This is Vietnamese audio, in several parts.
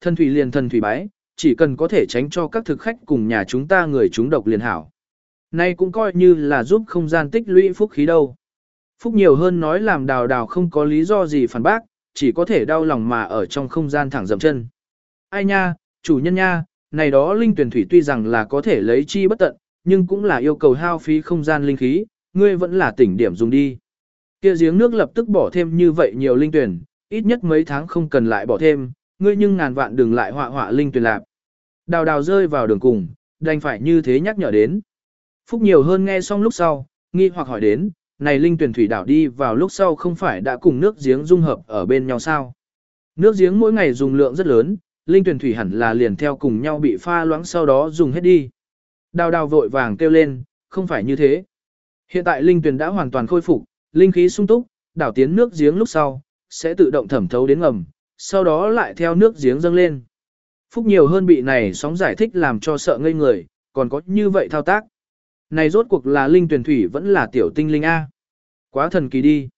Thần thủy liền thần thủy bái, chỉ cần có thể tránh cho các thực khách cùng nhà chúng ta người chúng độc liền hảo. Nay cũng coi như là giúp không gian tích lũy phúc khí đâu. Phúc nhiều hơn nói làm đào đào không có lý do gì phản bác, chỉ có thể đau lòng mà ở trong không gian thẳng dầm chân. Ai nha, chủ nhân nha, này đó linh tuyển thủy tuy rằng là có thể lấy chi bất tận, nhưng cũng là yêu cầu hao phí không gian linh khí, ngươi vẫn là tỉnh điểm dùng đi. Kia giếng nước lập tức bỏ thêm như vậy nhiều linh tuyển, ít nhất mấy tháng không cần lại bỏ thêm, ngươi nhưng ngàn vạn đừng lại họa họa linh tuyển lạp, Đào đào rơi vào đường cùng, đành phải như thế nhắc nhở đến. Phúc nhiều hơn nghe xong lúc sau, nghi hoặc hỏi đến, này linh tuyển thủy đảo đi vào lúc sau không phải đã cùng nước giếng dung hợp ở bên nhau sao? Nước giếng mỗi ngày dùng lượng rất lớn, linh tuyển thủy hẳn là liền theo cùng nhau bị pha loãng sau đó dùng hết đi. Đào đào vội vàng kêu lên, không phải như thế. Hiện tại linh tuyển đã hoàn toàn khôi phục, linh khí sung túc, đảo tiến nước giếng lúc sau, sẽ tự động thẩm thấu đến ngầm, sau đó lại theo nước giếng dâng lên. Phúc nhiều hơn bị này sóng giải thích làm cho sợ ngây người, còn có như vậy thao tác. Này rốt cuộc là linh tuyển thủy vẫn là tiểu tinh linh A. Quá thần kỳ đi.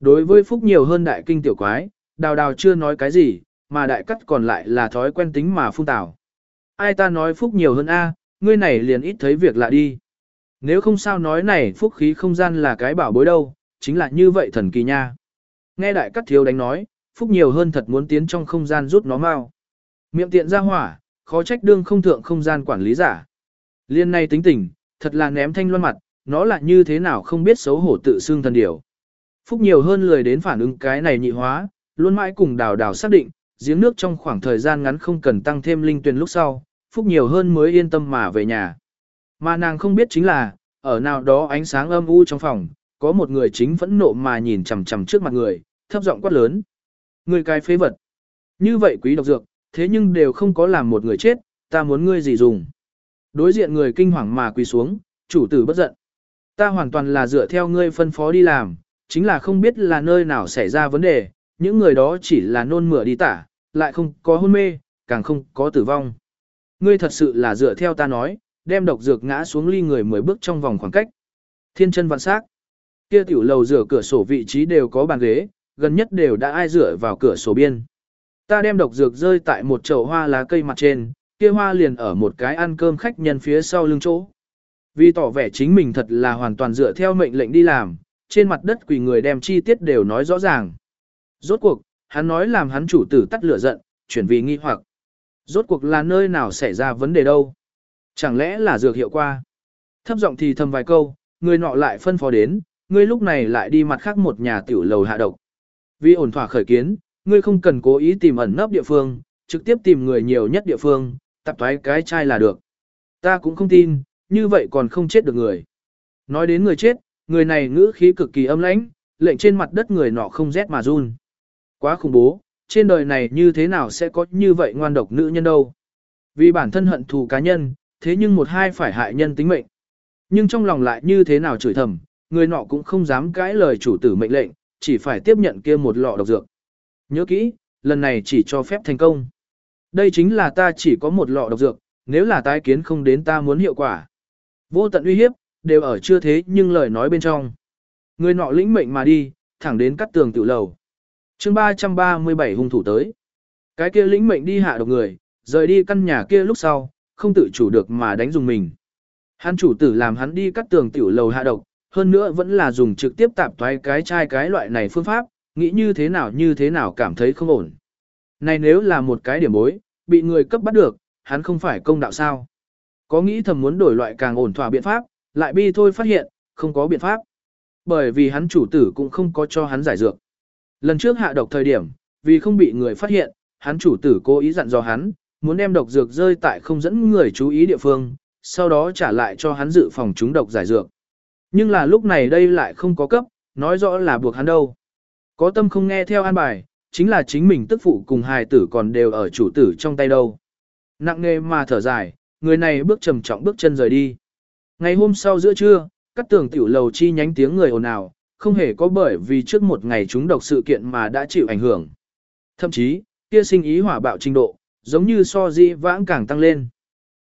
Đối với Phúc nhiều hơn đại kinh tiểu quái, đào đào chưa nói cái gì, mà đại cắt còn lại là thói quen tính mà phung tảo. Ai ta nói Phúc nhiều hơn A, ngươi này liền ít thấy việc lạ đi. Nếu không sao nói này phúc khí không gian là cái bảo bối đâu, chính là như vậy thần kỳ nha. Nghe đại cắt thiếu đánh nói, phúc nhiều hơn thật muốn tiến trong không gian rút nó mau. Miệng tiện ra hỏa, khó trách đương không thượng không gian quản lý giả. Liên này tính tình, thật là ném thanh loan mặt, nó là như thế nào không biết xấu hổ tự xưng thần điểu. Phúc nhiều hơn lười đến phản ứng cái này nhị hóa, luôn mãi cùng đào đào xác định, giếng nước trong khoảng thời gian ngắn không cần tăng thêm linh tuyền lúc sau, Phúc nhiều hơn mới yên tâm mà về nhà. Mà nàng không biết chính là, ở nào đó ánh sáng âm u trong phòng, có một người chính phẫn nộ mà nhìn chằm chằm trước mặt người, thấp giọng quát lớn. Người cái phế vật. Như vậy quý độc dược, thế nhưng đều không có làm một người chết, ta muốn ngươi gì dùng. Đối diện người kinh hoàng mà quỳ xuống, chủ tử bất giận. Ta hoàn toàn là dựa theo ngươi phân phó đi làm, chính là không biết là nơi nào xảy ra vấn đề, những người đó chỉ là nôn mửa đi tả, lại không có hôn mê, càng không có tử vong. Ngươi thật sự là dựa theo ta nói, đem độc dược ngã xuống ly người mười bước trong vòng khoảng cách. Thiên chân vạn sắc. Kia tiểu lầu rửa cửa sổ vị trí đều có bàn ghế, gần nhất đều đã ai rửa vào cửa sổ biên. Ta đem độc dược rơi tại một chậu hoa lá cây mặt trên, kia hoa liền ở một cái ăn cơm khách nhân phía sau lưng chỗ. Vì tỏ vẻ chính mình thật là hoàn toàn dựa theo mệnh lệnh đi làm, trên mặt đất quỷ người đem chi tiết đều nói rõ ràng. Rốt cuộc, hắn nói làm hắn chủ tử tắt lửa giận, chuyển vì nghi hoặc. Rốt cuộc là nơi nào xảy ra vấn đề đâu? Chẳng lẽ là dược hiệu qua? Thấp giọng thì thầm vài câu, người nọ lại phân phó đến, ngươi lúc này lại đi mặt khác một nhà tiểu lầu hạ độc. Vì ổn thỏa khởi kiến, ngươi không cần cố ý tìm ẩn nấp địa phương, trực tiếp tìm người nhiều nhất địa phương, tập thoái cái chai là được. Ta cũng không tin, như vậy còn không chết được người. Nói đến người chết, người này ngữ khí cực kỳ âm lãnh, lệnh trên mặt đất người nọ không rét mà run. Quá khủng bố, trên đời này như thế nào sẽ có như vậy ngoan độc nữ nhân đâu. Vì bản thân hận thù cá nhân, thế nhưng một hai phải hại nhân tính mệnh. Nhưng trong lòng lại như thế nào chửi thầm, người nọ cũng không dám cãi lời chủ tử mệnh lệnh, chỉ phải tiếp nhận kia một lọ độc dược. Nhớ kỹ, lần này chỉ cho phép thành công. Đây chính là ta chỉ có một lọ độc dược, nếu là tái kiến không đến ta muốn hiệu quả. Vô tận uy hiếp, đều ở chưa thế nhưng lời nói bên trong. Người nọ lĩnh mệnh mà đi, thẳng đến cắt tường tiểu lầu. chương 337 hung thủ tới. Cái kia lĩnh mệnh đi hạ độc người, rời đi căn nhà kia lúc sau, không tự chủ được mà đánh dùng mình. Hắn chủ tử làm hắn đi cắt tường tiểu lầu hạ độc, hơn nữa vẫn là dùng trực tiếp tạp thoái cái chai cái loại này phương pháp, nghĩ như thế nào như thế nào cảm thấy không ổn. Này nếu là một cái điểm bối, bị người cấp bắt được, hắn không phải công đạo sao. Có nghĩ thầm muốn đổi loại càng ổn thỏa biện pháp, lại bi thôi phát hiện, không có biện pháp. Bởi vì hắn chủ tử cũng không có cho hắn giải dược. Lần trước hạ độc thời điểm, vì không bị người phát hiện, hắn chủ tử cố ý dặn dò hắn, muốn đem độc dược rơi tại không dẫn người chú ý địa phương, sau đó trả lại cho hắn dự phòng chúng độc giải dược. Nhưng là lúc này đây lại không có cấp, nói rõ là buộc hắn đâu. Có tâm không nghe theo an bài, chính là chính mình tức phụ cùng hài tử còn đều ở chủ tử trong tay đâu. Nặng nề mà thở dài, người này bước trầm trọng bước chân rời đi. Ngày hôm sau giữa trưa, các tường tiểu lầu chi nhánh tiếng người ồn ào, không hề có bởi vì trước một ngày chúng độc sự kiện mà đã chịu ảnh hưởng. Thậm chí, kia sinh ý hỏa bạo trình độ, giống như so di vãng càng tăng lên.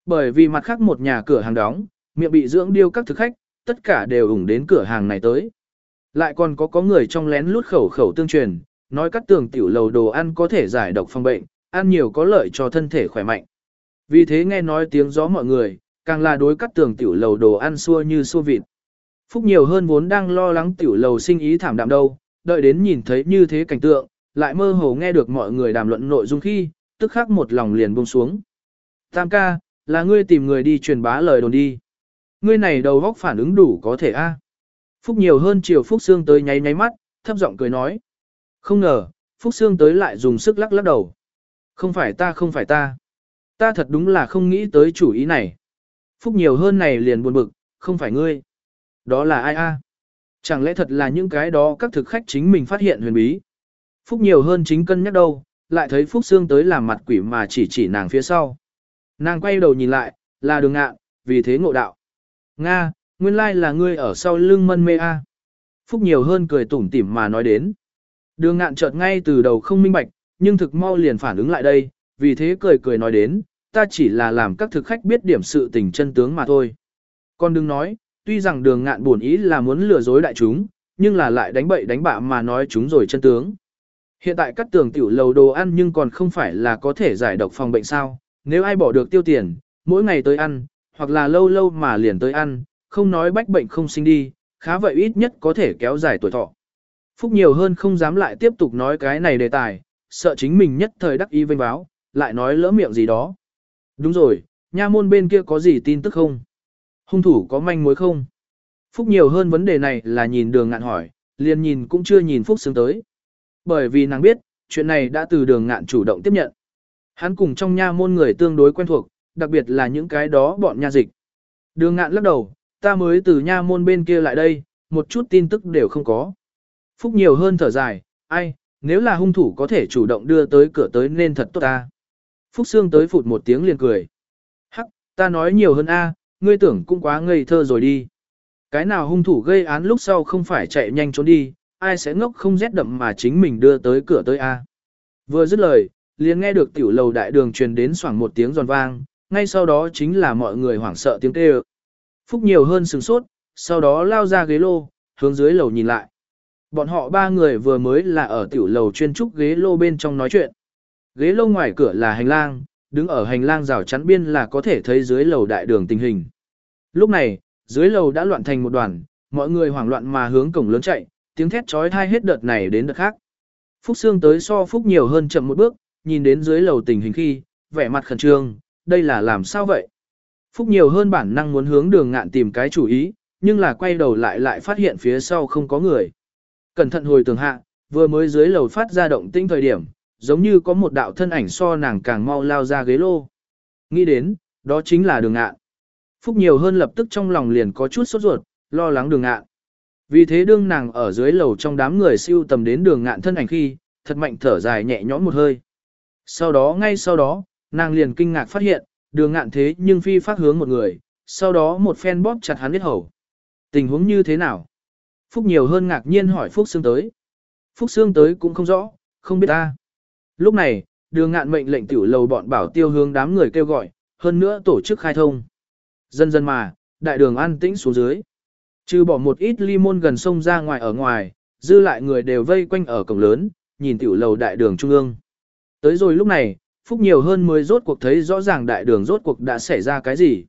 Bởi vì mặt khác một nhà cửa hàng đóng, miệng bị dưỡng điêu các thực khách, tất cả đều ủng đến cửa hàng này tới. Lại còn có có người trong lén lút khẩu khẩu tương truyền, nói các tường tiểu lầu đồ ăn có thể giải độc phòng bệnh, ăn nhiều có lợi cho thân thể khỏe mạnh. Vì thế nghe nói tiếng gió mọi người, càng là đối cắt tường tiểu lầu đồ ăn xua như xua vịt. Phúc nhiều hơn vốn đang lo lắng tiểu lầu sinh ý thảm đạm đâu, đợi đến nhìn thấy như thế cảnh tượng, lại mơ hồ nghe được mọi người đàm luận nội dung khi, tức khắc một lòng liền buông xuống. Tam ca, là ngươi tìm người đi truyền bá lời đồn đi. Ngươi này đầu góc phản ứng đủ có thể a. Phúc nhiều hơn chiều Phúc Sương tới nháy nháy mắt, thấp giọng cười nói. Không ngờ, Phúc Sương tới lại dùng sức lắc lắc đầu. Không phải ta không phải ta. Ta thật đúng là không nghĩ tới chủ ý này. Phúc nhiều hơn này liền buồn bực, không phải ngươi. Đó là ai a? Chẳng lẽ thật là những cái đó các thực khách chính mình phát hiện huyền bí. Phúc nhiều hơn chính cân nhắc đâu, lại thấy Phúc Sương tới làm mặt quỷ mà chỉ chỉ nàng phía sau. Nàng quay đầu nhìn lại, là đường ngạ, vì thế ngộ đạo. Nga, nguyên lai là ngươi ở sau lưng mân mê a. Phúc nhiều hơn cười tủm tỉm mà nói đến. Đường ngạn chợt ngay từ đầu không minh bạch, nhưng thực mau liền phản ứng lại đây, vì thế cười cười nói đến, ta chỉ là làm các thực khách biết điểm sự tình chân tướng mà thôi. Con đừng nói, tuy rằng đường ngạn buồn ý là muốn lừa dối đại chúng, nhưng là lại đánh bậy đánh bạ mà nói chúng rồi chân tướng. Hiện tại các tường tiểu lầu đồ ăn nhưng còn không phải là có thể giải độc phòng bệnh sao, nếu ai bỏ được tiêu tiền, mỗi ngày tới ăn, hoặc là lâu lâu mà liền tới ăn, không nói bách bệnh không sinh đi, khá vậy ít nhất có thể kéo dài tuổi thọ. Phúc nhiều hơn không dám lại tiếp tục nói cái này đề tài, sợ chính mình nhất thời đắc ý vinh báo, lại nói lỡ miệng gì đó. Đúng rồi, nha môn bên kia có gì tin tức không? Hung thủ có manh mối không? Phúc nhiều hơn vấn đề này là nhìn đường ngạn hỏi, liền nhìn cũng chưa nhìn Phúc xứng tới. Bởi vì nàng biết, chuyện này đã từ đường ngạn chủ động tiếp nhận. Hắn cùng trong nha môn người tương đối quen thuộc, đặc biệt là những cái đó bọn nha dịch. Đường ngạn lắc đầu, ta mới từ nha môn bên kia lại đây, một chút tin tức đều không có. Phúc nhiều hơn thở dài, ai, nếu là hung thủ có thể chủ động đưa tới cửa tới nên thật tốt ta. Phúc Sương tới phụt một tiếng liền cười. Hắc, ta nói nhiều hơn a, ngươi tưởng cũng quá ngây thơ rồi đi. Cái nào hung thủ gây án lúc sau không phải chạy nhanh trốn đi, ai sẽ ngốc không rét đậm mà chính mình đưa tới cửa tới a. Vừa dứt lời, liền nghe được tiểu lầu đại đường truyền đến xoảng một tiếng giòn vang, ngay sau đó chính là mọi người hoảng sợ tiếng kêu. Phúc nhiều hơn sừng sốt, sau đó lao ra ghế lô, hướng dưới lầu nhìn lại. Bọn họ ba người vừa mới là ở tiểu lầu chuyên trúc ghế lô bên trong nói chuyện. Ghế lô ngoài cửa là hành lang, đứng ở hành lang rào chắn biên là có thể thấy dưới lầu đại đường tình hình. Lúc này, dưới lầu đã loạn thành một đoàn, mọi người hoảng loạn mà hướng cổng lớn chạy, tiếng thét trói thai hết đợt này đến đợt khác. Phúc Sương tới so Phúc nhiều hơn chậm một bước, nhìn đến dưới lầu tình hình khi, vẻ mặt khẩn trương, đây là làm sao vậy? Phúc nhiều hơn bản năng muốn hướng đường ngạn tìm cái chủ ý, nhưng là quay đầu lại lại phát hiện phía sau không có người. Cẩn thận hồi tường hạ, vừa mới dưới lầu phát ra động tinh thời điểm, giống như có một đạo thân ảnh so nàng càng mau lao ra ghế lô. Nghĩ đến, đó chính là đường ngạn. Phúc nhiều hơn lập tức trong lòng liền có chút sốt ruột, lo lắng đường ngạn. Vì thế đương nàng ở dưới lầu trong đám người siêu tầm đến đường ngạn thân ảnh khi, thật mạnh thở dài nhẹ nhõm một hơi. Sau đó ngay sau đó, nàng liền kinh ngạc phát hiện, đường ngạn thế nhưng phi phát hướng một người, sau đó một phen bóp chặt hắn biết hầu. Tình huống như thế nào? Phúc nhiều hơn ngạc nhiên hỏi Phúc Sương tới. Phúc Sương tới cũng không rõ, không biết ta. Lúc này, đường ngạn mệnh lệnh tiểu lầu bọn bảo tiêu hướng đám người kêu gọi, hơn nữa tổ chức khai thông. Dần dần mà, đại đường an tĩnh xuống dưới. Trừ bỏ một ít ly môn gần sông ra ngoài ở ngoài, dư lại người đều vây quanh ở cổng lớn, nhìn tiểu lầu đại đường trung ương. Tới rồi lúc này, Phúc nhiều hơn mới rốt cuộc thấy rõ ràng đại đường rốt cuộc đã xảy ra cái gì.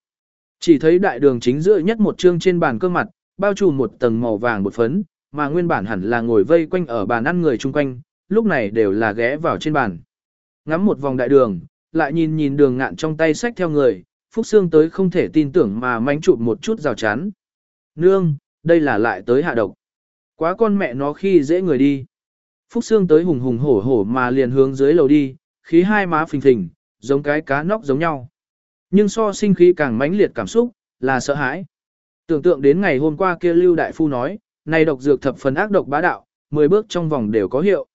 Chỉ thấy đại đường chính giữa nhất một chương trên bàn cơ mặt, bao trùm một tầng màu vàng bột phấn, mà nguyên bản hẳn là ngồi vây quanh ở bàn ăn người chung quanh, lúc này đều là ghé vào trên bàn. Ngắm một vòng đại đường, lại nhìn nhìn đường ngạn trong tay sách theo người, Phúc Sương tới không thể tin tưởng mà mánh chụp một chút rào chắn. Nương, đây là lại tới hạ độc. Quá con mẹ nó khi dễ người đi. Phúc Sương tới hùng hùng hổ hổ mà liền hướng dưới lầu đi, khí hai má phình phình, giống cái cá nóc giống nhau. Nhưng so sinh khí càng mãnh liệt cảm xúc, là sợ hãi. Tưởng tượng đến ngày hôm qua kia Lưu Đại Phu nói, này độc dược thập phần ác độc bá đạo, 10 bước trong vòng đều có hiệu.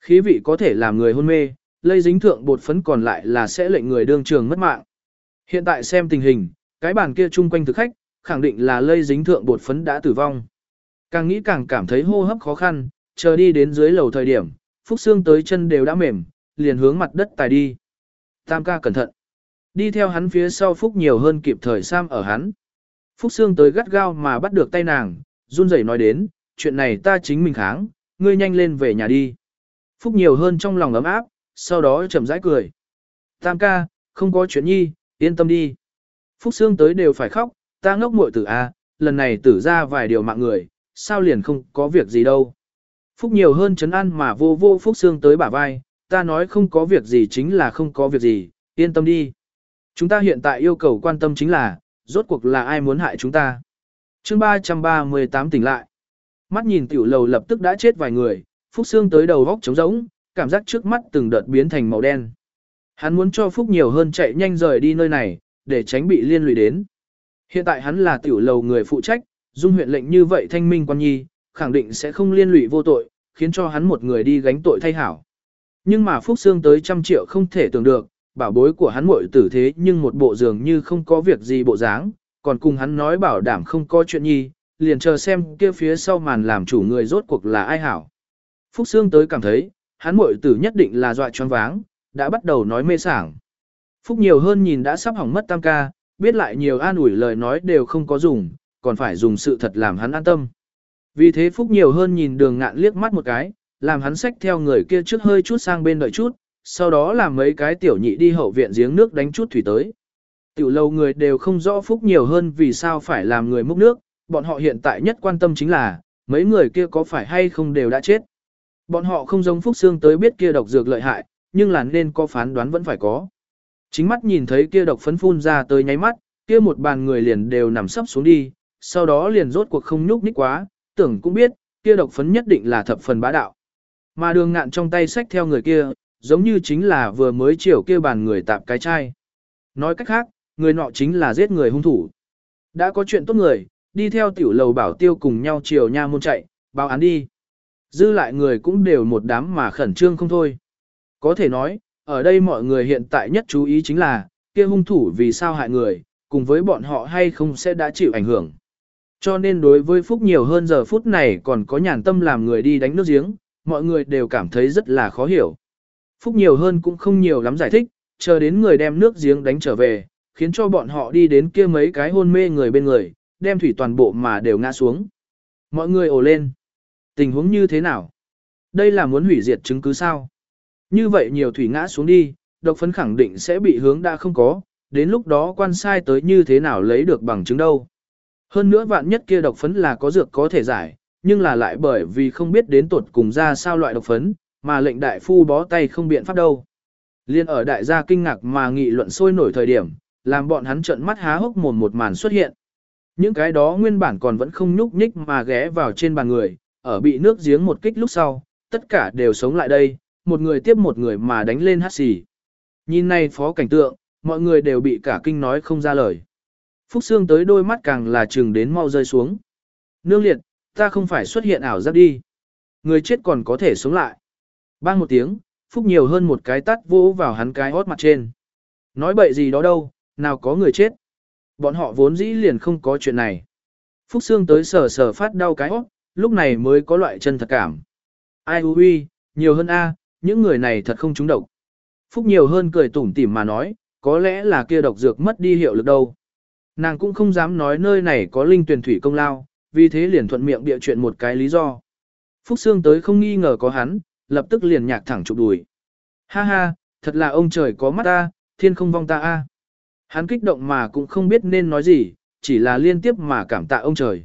Khí vị có thể làm người hôn mê, lây dính thượng bột phấn còn lại là sẽ lệnh người đương trường mất mạng. Hiện tại xem tình hình, cái bàn kia chung quanh thực khách, khẳng định là lây dính thượng bột phấn đã tử vong. Càng nghĩ càng cảm thấy hô hấp khó khăn, chờ đi đến dưới lầu thời điểm, Phúc Xương tới chân đều đã mềm, liền hướng mặt đất tài đi. Tam ca cẩn thận. Đi theo hắn phía sau Phúc nhiều hơn kịp thời Sam ở hắn. Phúc Sương tới gắt gao mà bắt được tay nàng, run rẩy nói đến, chuyện này ta chính mình kháng, ngươi nhanh lên về nhà đi. Phúc nhiều hơn trong lòng ấm áp, sau đó chậm rãi cười. Tam ca, không có chuyện nhi, yên tâm đi. Phúc Sương tới đều phải khóc, ta ngốc muội tử a, lần này tử ra vài điều mạng người, sao liền không có việc gì đâu. Phúc nhiều hơn chấn an mà vô vô Phúc Sương tới bả vai, ta nói không có việc gì chính là không có việc gì, yên tâm đi. Chúng ta hiện tại yêu cầu quan tâm chính là, rốt cuộc là ai muốn hại chúng ta. chương 338 tỉnh lại. Mắt nhìn tiểu lầu lập tức đã chết vài người, Phúc Sương tới đầu góc trống rỗng, cảm giác trước mắt từng đợt biến thành màu đen. Hắn muốn cho Phúc nhiều hơn chạy nhanh rời đi nơi này, để tránh bị liên lụy đến. Hiện tại hắn là tiểu lầu người phụ trách, dung huyện lệnh như vậy thanh minh quan nhi, khẳng định sẽ không liên lụy vô tội, khiến cho hắn một người đi gánh tội thay hảo. Nhưng mà Phúc Sương tới trăm triệu không thể tưởng được, bảo bối của hắn muội tử thế nhưng một bộ dường như không có việc gì bộ dáng, còn cùng hắn nói bảo đảm không có chuyện nhi, liền chờ xem kia phía sau màn làm chủ người rốt cuộc là ai hảo. Phúc Sương tới cảm thấy, hắn muội tử nhất định là dọa choáng váng, đã bắt đầu nói mê sảng. Phúc nhiều hơn nhìn đã sắp hỏng mất tam ca, biết lại nhiều an ủi lời nói đều không có dùng, còn phải dùng sự thật làm hắn an tâm. Vì thế Phúc nhiều hơn nhìn đường ngạn liếc mắt một cái, làm hắn xách theo người kia trước hơi chút sang bên đợi chút, sau đó làm mấy cái tiểu nhị đi hậu viện giếng nước đánh chút thủy tới. Tiểu lâu người đều không rõ Phúc nhiều hơn vì sao phải làm người múc nước, bọn họ hiện tại nhất quan tâm chính là, mấy người kia có phải hay không đều đã chết. Bọn họ không giống Phúc xương tới biết kia độc dược lợi hại, nhưng là nên có phán đoán vẫn phải có. Chính mắt nhìn thấy kia độc phấn phun ra tới nháy mắt, kia một bàn người liền đều nằm sấp xuống đi, sau đó liền rốt cuộc không nhúc nhích quá, tưởng cũng biết, kia độc phấn nhất định là thập phần bá đạo. Mà đường ngạn trong tay sách theo người kia, giống như chính là vừa mới chiều kia bàn người tạp cái chai. Nói cách khác, người nọ chính là giết người hung thủ. Đã có chuyện tốt người, đi theo tiểu lầu bảo tiêu cùng nhau chiều nha môn chạy, báo án đi. Dư lại người cũng đều một đám mà khẩn trương không thôi. Có thể nói, ở đây mọi người hiện tại nhất chú ý chính là, kia hung thủ vì sao hại người, cùng với bọn họ hay không sẽ đã chịu ảnh hưởng. Cho nên đối với Phúc nhiều hơn giờ phút này còn có nhàn tâm làm người đi đánh nước giếng, mọi người đều cảm thấy rất là khó hiểu. Phúc nhiều hơn cũng không nhiều lắm giải thích, chờ đến người đem nước giếng đánh trở về, khiến cho bọn họ đi đến kia mấy cái hôn mê người bên người, đem thủy toàn bộ mà đều ngã xuống. Mọi người ồ lên. Tình huống như thế nào? Đây là muốn hủy diệt chứng cứ sao? Như vậy nhiều thủy ngã xuống đi, độc phấn khẳng định sẽ bị hướng đã không có, đến lúc đó quan sai tới như thế nào lấy được bằng chứng đâu. Hơn nữa vạn nhất kia độc phấn là có dược có thể giải, nhưng là lại bởi vì không biết đến tuột cùng ra sao loại độc phấn, mà lệnh đại phu bó tay không biện pháp đâu. Liên ở đại gia kinh ngạc mà nghị luận sôi nổi thời điểm, làm bọn hắn trợn mắt há hốc mồm một màn xuất hiện. Những cái đó nguyên bản còn vẫn không nhúc nhích mà ghé vào trên bàn người, ở bị nước giếng một kích lúc sau, tất cả đều sống lại đây, một người tiếp một người mà đánh lên hát xì. Nhìn này phó cảnh tượng, mọi người đều bị cả kinh nói không ra lời. Phúc Sương tới đôi mắt càng là trừng đến mau rơi xuống. Nương liệt, ta không phải xuất hiện ảo giác đi. Người chết còn có thể sống lại. Bang một tiếng, Phúc nhiều hơn một cái tắt vỗ vào hắn cái hót mặt trên. Nói bậy gì đó đâu, nào có người chết. Bọn họ vốn dĩ liền không có chuyện này. Phúc Sương tới sờ sờ phát đau cái hót, lúc này mới có loại chân thật cảm. Ai ui, nhiều hơn A, những người này thật không trúng độc. Phúc nhiều hơn cười tủm tỉm mà nói, có lẽ là kia độc dược mất đi hiệu lực đâu. Nàng cũng không dám nói nơi này có linh tuyển thủy công lao, vì thế liền thuận miệng bịa chuyện một cái lý do. Phúc Sương tới không nghi ngờ có hắn, lập tức liền nhạc thẳng chụp đùi. Ha ha, thật là ông trời có mắt ta, thiên không vong ta a. Hắn kích động mà cũng không biết nên nói gì, chỉ là liên tiếp mà cảm tạ ông trời.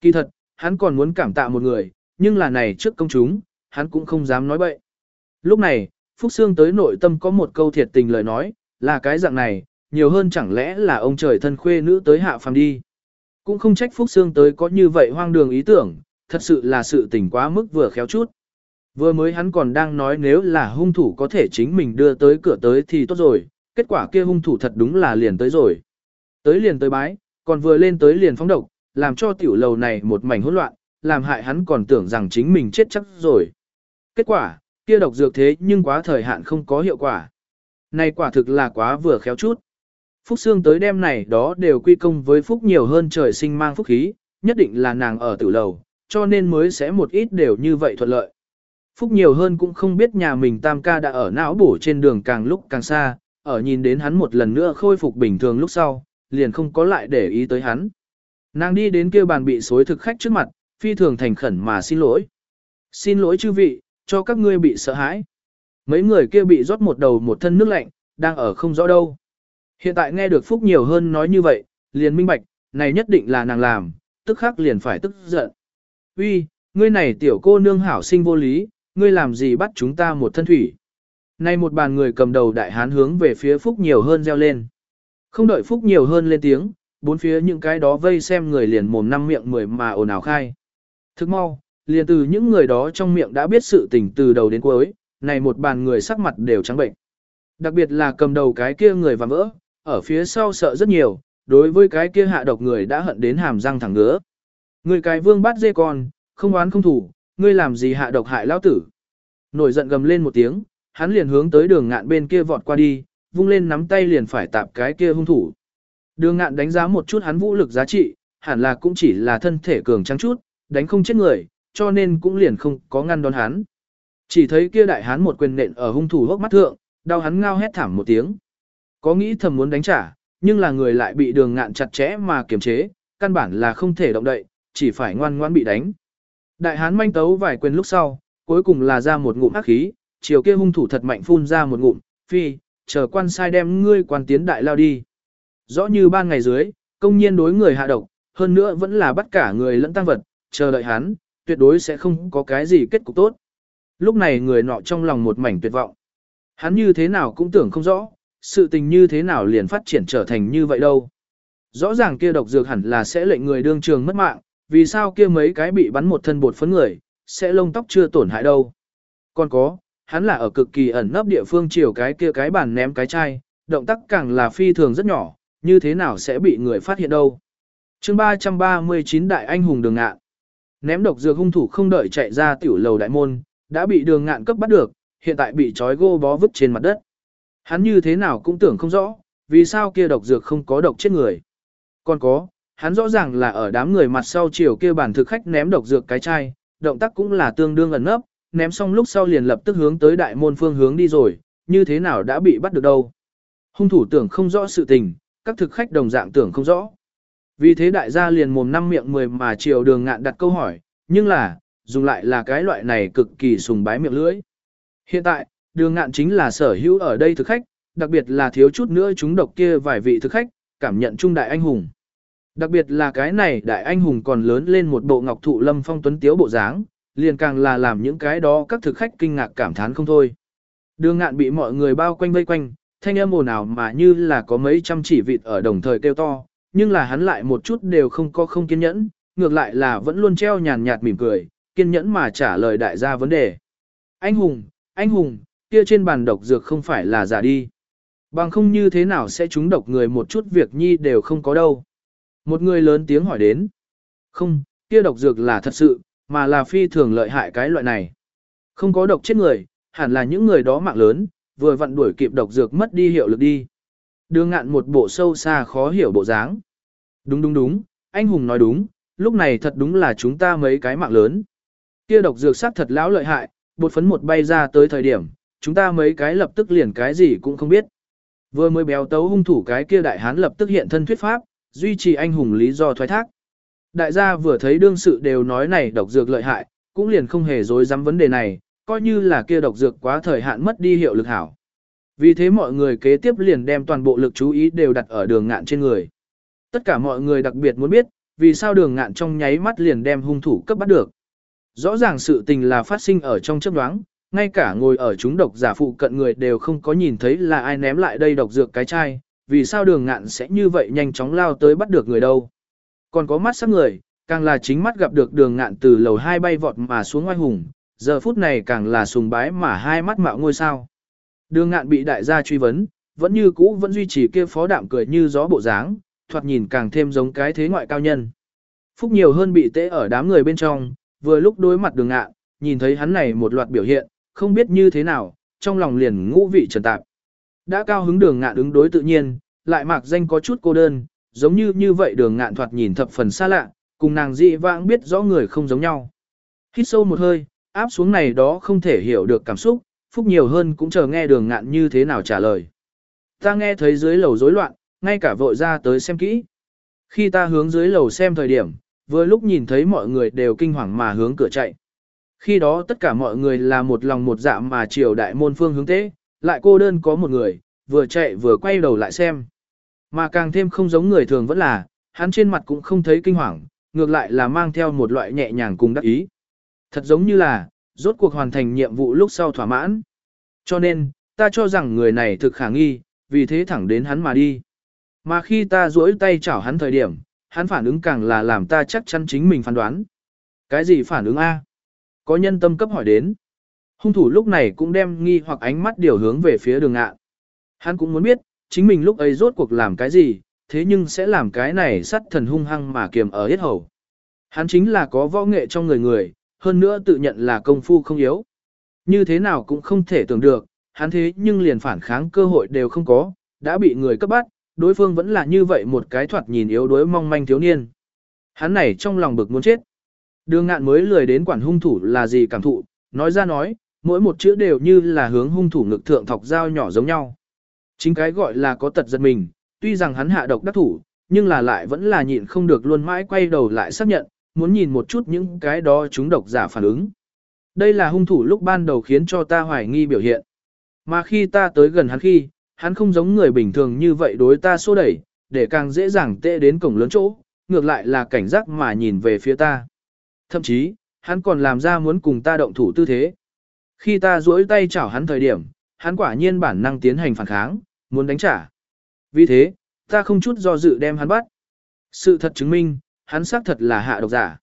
Kỳ thật, hắn còn muốn cảm tạ một người, nhưng là này trước công chúng, hắn cũng không dám nói bậy. Lúc này, Phúc Sương tới nội tâm có một câu thiệt tình lời nói, là cái dạng này, nhiều hơn chẳng lẽ là ông trời thân khuê nữ tới hạ phàm đi. Cũng không trách Phúc Sương tới có như vậy hoang đường ý tưởng, thật sự là sự tình quá mức vừa khéo chút. Vừa mới hắn còn đang nói nếu là hung thủ có thể chính mình đưa tới cửa tới thì tốt rồi, kết quả kia hung thủ thật đúng là liền tới rồi. Tới liền tới bái, còn vừa lên tới liền phóng độc, làm cho tiểu lầu này một mảnh hỗn loạn, làm hại hắn còn tưởng rằng chính mình chết chắc rồi. Kết quả, kia độc dược thế nhưng quá thời hạn không có hiệu quả. Này quả thực là quá vừa khéo chút. Phúc xương tới đêm này đó đều quy công với Phúc nhiều hơn trời sinh mang phúc khí, nhất định là nàng ở tử lầu, cho nên mới sẽ một ít đều như vậy thuận lợi. Phúc nhiều hơn cũng không biết nhà mình tam ca đã ở não bổ trên đường càng lúc càng xa, ở nhìn đến hắn một lần nữa khôi phục bình thường lúc sau, liền không có lại để ý tới hắn. Nàng đi đến kia bàn bị xối thực khách trước mặt, phi thường thành khẩn mà xin lỗi. Xin lỗi chư vị, cho các ngươi bị sợ hãi. Mấy người kia bị rót một đầu một thân nước lạnh, đang ở không rõ đâu. Hiện tại nghe được Phúc nhiều hơn nói như vậy, liền minh bạch, này nhất định là nàng làm, tức khắc liền phải tức giận. Uy, ngươi này tiểu cô nương hảo sinh vô lý, ngươi làm gì bắt chúng ta một thân thủy. Nay một bàn người cầm đầu đại hán hướng về phía Phúc nhiều hơn reo lên. Không đợi Phúc nhiều hơn lên tiếng, bốn phía những cái đó vây xem người liền mồm năm miệng mười mà ồn ào khai. Thức mau, liền từ những người đó trong miệng đã biết sự tình từ đầu đến cuối, này một bàn người sắc mặt đều trắng bệnh. Đặc biệt là cầm đầu cái kia người và vỡ, ở phía sau sợ rất nhiều, đối với cái kia hạ độc người đã hận đến hàm răng thẳng ngứa. Người cái vương bắt dê con, không oán không thủ, ngươi làm gì hạ độc hại lão tử. Nổi giận gầm lên một tiếng, hắn liền hướng tới đường ngạn bên kia vọt qua đi, vung lên nắm tay liền phải tạp cái kia hung thủ. Đường ngạn đánh giá một chút hắn vũ lực giá trị, hẳn là cũng chỉ là thân thể cường trắng chút, đánh không chết người, cho nên cũng liền không có ngăn đón hắn. Chỉ thấy kia đại hán một quyền nện ở hung thủ hốc mắt thượng, đau hắn ngao hét thảm một tiếng. Có nghĩ thầm muốn đánh trả, nhưng là người lại bị đường ngạn chặt chẽ mà kiềm chế, căn bản là không thể động đậy, chỉ phải ngoan ngoãn bị đánh. Đại hán manh tấu vài quyền lúc sau, cuối cùng là ra một ngụm ác khí, chiều kia hung thủ thật mạnh phun ra một ngụm, phi, chờ quan sai đem ngươi quan tiến đại lao đi. Rõ như ban ngày dưới, công nhiên đối người hạ độc, hơn nữa vẫn là bắt cả người lẫn tăng vật, chờ đợi hắn, tuyệt đối sẽ không có cái gì kết cục tốt. Lúc này người nọ trong lòng một mảnh tuyệt vọng. Hắn như thế nào cũng tưởng không rõ, sự tình như thế nào liền phát triển trở thành như vậy đâu. Rõ ràng kia độc dược hẳn là sẽ lệnh người đương trường mất mạng, vì sao kia mấy cái bị bắn một thân bột phấn người, sẽ lông tóc chưa tổn hại đâu. Còn có, hắn là ở cực kỳ ẩn nấp địa phương chiều cái kia cái bàn ném cái chai, động tác càng là phi thường rất nhỏ, như thế nào sẽ bị người phát hiện đâu. chương 339 Đại Anh Hùng Đường Ngạn Ném độc dược hung thủ không đợi chạy ra tiểu lầu đại môn, đã bị đường ngạn cấp bắt được, hiện tại bị trói gô bó vứt trên mặt đất. Hắn như thế nào cũng tưởng không rõ, vì sao kia độc dược không có độc chết người. Còn có, hắn rõ ràng là ở đám người mặt sau chiều kia bản thực khách ném độc dược cái chai, động tác cũng là tương đương ẩn nấp, ném xong lúc sau liền lập tức hướng tới đại môn phương hướng đi rồi, như thế nào đã bị bắt được đâu. Hung thủ tưởng không rõ sự tình, các thực khách đồng dạng tưởng không rõ. Vì thế đại gia liền mồm năm miệng mười mà chiều đường ngạn đặt câu hỏi, nhưng là, dùng lại là cái loại này cực kỳ sùng bái miệng lưỡi. Hiện tại, đường ngạn chính là sở hữu ở đây thực khách, đặc biệt là thiếu chút nữa chúng độc kia vài vị thực khách, cảm nhận trung đại anh hùng. Đặc biệt là cái này đại anh hùng còn lớn lên một bộ ngọc thụ lâm phong tuấn tiếu bộ dáng, liền càng là làm những cái đó các thực khách kinh ngạc cảm thán không thôi. Đường ngạn bị mọi người bao quanh vây quanh, thanh âm ồn ào mà như là có mấy trăm chỉ vịt ở đồng thời kêu to, nhưng là hắn lại một chút đều không có không kiên nhẫn, ngược lại là vẫn luôn treo nhàn nhạt mỉm cười, kiên nhẫn mà trả lời đại gia vấn đề. Anh hùng, anh hùng, kia trên bàn độc dược không phải là giả đi. Bằng không như thế nào sẽ trúng độc người một chút việc nhi đều không có đâu. Một người lớn tiếng hỏi đến. Không, kia độc dược là thật sự, mà là phi thường lợi hại cái loại này. Không có độc chết người, hẳn là những người đó mạng lớn, vừa vặn đuổi kịp độc dược mất đi hiệu lực đi. Đường ngạn một bộ sâu xa khó hiểu bộ dáng. Đúng đúng đúng, anh Hùng nói đúng, lúc này thật đúng là chúng ta mấy cái mạng lớn. Kia độc dược sát thật lão lợi hại, bột phấn một bay ra tới thời điểm, chúng ta mấy cái lập tức liền cái gì cũng không biết. Vừa mới béo tấu hung thủ cái kia đại hán lập tức hiện thân thuyết pháp, duy trì anh hùng lý do thoái thác. Đại gia vừa thấy đương sự đều nói này độc dược lợi hại, cũng liền không hề dối dám vấn đề này, coi như là kia độc dược quá thời hạn mất đi hiệu lực hảo. Vì thế mọi người kế tiếp liền đem toàn bộ lực chú ý đều đặt ở đường ngạn trên người. Tất cả mọi người đặc biệt muốn biết, vì sao đường ngạn trong nháy mắt liền đem hung thủ cấp bắt được. Rõ ràng sự tình là phát sinh ở trong chấp đoáng, ngay cả ngồi ở chúng độc giả phụ cận người đều không có nhìn thấy là ai ném lại đây độc dược cái chai, vì sao đường ngạn sẽ như vậy nhanh chóng lao tới bắt được người đâu. Còn có mắt sắc người, càng là chính mắt gặp được đường ngạn từ lầu hai bay vọt mà xuống ngoài hùng, giờ phút này càng là sùng bái mà hai mắt mạo ngôi sao. Đường ngạn bị đại gia truy vấn, vẫn như cũ vẫn duy trì kia phó đạm cười như gió bộ dáng, thoạt nhìn càng thêm giống cái thế ngoại cao nhân. Phúc nhiều hơn bị tễ ở đám người bên trong, vừa lúc đối mặt đường ngạn, nhìn thấy hắn này một loạt biểu hiện, không biết như thế nào, trong lòng liền ngũ vị trần tạp. Đã cao hứng đường ngạn ứng đối tự nhiên, lại mạc danh có chút cô đơn, giống như như vậy đường ngạn thoạt nhìn thập phần xa lạ, cùng nàng dị vãng biết rõ người không giống nhau. Hít sâu một hơi, áp xuống này đó không thể hiểu được cảm xúc, phúc nhiều hơn cũng chờ nghe đường ngạn như thế nào trả lời. Ta nghe thấy dưới lầu rối loạn, ngay cả vội ra tới xem kỹ. Khi ta hướng dưới lầu xem thời điểm, vừa lúc nhìn thấy mọi người đều kinh hoàng mà hướng cửa chạy. Khi đó tất cả mọi người là một lòng một dạ mà triều đại môn phương hướng tế, lại cô đơn có một người, vừa chạy vừa quay đầu lại xem. Mà càng thêm không giống người thường vẫn là, hắn trên mặt cũng không thấy kinh hoàng, ngược lại là mang theo một loại nhẹ nhàng cùng đắc ý. Thật giống như là, rốt cuộc hoàn thành nhiệm vụ lúc sau thỏa mãn. Cho nên, ta cho rằng người này thực khả nghi, vì thế thẳng đến hắn mà đi. Mà khi ta duỗi tay chảo hắn thời điểm, hắn phản ứng càng là làm ta chắc chắn chính mình phán đoán. Cái gì phản ứng A? Có nhân tâm cấp hỏi đến. Hung thủ lúc này cũng đem nghi hoặc ánh mắt điều hướng về phía đường ngạn. Hắn cũng muốn biết, chính mình lúc ấy rốt cuộc làm cái gì, thế nhưng sẽ làm cái này sắt thần hung hăng mà kiềm ở hết hầu. Hắn chính là có võ nghệ trong người người, hơn nữa tự nhận là công phu không yếu. Như thế nào cũng không thể tưởng được, hắn thế nhưng liền phản kháng cơ hội đều không có, đã bị người cấp bắt, đối phương vẫn là như vậy một cái thoạt nhìn yếu đuối mong manh thiếu niên. Hắn này trong lòng bực muốn chết. Đường ngạn mới lười đến quản hung thủ là gì cảm thụ, nói ra nói, mỗi một chữ đều như là hướng hung thủ ngực thượng thọc dao nhỏ giống nhau. Chính cái gọi là có tật giật mình, tuy rằng hắn hạ độc đắc thủ, nhưng là lại vẫn là nhịn không được luôn mãi quay đầu lại xác nhận, muốn nhìn một chút những cái đó chúng độc giả phản ứng. Đây là hung thủ lúc ban đầu khiến cho ta hoài nghi biểu hiện. Mà khi ta tới gần hắn khi, hắn không giống người bình thường như vậy đối ta xô đẩy, để càng dễ dàng tệ đến cổng lớn chỗ, ngược lại là cảnh giác mà nhìn về phía ta. Thậm chí, hắn còn làm ra muốn cùng ta động thủ tư thế. Khi ta duỗi tay chảo hắn thời điểm, hắn quả nhiên bản năng tiến hành phản kháng, muốn đánh trả. Vì thế, ta không chút do dự đem hắn bắt. Sự thật chứng minh, hắn xác thật là hạ độc giả.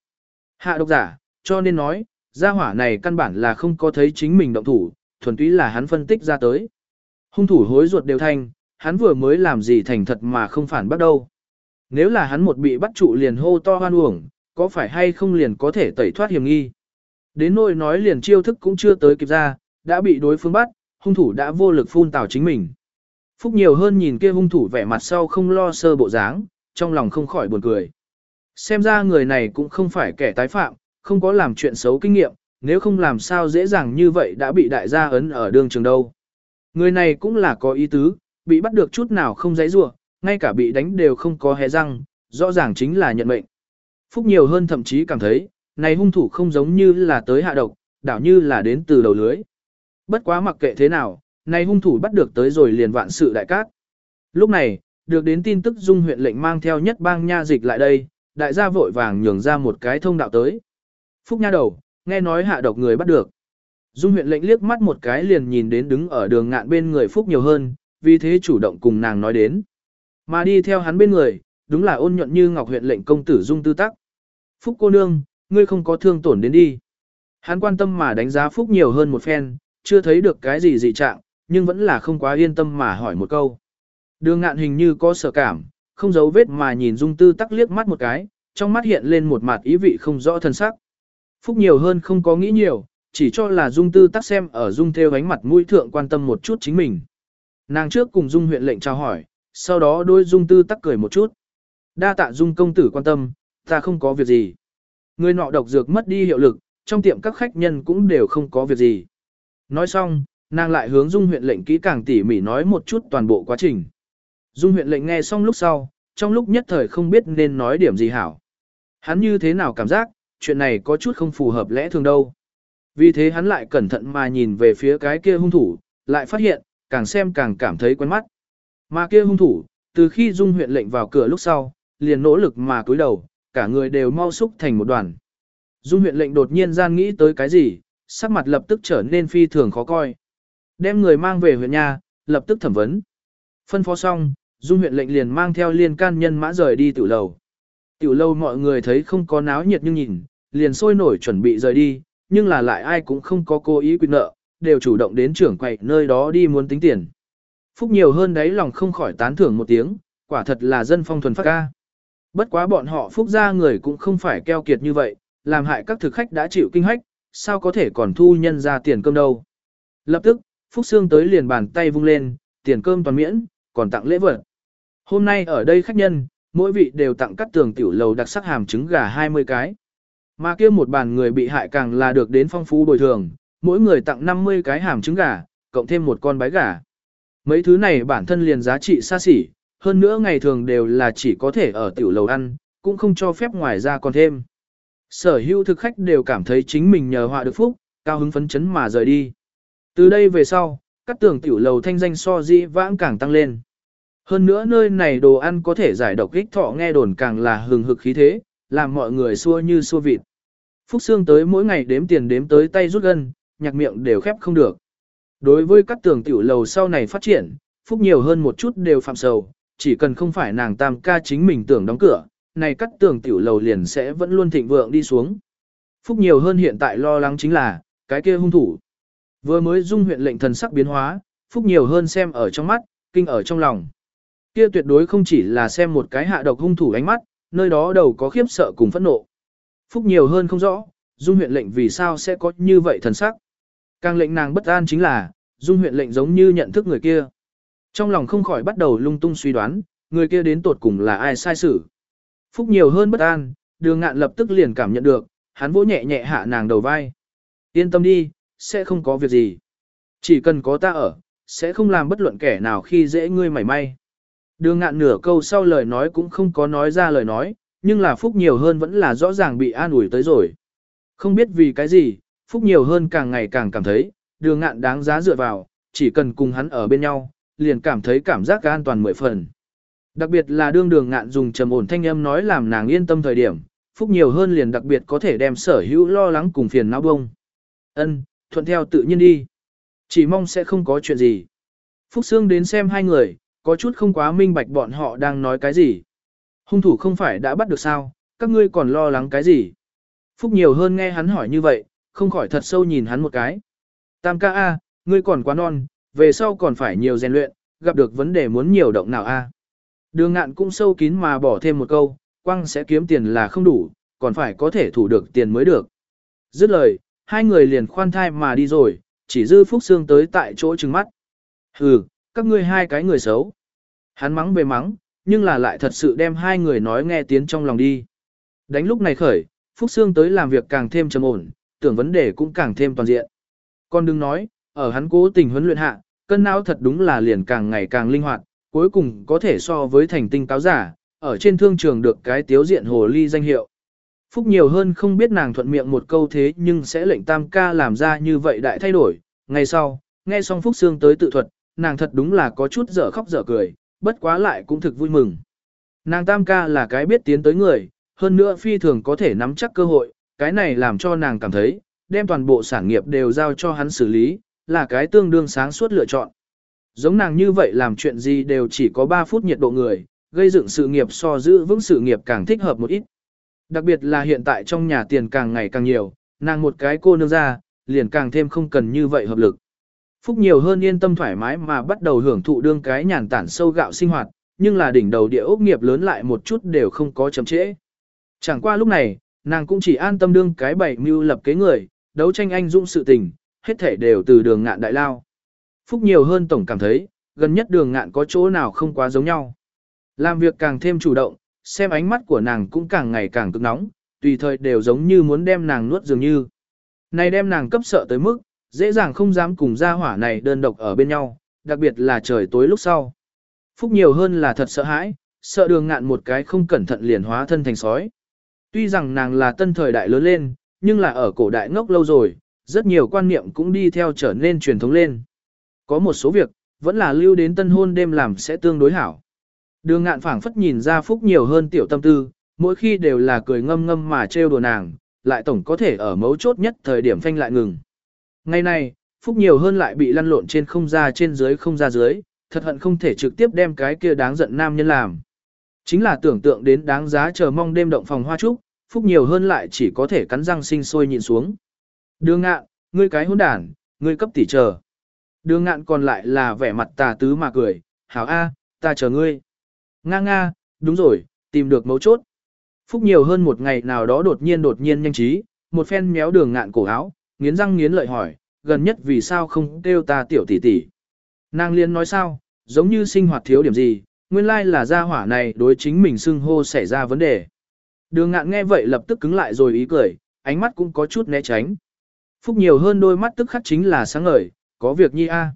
Hạ độc giả, cho nên nói, gia hỏa này căn bản là không có thấy chính mình động thủ, thuần túy là hắn phân tích ra tới. Hung thủ hối ruột đều thanh, hắn vừa mới làm gì thành thật mà không phản bắt đâu. Nếu là hắn một bị bắt trụ liền hô to hoan uổng, có phải hay không liền có thể tẩy thoát hiểm nghi. Đến nỗi nói liền chiêu thức cũng chưa tới kịp ra, đã bị đối phương bắt, hung thủ đã vô lực phun tào chính mình. Phúc nhiều hơn nhìn kia hung thủ vẻ mặt sau không lo sơ bộ dáng, trong lòng không khỏi buồn cười. Xem ra người này cũng không phải kẻ tái phạm, không có làm chuyện xấu kinh nghiệm, nếu không làm sao dễ dàng như vậy đã bị đại gia ấn ở đường trường đâu. Người này cũng là có ý tứ, bị bắt được chút nào không giấy rua, ngay cả bị đánh đều không có hé răng, rõ ràng chính là nhận mệnh. Phúc nhiều hơn thậm chí cảm thấy, này hung thủ không giống như là tới hạ độc, đảo như là đến từ đầu lưới. Bất quá mặc kệ thế nào, này hung thủ bắt được tới rồi liền vạn sự đại cát. Lúc này, được đến tin tức dung huyện lệnh mang theo nhất bang nha dịch lại đây, đại gia vội vàng nhường ra một cái thông đạo tới. Phúc nha đầu, nghe nói hạ độc người bắt được. Dung huyện lệnh liếc mắt một cái liền nhìn đến đứng ở đường ngạn bên người Phúc nhiều hơn, vì thế chủ động cùng nàng nói đến. Mà đi theo hắn bên người, đúng là ôn nhuận như ngọc huyện lệnh công tử Dung tư tắc. Phúc cô nương, ngươi không có thương tổn đến đi. Hắn quan tâm mà đánh giá Phúc nhiều hơn một phen, chưa thấy được cái gì dị trạng, nhưng vẫn là không quá yên tâm mà hỏi một câu. Đường ngạn hình như có sợ cảm, không giấu vết mà nhìn Dung tư tắc liếc mắt một cái, trong mắt hiện lên một mặt ý vị không rõ thân sắc. Phúc nhiều hơn không có nghĩ nhiều, chỉ cho là Dung tư tắc xem ở Dung theo ánh mặt mũi thượng quan tâm một chút chính mình. Nàng trước cùng Dung huyện lệnh chào hỏi, sau đó đôi Dung tư tắc cười một chút. Đa tạ Dung công tử quan tâm, ta không có việc gì. Người nọ độc dược mất đi hiệu lực, trong tiệm các khách nhân cũng đều không có việc gì. Nói xong, nàng lại hướng Dung huyện lệnh kỹ càng tỉ mỉ nói một chút toàn bộ quá trình. Dung huyện lệnh nghe xong lúc sau, trong lúc nhất thời không biết nên nói điểm gì hảo. Hắn như thế nào cảm giác, chuyện này có chút không phù hợp lẽ thường đâu. Vì thế hắn lại cẩn thận mà nhìn về phía cái kia hung thủ, lại phát hiện, càng xem càng cảm thấy quen mắt. Mà kia hung thủ, từ khi Dung huyện lệnh vào cửa lúc sau, liền nỗ lực mà cúi đầu, cả người đều mau xúc thành một đoàn. Dung huyện lệnh đột nhiên gian nghĩ tới cái gì, sắc mặt lập tức trở nên phi thường khó coi. Đem người mang về huyện nhà, lập tức thẩm vấn. Phân phó xong, Dung huyện lệnh liền mang theo liên can nhân mã rời đi tiểu lầu. Tiểu lâu mọi người thấy không có náo nhiệt nhưng nhìn, liền sôi nổi chuẩn bị rời đi, nhưng là lại ai cũng không có cố ý quyết nợ, đều chủ động đến trưởng quầy nơi đó đi muốn tính tiền. Phúc nhiều hơn đấy lòng không khỏi tán thưởng một tiếng, quả thật là dân phong thuần phát ca. Bất quá bọn họ phúc gia người cũng không phải keo kiệt như vậy, làm hại các thực khách đã chịu kinh hách, sao có thể còn thu nhân ra tiền cơm đâu. Lập tức, Phúc Sương tới liền bàn tay vung lên, tiền cơm toàn miễn, còn tặng lễ vật. Hôm nay ở đây khách nhân, mỗi vị đều tặng các tường tiểu lầu đặc sắc hàm trứng gà 20 cái. Mà kia một bàn người bị hại càng là được đến phong phú bồi thường, mỗi người tặng 50 cái hàm trứng gà, cộng thêm một con bái gà. Mấy thứ này bản thân liền giá trị xa xỉ, hơn nữa ngày thường đều là chỉ có thể ở tiểu lầu ăn, cũng không cho phép ngoài ra còn thêm. Sở hữu thực khách đều cảm thấy chính mình nhờ họa được phúc, cao hứng phấn chấn mà rời đi. Từ đây về sau, các tường tiểu lầu thanh danh so dĩ vãng càng tăng lên. Hơn nữa nơi này đồ ăn có thể giải độc kích thọ nghe đồn càng là hừng hực khí thế, làm mọi người xua như xua vịt. Phúc Sương tới mỗi ngày đếm tiền đếm tới tay rút gân, nhạc miệng đều khép không được. Đối với các tường tiểu lầu sau này phát triển, Phúc nhiều hơn một chút đều phạm sầu, chỉ cần không phải nàng tam ca chính mình tưởng đóng cửa, này cắt tường tiểu lầu liền sẽ vẫn luôn thịnh vượng đi xuống. Phúc nhiều hơn hiện tại lo lắng chính là, cái kia hung thủ. Vừa mới dung huyện lệnh thần sắc biến hóa, Phúc nhiều hơn xem ở trong mắt, kinh ở trong lòng. Kia tuyệt đối không chỉ là xem một cái hạ độc hung thủ ánh mắt, nơi đó đầu có khiếp sợ cùng phẫn nộ. Phúc nhiều hơn không rõ, dung huyện lệnh vì sao sẽ có như vậy thần sắc. Càng lệnh nàng bất an chính là, dung huyện lệnh giống như nhận thức người kia. Trong lòng không khỏi bắt đầu lung tung suy đoán, người kia đến tột cùng là ai sai xử. Phúc nhiều hơn bất an, đường ngạn lập tức liền cảm nhận được, hắn vỗ nhẹ nhẹ hạ nàng đầu vai. Yên tâm đi, sẽ không có việc gì. Chỉ cần có ta ở, sẽ không làm bất luận kẻ nào khi dễ ngươi mảy may. Đường ngạn nửa câu sau lời nói cũng không có nói ra lời nói, nhưng là Phúc nhiều hơn vẫn là rõ ràng bị an ủi tới rồi. Không biết vì cái gì, Phúc nhiều hơn càng ngày càng cảm thấy, đường ngạn đáng giá dựa vào, chỉ cần cùng hắn ở bên nhau, liền cảm thấy cảm giác an toàn mười phần. Đặc biệt là đương đường ngạn dùng trầm ổn thanh âm nói làm nàng yên tâm thời điểm, Phúc nhiều hơn liền đặc biệt có thể đem sở hữu lo lắng cùng phiền não bông. Ân, thuận theo tự nhiên đi. Chỉ mong sẽ không có chuyện gì. Phúc Sương đến xem hai người, có chút không quá minh bạch bọn họ đang nói cái gì. Hung thủ không phải đã bắt được sao, các ngươi còn lo lắng cái gì. Phúc nhiều hơn nghe hắn hỏi như vậy, không khỏi thật sâu nhìn hắn một cái. Tam ca A, ngươi còn quá non, về sau còn phải nhiều rèn luyện, gặp được vấn đề muốn nhiều động nào A. Đường ngạn cũng sâu kín mà bỏ thêm một câu, quăng sẽ kiếm tiền là không đủ, còn phải có thể thủ được tiền mới được. Dứt lời, hai người liền khoan thai mà đi rồi, chỉ dư Phúc Sương tới tại chỗ trừng mắt. Hừ, các ngươi hai cái người xấu. Hắn mắng về mắng, nhưng là lại thật sự đem hai người nói nghe tiếng trong lòng đi. Đánh lúc này khởi, Phúc Sương tới làm việc càng thêm trầm ổn, tưởng vấn đề cũng càng thêm toàn diện. Còn đừng nói, ở hắn cố tình huấn luyện hạ, cân não thật đúng là liền càng ngày càng linh hoạt, cuối cùng có thể so với thành tinh cáo giả, ở trên thương trường được cái tiếu diện hồ ly danh hiệu. Phúc nhiều hơn không biết nàng thuận miệng một câu thế nhưng sẽ lệnh tam ca làm ra như vậy đại thay đổi. Ngày sau, nghe xong Phúc Sương tới tự thuật, nàng thật đúng là có chút dở khóc dở cười, bất quá lại cũng thực vui mừng. Nàng tam ca là cái biết tiến tới người, hơn nữa phi thường có thể nắm chắc cơ hội, cái này làm cho nàng cảm thấy, đem toàn bộ sản nghiệp đều giao cho hắn xử lý, là cái tương đương sáng suốt lựa chọn. Giống nàng như vậy làm chuyện gì đều chỉ có 3 phút nhiệt độ người, gây dựng sự nghiệp so giữ vững sự nghiệp càng thích hợp một ít. Đặc biệt là hiện tại trong nhà tiền càng ngày càng nhiều, nàng một cái cô nương ra, liền càng thêm không cần như vậy hợp lực. Phúc nhiều hơn yên tâm thoải mái mà bắt đầu hưởng thụ đương cái nhàn tản sâu gạo sinh hoạt, nhưng là đỉnh đầu địa ốc nghiệp lớn lại một chút đều không có chấm trễ. Chẳng qua lúc này, nàng cũng chỉ an tâm đương cái bảy mưu lập kế người, đấu tranh anh dũng sự tình, hết thể đều từ đường ngạn đại lao. Phúc nhiều hơn tổng cảm thấy, gần nhất đường ngạn có chỗ nào không quá giống nhau. Làm việc càng thêm chủ động, xem ánh mắt của nàng cũng càng ngày càng cực nóng, tùy thời đều giống như muốn đem nàng nuốt dường như. Này đem nàng cấp sợ tới mức, dễ dàng không dám cùng gia hỏa này đơn độc ở bên nhau, đặc biệt là trời tối lúc sau. Phúc nhiều hơn là thật sợ hãi, sợ đường ngạn một cái không cẩn thận liền hóa thân thành sói. Tuy rằng nàng là tân thời đại lớn lên, nhưng là ở cổ đại ngốc lâu rồi, rất nhiều quan niệm cũng đi theo trở nên truyền thống lên. Có một số việc, vẫn là lưu đến tân hôn đêm làm sẽ tương đối hảo. Đường ngạn phảng phất nhìn ra Phúc nhiều hơn tiểu tâm tư, mỗi khi đều là cười ngâm ngâm mà trêu đùa nàng, lại tổng có thể ở mấu chốt nhất thời điểm phanh lại ngừng. Ngày nay Phúc nhiều hơn lại bị lăn lộn trên không ra trên dưới không ra dưới, thật hận không thể trực tiếp đem cái kia đáng giận nam nhân làm. Chính là tưởng tượng đến đáng giá chờ mong đêm động phòng hoa trúc, Phúc nhiều hơn lại chỉ có thể cắn răng sinh sôi nhìn xuống. Đường ngạn, ngươi cái hỗn đản, ngươi cấp tỷ chờ. Đường ngạn còn lại là vẻ mặt tà tứ mà cười, hảo a, ta chờ ngươi. Nga nga, đúng rồi, tìm được mấu chốt. Phúc nhiều hơn một ngày nào đó đột nhiên đột nhiên nhanh trí, một phen méo đường ngạn cổ áo, nghiến răng nghiến lợi hỏi, gần nhất vì sao không kêu ta tiểu tỷ tỷ. Nàng liên nói sao, giống như sinh hoạt thiếu điểm gì, nguyên lai là gia hỏa này đối chính mình xưng hô xảy ra vấn đề. Đường ngạn nghe vậy lập tức cứng lại rồi ý cười, ánh mắt cũng có chút né tránh. Phúc nhiều hơn đôi mắt tức khắc chính là sáng ngời, có việc nhi a. À.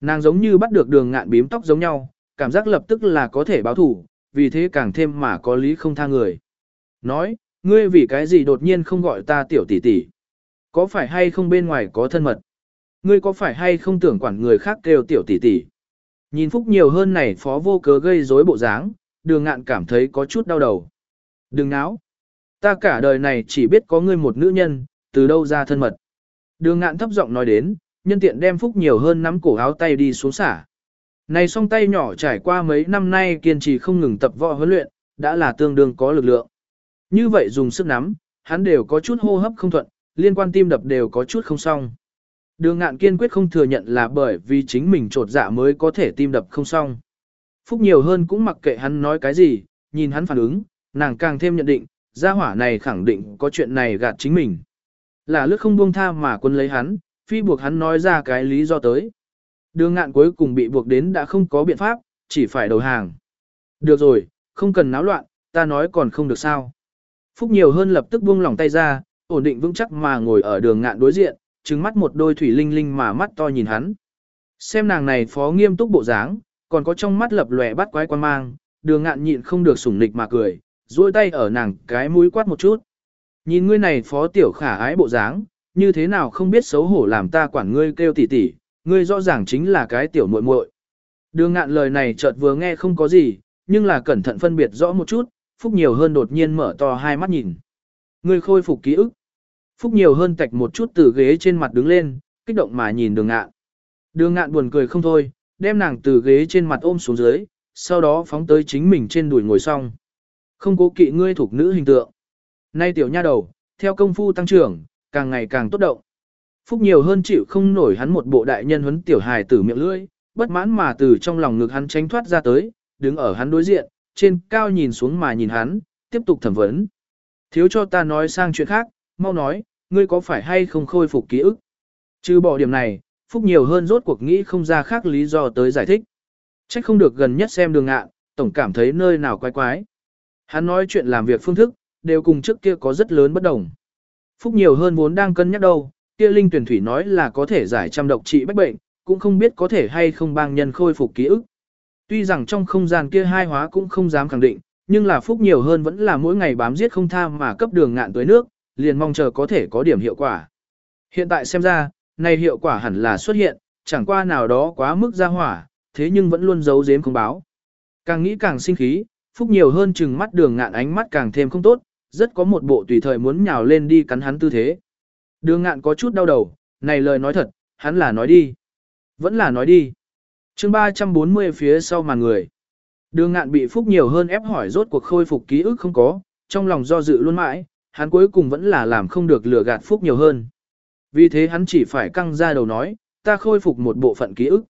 Nàng giống như bắt được đường ngạn bím tóc giống nhau, cảm giác lập tức là có thể báo thủ, vì thế càng thêm mà có lý không tha người. Nói, Ngươi vì cái gì đột nhiên không gọi ta tiểu tỷ tỷ? Có phải hay không bên ngoài có thân mật? Ngươi có phải hay không tưởng quản người khác kêu tiểu tỷ tỷ? Nhìn Phúc nhiều hơn này phó vô cớ gây rối bộ dáng, đường ngạn cảm thấy có chút đau đầu. Đừng náo. Ta cả đời này chỉ biết có ngươi một nữ nhân, từ đâu ra thân mật. Đường ngạn thấp giọng nói đến, nhân tiện đem Phúc nhiều hơn nắm cổ áo tay đi xuống xả. Này song tay nhỏ trải qua mấy năm nay kiên trì không ngừng tập võ huấn luyện, đã là tương đương có lực lượng. Như vậy dùng sức nắm, hắn đều có chút hô hấp không thuận, liên quan tim đập đều có chút không xong. Đường ngạn kiên quyết không thừa nhận là bởi vì chính mình trột dạ mới có thể tim đập không xong. Phúc nhiều hơn cũng mặc kệ hắn nói cái gì, nhìn hắn phản ứng, nàng càng thêm nhận định, gia hỏa này khẳng định có chuyện này gạt chính mình. Là lướt không buông tha mà quân lấy hắn, phi buộc hắn nói ra cái lý do tới. Đường ngạn cuối cùng bị buộc đến đã không có biện pháp, chỉ phải đầu hàng. Được rồi, không cần náo loạn, ta nói còn không được sao. Phúc nhiều hơn lập tức buông lỏng tay ra, ổn định vững chắc mà ngồi ở đường ngạn đối diện, trừng mắt một đôi thủy linh linh mà mắt to nhìn hắn. Xem nàng này phó nghiêm túc bộ dáng, còn có trong mắt lập lòe bắt quái quan mang, đường ngạn nhịn không được sủng nịch mà cười, duỗi tay ở nàng cái mũi quát một chút. Nhìn ngươi này phó tiểu khả ái bộ dáng, như thế nào không biết xấu hổ làm ta quản ngươi kêu tỉ tỉ, ngươi rõ ràng chính là cái tiểu muội muội. Đường ngạn lời này chợt vừa nghe không có gì, nhưng là cẩn thận phân biệt rõ một chút, Phúc nhiều hơn đột nhiên mở to hai mắt nhìn. Ngươi khôi phục ký ức. Phúc nhiều hơn tạch một chút từ ghế trên mặt đứng lên, kích động mà nhìn đường ngạn. Đường ngạn buồn cười không thôi, đem nàng từ ghế trên mặt ôm xuống dưới, sau đó phóng tới chính mình trên đùi ngồi xong. Không cố kỵ ngươi thuộc nữ hình tượng. Nay tiểu nha đầu, theo công phu tăng trưởng, càng ngày càng tốt động. Phúc nhiều hơn chịu không nổi hắn một bộ đại nhân huấn tiểu hài tử miệng lưỡi, bất mãn mà từ trong lòng ngực hắn tránh thoát ra tới, đứng ở hắn đối diện, trên cao nhìn xuống mà nhìn hắn, tiếp tục thẩm vấn. Thiếu cho ta nói sang chuyện khác, mau nói, ngươi có phải hay không khôi phục ký ức? Trừ bỏ điểm này, Phúc nhiều hơn rốt cuộc nghĩ không ra khác lý do tới giải thích. Trách không được gần nhất xem đường ngạ tổng cảm thấy nơi nào quái quái. Hắn nói chuyện làm việc phương thức, đều cùng trước kia có rất lớn bất đồng. Phúc nhiều hơn vốn đang cân nhắc đâu, kia linh tuyển thủy nói là có thể giải trăm độc trị bách bệnh, cũng không biết có thể hay không bang nhân khôi phục ký ức. Tuy rằng trong không gian kia hai hóa cũng không dám khẳng định, nhưng là phúc nhiều hơn vẫn là mỗi ngày bám giết không tham mà cấp đường ngạn tới nước, liền mong chờ có thể có điểm hiệu quả. Hiện tại xem ra, này hiệu quả hẳn là xuất hiện, chẳng qua nào đó quá mức ra hỏa, thế nhưng vẫn luôn giấu giếm không báo. Càng nghĩ càng sinh khí, phúc nhiều hơn chừng mắt đường ngạn ánh mắt càng thêm không tốt, rất có một bộ tùy thời muốn nhào lên đi cắn hắn tư thế. Đường ngạn có chút đau đầu, này lời nói thật, hắn là nói đi. Vẫn là nói đi. chương 340 phía sau màn người. Đường ngạn bị phúc nhiều hơn ép hỏi rốt cuộc khôi phục ký ức không có, trong lòng do dự luôn mãi, hắn cuối cùng vẫn là làm không được lừa gạt phúc nhiều hơn. Vì thế hắn chỉ phải căng ra đầu nói, ta khôi phục một bộ phận ký ức.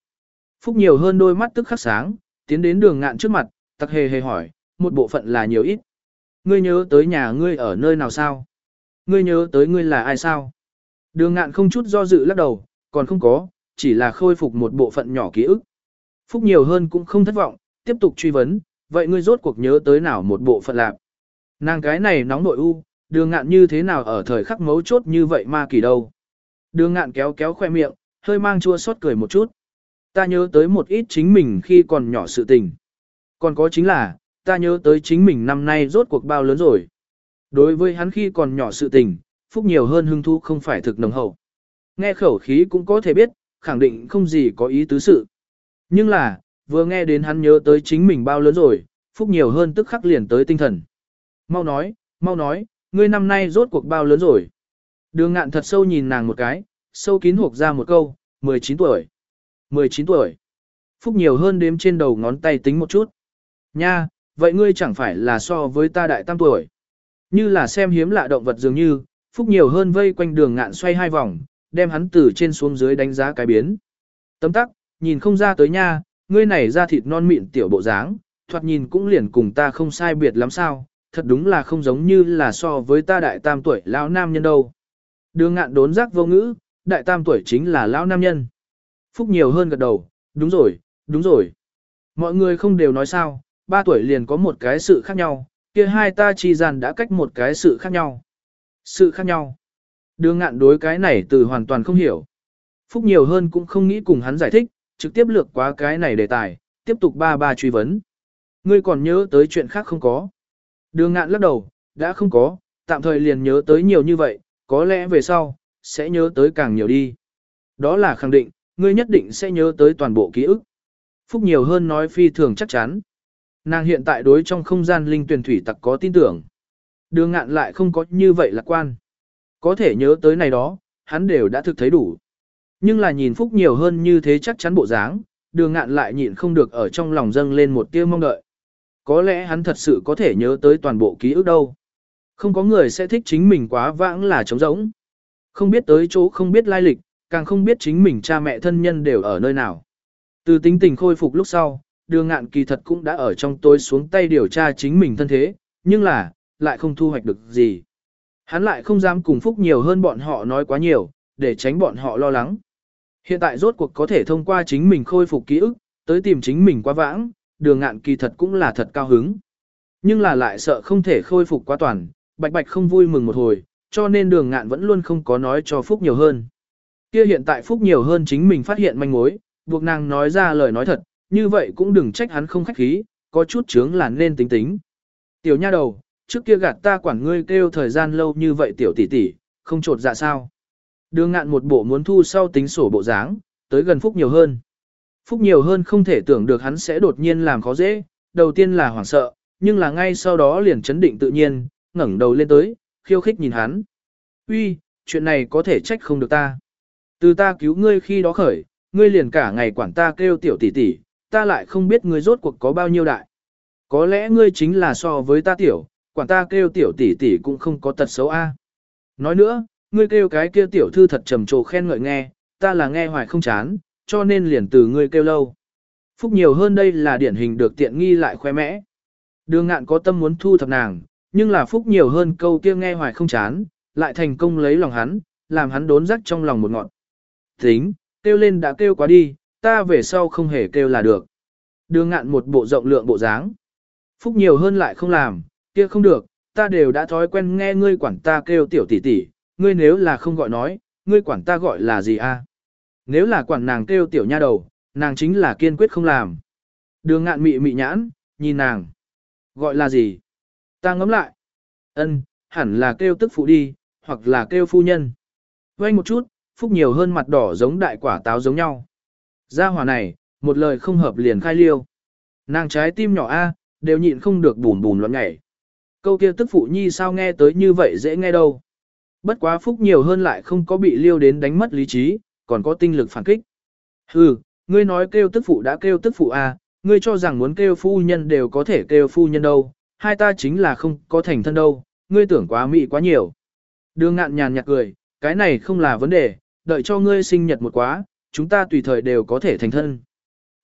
Phúc nhiều hơn đôi mắt tức khắc sáng, tiến đến đường ngạn trước mặt, tặc hề hề hỏi, một bộ phận là nhiều ít. Ngươi nhớ tới nhà ngươi ở nơi nào sao? Ngươi nhớ tới ngươi là ai sao? Đường ngạn không chút do dự lắc đầu, còn không có, chỉ là khôi phục một bộ phận nhỏ ký ức. Phúc nhiều hơn cũng không thất vọng, tiếp tục truy vấn, vậy ngươi rốt cuộc nhớ tới nào một bộ phận lạc? Nàng cái này nóng nội u, đường ngạn như thế nào ở thời khắc mấu chốt như vậy ma kỳ đâu? Đường ngạn kéo kéo khoe miệng, hơi mang chua xót cười một chút. Ta nhớ tới một ít chính mình khi còn nhỏ sự tình. Còn có chính là, ta nhớ tới chính mình năm nay rốt cuộc bao lớn rồi. Đối với hắn khi còn nhỏ sự tình, phúc nhiều hơn hưng thu không phải thực nồng hậu. Nghe khẩu khí cũng có thể biết, khẳng định không gì có ý tứ sự. Nhưng là, vừa nghe đến hắn nhớ tới chính mình bao lớn rồi, phúc nhiều hơn tức khắc liền tới tinh thần. Mau nói, mau nói, ngươi năm nay rốt cuộc bao lớn rồi. Đường ngạn thật sâu nhìn nàng một cái, sâu kín hộp ra một câu, 19 tuổi. 19 tuổi. Phúc nhiều hơn đếm trên đầu ngón tay tính một chút. Nha, vậy ngươi chẳng phải là so với ta đại tam tuổi. Như là xem hiếm lạ động vật dường như, Phúc nhiều hơn vây quanh đường ngạn xoay hai vòng, đem hắn từ trên xuống dưới đánh giá cái biến. Tấm tắc, nhìn không ra tới nha, ngươi này ra thịt non mịn tiểu bộ dáng, thoạt nhìn cũng liền cùng ta không sai biệt lắm sao, thật đúng là không giống như là so với ta đại tam tuổi lão nam nhân đâu. Đường ngạn đốn giác vô ngữ, đại tam tuổi chính là lão nam nhân. Phúc nhiều hơn gật đầu, đúng rồi, đúng rồi. Mọi người không đều nói sao, ba tuổi liền có một cái sự khác nhau, kia hai ta chi gian đã cách một cái sự khác nhau. Sự khác nhau. Đường ngạn đối cái này từ hoàn toàn không hiểu. Phúc nhiều hơn cũng không nghĩ cùng hắn giải thích, trực tiếp lược quá cái này đề tài, tiếp tục ba ba truy vấn. Ngươi còn nhớ tới chuyện khác không có. Đường ngạn lắc đầu, đã không có, tạm thời liền nhớ tới nhiều như vậy, có lẽ về sau, sẽ nhớ tới càng nhiều đi. Đó là khẳng định, ngươi nhất định sẽ nhớ tới toàn bộ ký ức. Phúc nhiều hơn nói phi thường chắc chắn. Nàng hiện tại đối trong không gian linh tuyển thủy tặc có tin tưởng. Đường ngạn lại không có như vậy lạc quan. Có thể nhớ tới này đó, hắn đều đã thực thấy đủ. Nhưng là nhìn Phúc nhiều hơn như thế chắc chắn bộ dáng, đường ngạn lại nhịn không được ở trong lòng dâng lên một tia mong đợi. Có lẽ hắn thật sự có thể nhớ tới toàn bộ ký ức đâu. Không có người sẽ thích chính mình quá vãng là trống rỗng. Không biết tới chỗ không biết lai lịch, càng không biết chính mình cha mẹ thân nhân đều ở nơi nào. Từ tính tình khôi phục lúc sau, đường ngạn kỳ thật cũng đã ở trong tôi xuống tay điều tra chính mình thân thế, nhưng là, lại không thu hoạch được gì. Hắn lại không dám cùng Phúc nhiều hơn bọn họ nói quá nhiều, để tránh bọn họ lo lắng. Hiện tại rốt cuộc có thể thông qua chính mình khôi phục ký ức, tới tìm chính mình quá vãng, đường ngạn kỳ thật cũng là thật cao hứng. Nhưng là lại sợ không thể khôi phục quá toàn, bạch bạch không vui mừng một hồi, cho nên đường ngạn vẫn luôn không có nói cho Phúc nhiều hơn. Kia hiện tại Phúc nhiều hơn chính mình phát hiện manh mối, buộc nàng nói ra lời nói thật, như vậy cũng đừng trách hắn không khách khí, có chút chướng là nên tính tính. Tiểu nha đầu, trước kia gạt ta quản ngươi kêu thời gian lâu như vậy tiểu tỷ tỷ, không trột dạ sao. Đường ngạn một bộ muốn thu sau tính sổ bộ dáng, tới gần Phúc nhiều hơn. Phúc nhiều hơn không thể tưởng được hắn sẽ đột nhiên làm khó dễ, đầu tiên là hoảng sợ, nhưng là ngay sau đó liền chấn định tự nhiên, ngẩng đầu lên tới, khiêu khích nhìn hắn. Uy, chuyện này có thể trách không được ta. Từ ta cứu ngươi khi đó khởi, ngươi liền cả ngày quản ta kêu tiểu tỷ tỷ, ta lại không biết ngươi rốt cuộc có bao nhiêu đại. Có lẽ ngươi chính là so với ta tiểu, quản ta kêu tiểu tỷ tỷ cũng không có tật xấu a. Nói nữa, ngươi kêu cái kia tiểu thư thật trầm trồ khen ngợi nghe, ta là nghe hoài không chán, cho nên liền từ ngươi kêu lâu. Phúc nhiều hơn đây là điển hình được tiện nghi lại khoe mẽ. Đường ngạn có tâm muốn thu thập nàng, nhưng là Phúc nhiều hơn câu kia nghe hoài không chán, lại thành công lấy lòng hắn, làm hắn đốn rắc trong lòng một ngọn. Tính, kêu lên đã kêu quá đi, ta về sau không hề kêu là được. Đường ngạn một bộ rộng lượng bộ dáng. Phúc nhiều hơn lại không làm, kia không được, ta đều đã thói quen nghe ngươi quản ta kêu tiểu tỷ tỷ, ngươi nếu là không gọi nói, ngươi quản ta gọi là gì a? Nếu là quản nàng kêu tiểu nha đầu, nàng chính là kiên quyết không làm. Đường ngạn mị mị nhãn, nhìn nàng. Gọi là gì? Ta ngẫm lại. Ân, hẳn là kêu tức phụ đi, hoặc là kêu phu nhân. Quay một chút, phúc nhiều hơn mặt đỏ giống đại quả táo giống nhau. Gia hỏa này, một lời không hợp liền khai liêu. Nàng trái tim nhỏ A, đều nhịn không được bùn bùn loạn nhảy. Câu kia tức phụ nhi sao nghe tới như vậy dễ nghe đâu. Bất quá phúc nhiều hơn lại không có bị liêu đến đánh mất lý trí, còn có tinh lực phản kích. Hừ, ngươi nói kêu tức phụ đã kêu tức phụ A, ngươi cho rằng muốn kêu phu nhân đều có thể kêu phu nhân đâu, hai ta chính là không có thành thân đâu, ngươi tưởng quá mị quá nhiều. Đường ngạn nhàn nhạt cười, cái này không là vấn đề, đợi cho ngươi sinh nhật một quá, chúng ta tùy thời đều có thể thành thân.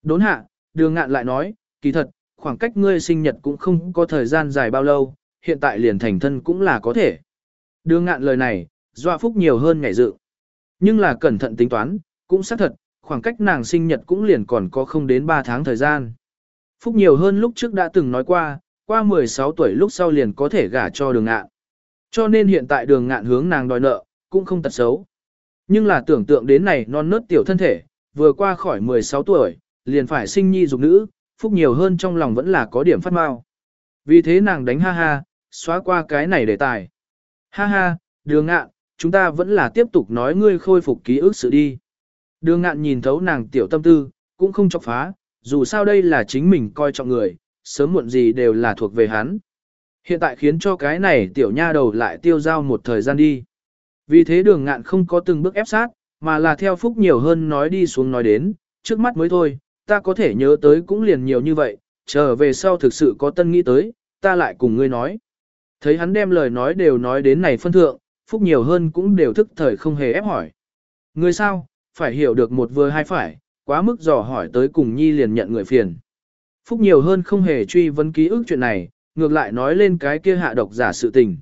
Đốn hạ, đường ngạn lại nói, kỳ thật, khoảng cách ngươi sinh nhật cũng không có thời gian dài bao lâu, hiện tại liền thành thân cũng là có thể. Đường ngạn lời này, dọa phúc nhiều hơn ngày dự. Nhưng là cẩn thận tính toán, cũng xác thật, khoảng cách nàng sinh nhật cũng liền còn có không đến 3 tháng thời gian. Phúc nhiều hơn lúc trước đã từng nói qua, qua 16 tuổi lúc sau liền có thể gả cho đường ngạn. Cho nên hiện tại đường ngạn hướng nàng đòi nợ, cũng không tật xấu. Nhưng là tưởng tượng đến này non nớt tiểu thân thể, vừa qua khỏi 16 tuổi, liền phải sinh nhi dục nữ, phúc nhiều hơn trong lòng vẫn là có điểm phát mau. Vì thế nàng đánh ha ha, xóa qua cái này đề tài. Ha ha, đường ngạn, chúng ta vẫn là tiếp tục nói ngươi khôi phục ký ức sự đi. Đường ngạn nhìn thấu nàng tiểu tâm tư, cũng không chọc phá, dù sao đây là chính mình coi trọng người, sớm muộn gì đều là thuộc về hắn. Hiện tại khiến cho cái này tiểu nha đầu lại tiêu giao một thời gian đi. Vì thế đường ngạn không có từng bước ép sát, mà là theo phúc nhiều hơn nói đi xuống nói đến, trước mắt mới thôi, ta có thể nhớ tới cũng liền nhiều như vậy, trở về sau thực sự có tân nghĩ tới, ta lại cùng ngươi nói. Thấy hắn đem lời nói đều nói đến này phân thượng, phúc nhiều hơn cũng đều thức thời không hề ép hỏi. Ngươi sao, phải hiểu được một vừa hai phải, quá mức dò hỏi tới cùng nhi liền nhận người phiền. Phúc nhiều hơn không hề truy vấn ký ức chuyện này, ngược lại nói lên cái kia hạ độc giả sự tình.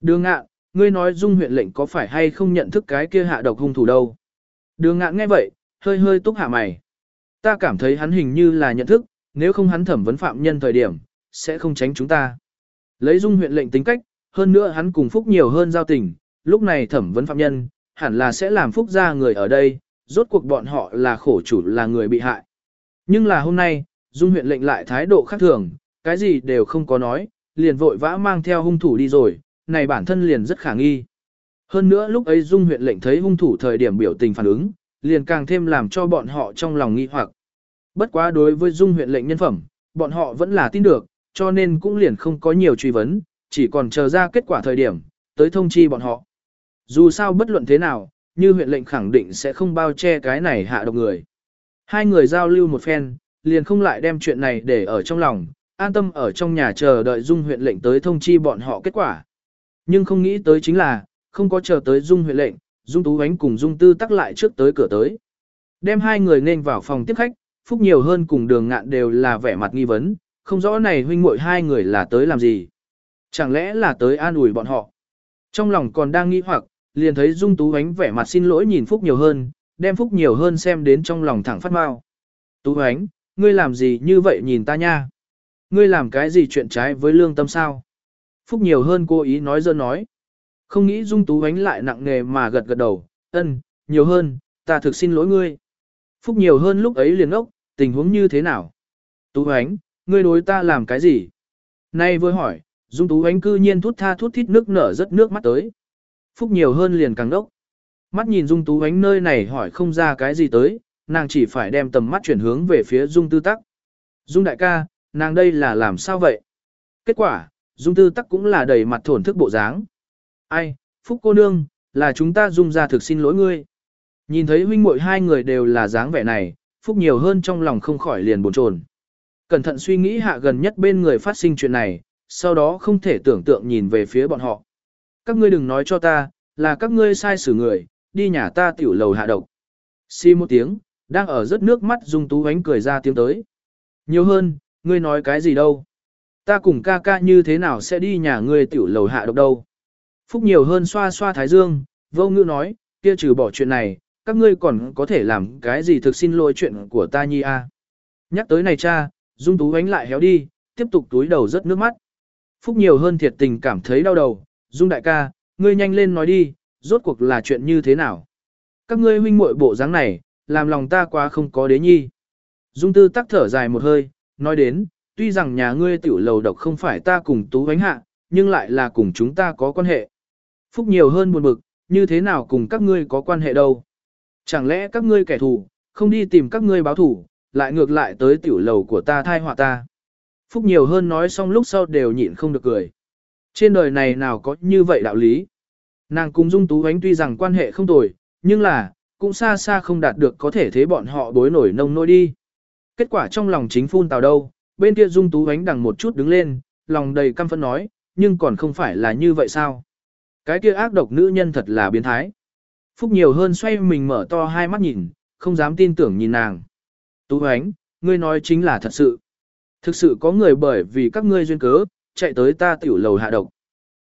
Đường ngạn, ngươi nói dung huyện lệnh có phải hay không nhận thức cái kia hạ độc hung thủ đâu. Đường ngạn nghe vậy, hơi hơi túc hạ mày. Ta cảm thấy hắn hình như là nhận thức, nếu không hắn thẩm vấn phạm nhân thời điểm, sẽ không tránh chúng ta. Lấy dung huyện lệnh tính cách, hơn nữa hắn cùng Phúc nhiều hơn giao tình, lúc này thẩm vấn phạm nhân, hẳn là sẽ làm Phúc ra người ở đây, rốt cuộc bọn họ là khổ chủ là người bị hại. Nhưng là hôm nay, dung huyện lệnh lại thái độ khác thường, cái gì đều không có nói, liền vội vã mang theo hung thủ đi rồi, này bản thân liền rất khả nghi. Hơn nữa lúc ấy Dung huyện lệnh thấy hung thủ thời điểm biểu tình phản ứng, liền càng thêm làm cho bọn họ trong lòng nghi hoặc. Bất quá đối với Dung huyện lệnh nhân phẩm, bọn họ vẫn là tin được, cho nên cũng liền không có nhiều truy vấn, chỉ còn chờ ra kết quả thời điểm, tới thông chi bọn họ. Dù sao bất luận thế nào, như huyện lệnh khẳng định sẽ không bao che cái này hạ độc người. Hai người giao lưu một phen, liền không lại đem chuyện này để ở trong lòng, an tâm ở trong nhà chờ đợi Dung huyện lệnh tới thông chi bọn họ kết quả. Nhưng không nghĩ tới chính là, không có chờ tới Dung huyện lệnh, Dung Tú Ánh cùng Dung Tư tắc lại trước tới cửa tới. Đem hai người nên vào phòng tiếp khách, phúc nhiều hơn cùng đường ngạn đều là vẻ mặt nghi vấn, không rõ này huynh muội hai người là tới làm gì. Chẳng lẽ là tới an ủi bọn họ. Trong lòng còn đang nghi hoặc, liền thấy Dung Tú Ánh vẻ mặt xin lỗi nhìn Phúc nhiều hơn, đem Phúc nhiều hơn xem đến trong lòng thẳng phát mau. Tú Ánh, ngươi làm gì như vậy nhìn ta nha? Ngươi làm cái gì chuyện trái với lương tâm sao? Phúc nhiều hơn cô ý nói dơ nói. Không nghĩ Dung Tú Ánh lại nặng nề mà gật gật đầu, ân, nhiều hơn, ta thực xin lỗi ngươi. Phúc nhiều hơn lúc ấy liền ốc, tình huống như thế nào? Tú Ánh, ngươi đối ta làm cái gì? Nay vừa hỏi, Dung Tú Ánh cư nhiên thút tha thút thít nước nở rất nước mắt tới. Phúc nhiều hơn liền càng đốc. Mắt nhìn Dung Tú Ánh nơi này hỏi không ra cái gì tới, nàng chỉ phải đem tầm mắt chuyển hướng về phía Dung Tư Tắc. Dung đại ca, nàng đây là làm sao vậy? Kết quả, Dung Tư Tắc cũng là đầy mặt thổn thức bộ dáng. Ai, Phúc cô nương, là chúng ta Dung ra thực xin lỗi ngươi. Nhìn thấy huynh muội hai người đều là dáng vẻ này, Phúc nhiều hơn trong lòng không khỏi liền buồn chồn. Cẩn thận suy nghĩ hạ gần nhất bên người phát sinh chuyện này, sau đó không thể tưởng tượng nhìn về phía bọn họ. Các ngươi đừng nói cho ta, là các ngươi sai xử người, đi nhà ta tiểu lầu hạ độc. Xì một tiếng, đang ở rất nước mắt Dung Tú ánh cười ra tiếng tới. Nhiều hơn, ngươi nói cái gì đâu? Ta cùng ca ca như thế nào sẽ đi nhà ngươi tiểu lầu hạ độc đâu? Phúc nhiều hơn xoa xoa thái dương, vô ngữ nói, kia trừ bỏ chuyện này, các ngươi còn có thể làm cái gì thực xin lỗi chuyện của ta nhi a? Nhắc tới này cha, Dung Tú ánh lại héo đi, tiếp tục túi đầu rất nước mắt. Phúc nhiều hơn thiệt tình cảm thấy đau đầu, Dung đại ca, ngươi nhanh lên nói đi, rốt cuộc là chuyện như thế nào? Các ngươi huynh muội bộ dáng này, làm lòng ta quá không có đế nhi. Dung tư tắc thở dài một hơi, nói đến, tuy rằng nhà ngươi tiểu lầu độc không phải ta cùng tú ánh hạ, nhưng lại là cùng chúng ta có quan hệ. Phúc nhiều hơn buồn bực, như thế nào cùng các ngươi có quan hệ đâu? Chẳng lẽ các ngươi kẻ thù, không đi tìm các ngươi báo thù, lại ngược lại tới tiểu lầu của ta thai họa ta? Phúc nhiều hơn nói xong lúc sau đều nhịn không được cười. Trên đời này nào có như vậy đạo lý. Nàng cùng Dung Tú Ánh tuy rằng quan hệ không tồi, nhưng là, cũng xa xa không đạt được có thể thế bọn họ bối nổi nông nôi đi. Kết quả trong lòng chính phun tào đâu, bên kia Dung Tú Ánh đằng một chút đứng lên, lòng đầy căm phẫn nói, nhưng còn không phải là như vậy sao? Cái kia ác độc nữ nhân thật là biến thái. Phúc nhiều hơn xoay mình mở to hai mắt nhìn, không dám tin tưởng nhìn nàng. Tú Ánh, ngươi nói chính là thật sự. Thực sự có người bởi vì các ngươi duyên cớ, chạy tới ta tiểu lầu hạ độc.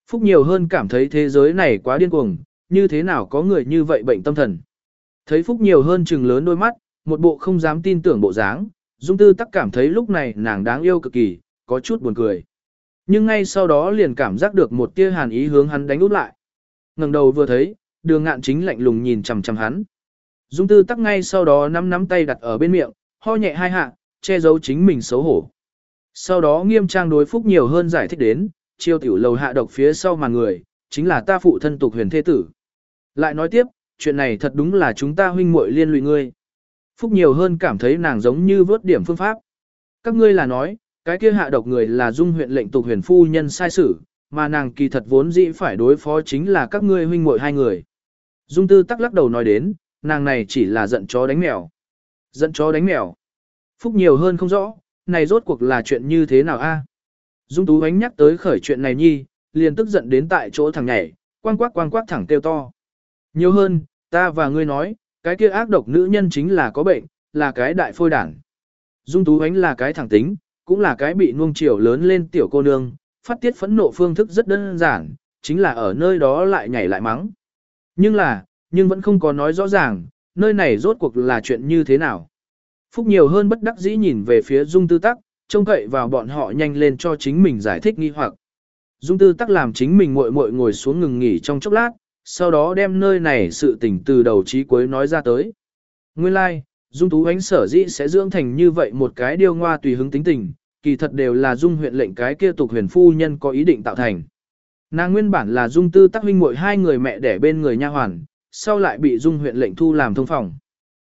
Phúc nhiều hơn cảm thấy thế giới này quá điên cuồng, như thế nào có người như vậy bệnh tâm thần. Thấy Phúc nhiều hơn trừng lớn đôi mắt, một bộ không dám tin tưởng bộ dáng, Dung Tư tắc cảm thấy lúc này nàng đáng yêu cực kỳ, có chút buồn cười. Nhưng ngay sau đó liền cảm giác được một tia hàn ý hướng hắn đánh út lại. ngẩng đầu vừa thấy, đường ngạn chính lạnh lùng nhìn chằm chằm hắn. Dung Tư tắc ngay sau đó nắm nắm tay đặt ở bên miệng, ho nhẹ hai hạ, che giấu chính mình xấu hổ. Sau đó nghiêm trang đối phúc nhiều hơn giải thích đến, chiêu tiểu lầu hạ độc phía sau màn người, chính là ta phụ thân tục huyền thế tử. Lại nói tiếp, chuyện này thật đúng là chúng ta huynh muội liên lụy ngươi. Phúc nhiều hơn cảm thấy nàng giống như vớt điểm phương pháp. Các ngươi là nói, cái kia hạ độc người là dung huyện lệnh tục huyền phu nhân sai sử, mà nàng kỳ thật vốn dĩ phải đối phó chính là các ngươi huynh muội hai người. Dung tư tắc lắc đầu nói đến, nàng này chỉ là giận chó đánh mèo. Giận chó đánh mèo. Phúc nhiều hơn không rõ, này rốt cuộc là chuyện như thế nào a? Dung Tú ánh nhắc tới khởi chuyện này nhi, liền tức giận đến tại chỗ thằng nhảy, quang quắc quang quắc thẳng kêu to. Nhiều hơn, ta và ngươi nói, cái kia ác độc nữ nhân chính là có bệnh, là cái đại phôi đảng. Dung Tú ánh là cái thẳng tính, cũng là cái bị nuông chiều lớn lên tiểu cô nương, phát tiết phẫn nộ phương thức rất đơn giản, chính là ở nơi đó lại nhảy lại mắng. Nhưng là, nhưng vẫn không có nói rõ ràng, nơi này rốt cuộc là chuyện như thế nào. Phúc nhiều hơn bất đắc dĩ nhìn về phía Dung Tư Tắc, trông cậy vào bọn họ nhanh lên cho chính mình giải thích nghi hoặc. Dung Tư Tắc làm chính mình muội muội ngồi xuống ngừng nghỉ trong chốc lát, sau đó đem nơi này sự tình từ đầu chí cuối nói ra tới. Nguyên lai, like, Dung Tú Ánh sở dĩ sẽ dưỡng thành như vậy một cái điêu ngoa tùy hứng tính tình, kỳ thật đều là Dung huyện lệnh cái kia tục huyền phu nhân có ý định tạo thành. Nàng nguyên bản là dung tư tắc huynh muội hai người mẹ đẻ bên người nha hoàn, sau lại bị dung huyện lệnh thu làm thông phòng.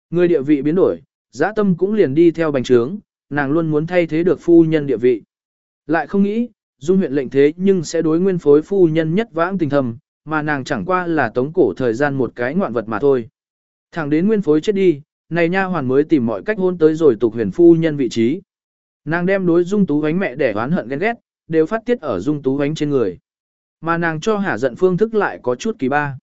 Người địa vị biến đổi, giã tâm cũng liền đi theo bành trướng, nàng luôn muốn thay thế được phu nhân địa vị. Lại không nghĩ, dung huyện lệnh thế nhưng sẽ đối nguyên phối phu nhân nhất vãng tình thầm, mà nàng chẳng qua là tống cổ thời gian một cái ngoạn vật mà thôi. Thẳng đến nguyên phối chết đi, này nha hoàn mới tìm mọi cách hôn tới rồi tục huyền phu nhân vị trí. Nàng đem đối dung tú gánh mẹ để oán hận ghen ghét, đều phát tiết ở dung tú gánh trên người. Mà nàng cho hả giận phương thức lại có chút kỳ ba.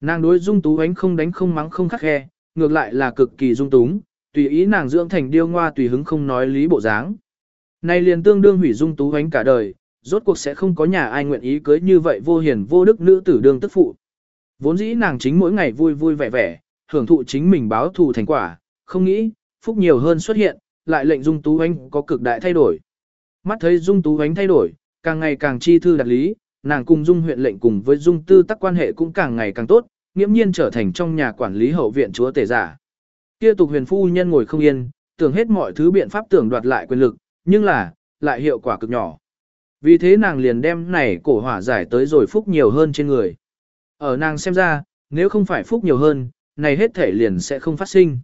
Nàng đối dung tú gánh không đánh không mắng không khắc khe, ngược lại là cực kỳ dung túng, tùy ý nàng dưỡng thành điêu ngoa tùy hứng không nói lý bộ dáng. Này liền tương đương hủy dung tú gánh cả đời, rốt cuộc sẽ không có nhà ai nguyện ý cưới như vậy vô hiền vô đức nữ tử đương tức phụ. Vốn dĩ nàng chính mỗi ngày vui vui vẻ vẻ, hưởng thụ chính mình báo thù thành quả, không nghĩ, phúc nhiều hơn xuất hiện, lại lệnh Dung Tú Ánh có cực đại thay đổi. Mắt thấy Dung Tú Ánh thay đổi, càng ngày càng chi thư đặt lý, nàng cùng Dung huyện lệnh cùng với Dung tư tắc quan hệ cũng càng ngày càng tốt, nghiễm nhiên trở thành trong nhà quản lý hậu viện chúa tể giả. Kia tục huyền phu nhân ngồi không yên, tưởng hết mọi thứ biện pháp tưởng đoạt lại quyền lực, nhưng là, lại hiệu quả cực nhỏ. Vì thế nàng liền đem này cổ hỏa giải tới rồi phúc nhiều hơn trên người. Ở nàng xem ra, nếu không phải phúc nhiều hơn, này hết thể liền sẽ không phát sinh.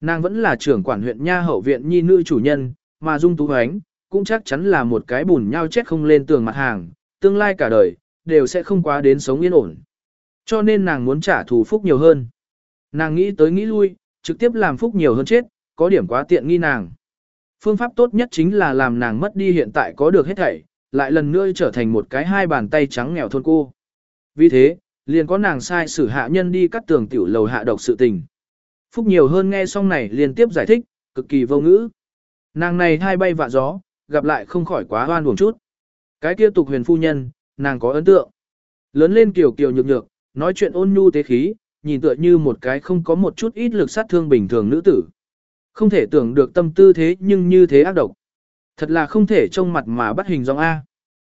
Nàng vẫn là trưởng quản huyện nha hậu viện nhi nữ chủ nhân, mà Dung Tú Hoánh, cũng chắc chắn là một cái bùn nhau chết không lên tường mặt hàng, tương lai cả đời, đều sẽ không quá đến sống yên ổn. Cho nên nàng muốn trả thù phúc nhiều hơn. Nàng nghĩ tới nghĩ lui, trực tiếp làm phúc nhiều hơn chết, có điểm quá tiện nghi nàng. Phương pháp tốt nhất chính là làm nàng mất đi hiện tại có được hết thảy, lại lần nữa trở thành một cái hai bàn tay trắng nghèo thôn cô. Vì thế, liền có nàng sai sử hạ nhân đi cắt tường tiểu lầu hạ độc sự tình. Phúc nhiều hơn nghe xong này liên tiếp giải thích, cực kỳ vô ngữ. Nàng này hai bay vạ gió, gặp lại không khỏi quá hoan buồn chút. Cái kia tục huyền phu nhân, nàng có ấn tượng. Lớn lên kiểu kiểu nhược nhược, nói chuyện ôn nhu tế khí, nhìn tựa như một cái không có một chút ít lực sát thương bình thường nữ tử. Không thể tưởng được tâm tư thế nhưng như thế ác độc. Thật là không thể trông mặt mà bắt hình dòng A.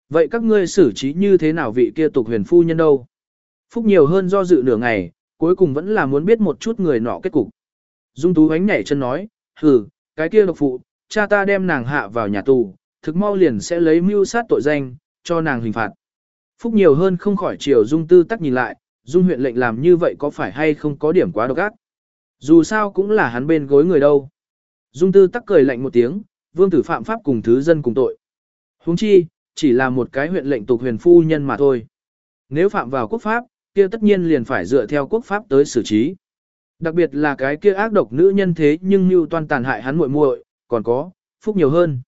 Vậy các ngươi xử trí như thế nào vị kia tục huyền phu nhân đâu? Phúc nhiều hơn do dự nửa ngày, cuối cùng vẫn là muốn biết một chút người nọ kết cục. Dung Tú ánh nhảy chân nói, hừ, cái kia độc phụ, cha ta đem nàng hạ vào nhà tù, thực mau liền sẽ lấy mưu sát tội danh, cho nàng hình phạt. Phúc nhiều hơn không khỏi chiều Dung Tư tắc nhìn lại, Dung huyện lệnh làm như vậy có phải hay không có điểm quá độc ác. Dù sao cũng là hắn bên gối người đâu. Dung Tư tắc cười lạnh một tiếng, vương tử phạm pháp cùng thứ dân cùng tội. huống chi, chỉ là một cái huyện lệnh tục huyền phu nhân mà thôi. Nếu phạm vào quốc pháp, kia tất nhiên liền phải dựa theo quốc pháp tới xử trí. Đặc biệt là cái kia ác độc nữ nhân thế nhưng như toàn tàn hại hắn muội muội, còn có, phúc nhiều hơn.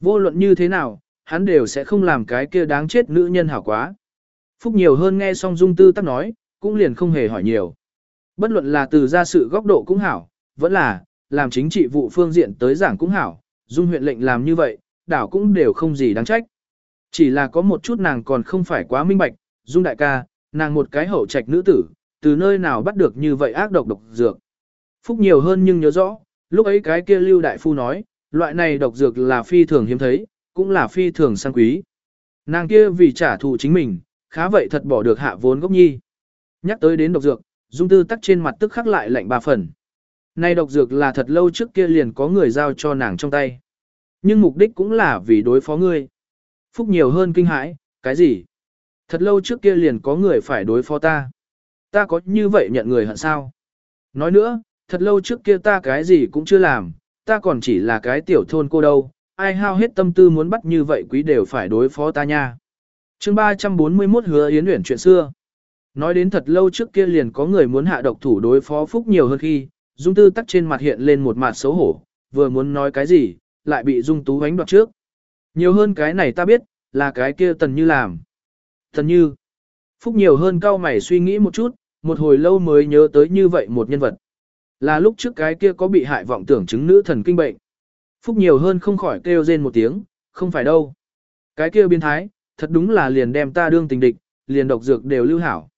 Vô luận như thế nào, hắn đều sẽ không làm cái kia đáng chết nữ nhân hảo quá. Phúc nhiều hơn nghe xong dung tư tắc nói, cũng liền không hề hỏi nhiều. Bất luận là từ ra sự góc độ cũng hảo, vẫn là, làm chính trị vụ phương diện tới giảng cũng hảo, dung huyện lệnh làm như vậy, đảo cũng đều không gì đáng trách. Chỉ là có một chút nàng còn không phải quá minh bạch, dung đại ca, nàng một cái hậu trạch nữ tử, từ nơi nào bắt được như vậy ác độc độc dược. Phúc nhiều hơn nhưng nhớ rõ, lúc ấy cái kia lưu đại phu nói, loại này độc dược là phi thường hiếm thấy, cũng là phi thường sang quý. Nàng kia vì trả thù chính mình, khá vậy thật bỏ được hạ vốn gốc nhi. Nhắc tới đến độc dược, dung tư tắc trên mặt tức khắc lại lạnh ba phần. Này độc dược là thật lâu trước kia liền có người giao cho nàng trong tay. Nhưng mục đích cũng là vì đối phó ngươi. Phúc nhiều hơn kinh hãi, cái gì? Thật lâu trước kia liền có người phải đối phó ta. Ta có như vậy nhận người hận sao? Nói nữa, thật lâu trước kia ta cái gì cũng chưa làm, ta còn chỉ là cái tiểu thôn cô đâu, ai hao hết tâm tư muốn bắt như vậy quý đều phải đối phó ta nha. chương 341 hứa yến luyện chuyện xưa. Nói đến thật lâu trước kia liền có người muốn hạ độc thủ đối phó Phúc nhiều hơn khi, Dung Tư tắc trên mặt hiện lên một mặt xấu hổ, vừa muốn nói cái gì, lại bị Dung Tú ánh đoạt trước. Nhiều hơn cái này ta biết, là cái kia tần như làm. tần như, Phúc nhiều hơn cao mày suy nghĩ một chút, một hồi lâu mới nhớ tới như vậy một nhân vật. Là lúc trước cái kia có bị hại vọng tưởng chứng nữ thần kinh bệnh. Phúc nhiều hơn không khỏi kêu rên một tiếng, không phải đâu. Cái kia biến thái, thật đúng là liền đem ta đương tình địch, liền độc dược đều lưu hảo.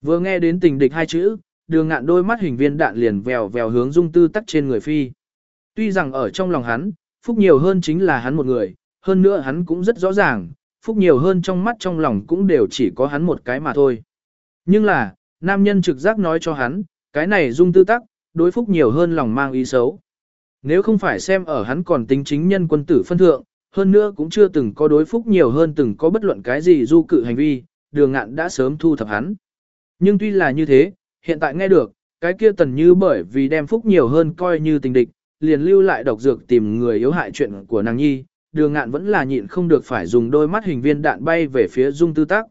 Vừa nghe đến tình địch hai chữ, đường ngạn đôi mắt hình viên đạn liền vèo vèo hướng dung tư tắc trên người phi. Tuy rằng ở trong lòng hắn, Phúc nhiều hơn chính là hắn một người, hơn nữa hắn cũng rất rõ ràng, phúc nhiều hơn trong mắt trong lòng cũng đều chỉ có hắn một cái mà thôi. Nhưng là, nam nhân trực giác nói cho hắn, cái này dung tư tắc, đối phúc nhiều hơn lòng mang ý xấu. Nếu không phải xem ở hắn còn tính chính nhân quân tử phân thượng, hơn nữa cũng chưa từng có đối phúc nhiều hơn từng có bất luận cái gì du cự hành vi, đường ngạn đã sớm thu thập hắn. Nhưng tuy là như thế, hiện tại nghe được, cái kia tần như bởi vì đem phúc nhiều hơn coi như tình địch, liền lưu lại độc dược tìm người yếu hại chuyện của nàng nhi, đường ngạn vẫn là nhịn không được phải dùng đôi mắt hình viên đạn bay về phía dung tư tắc.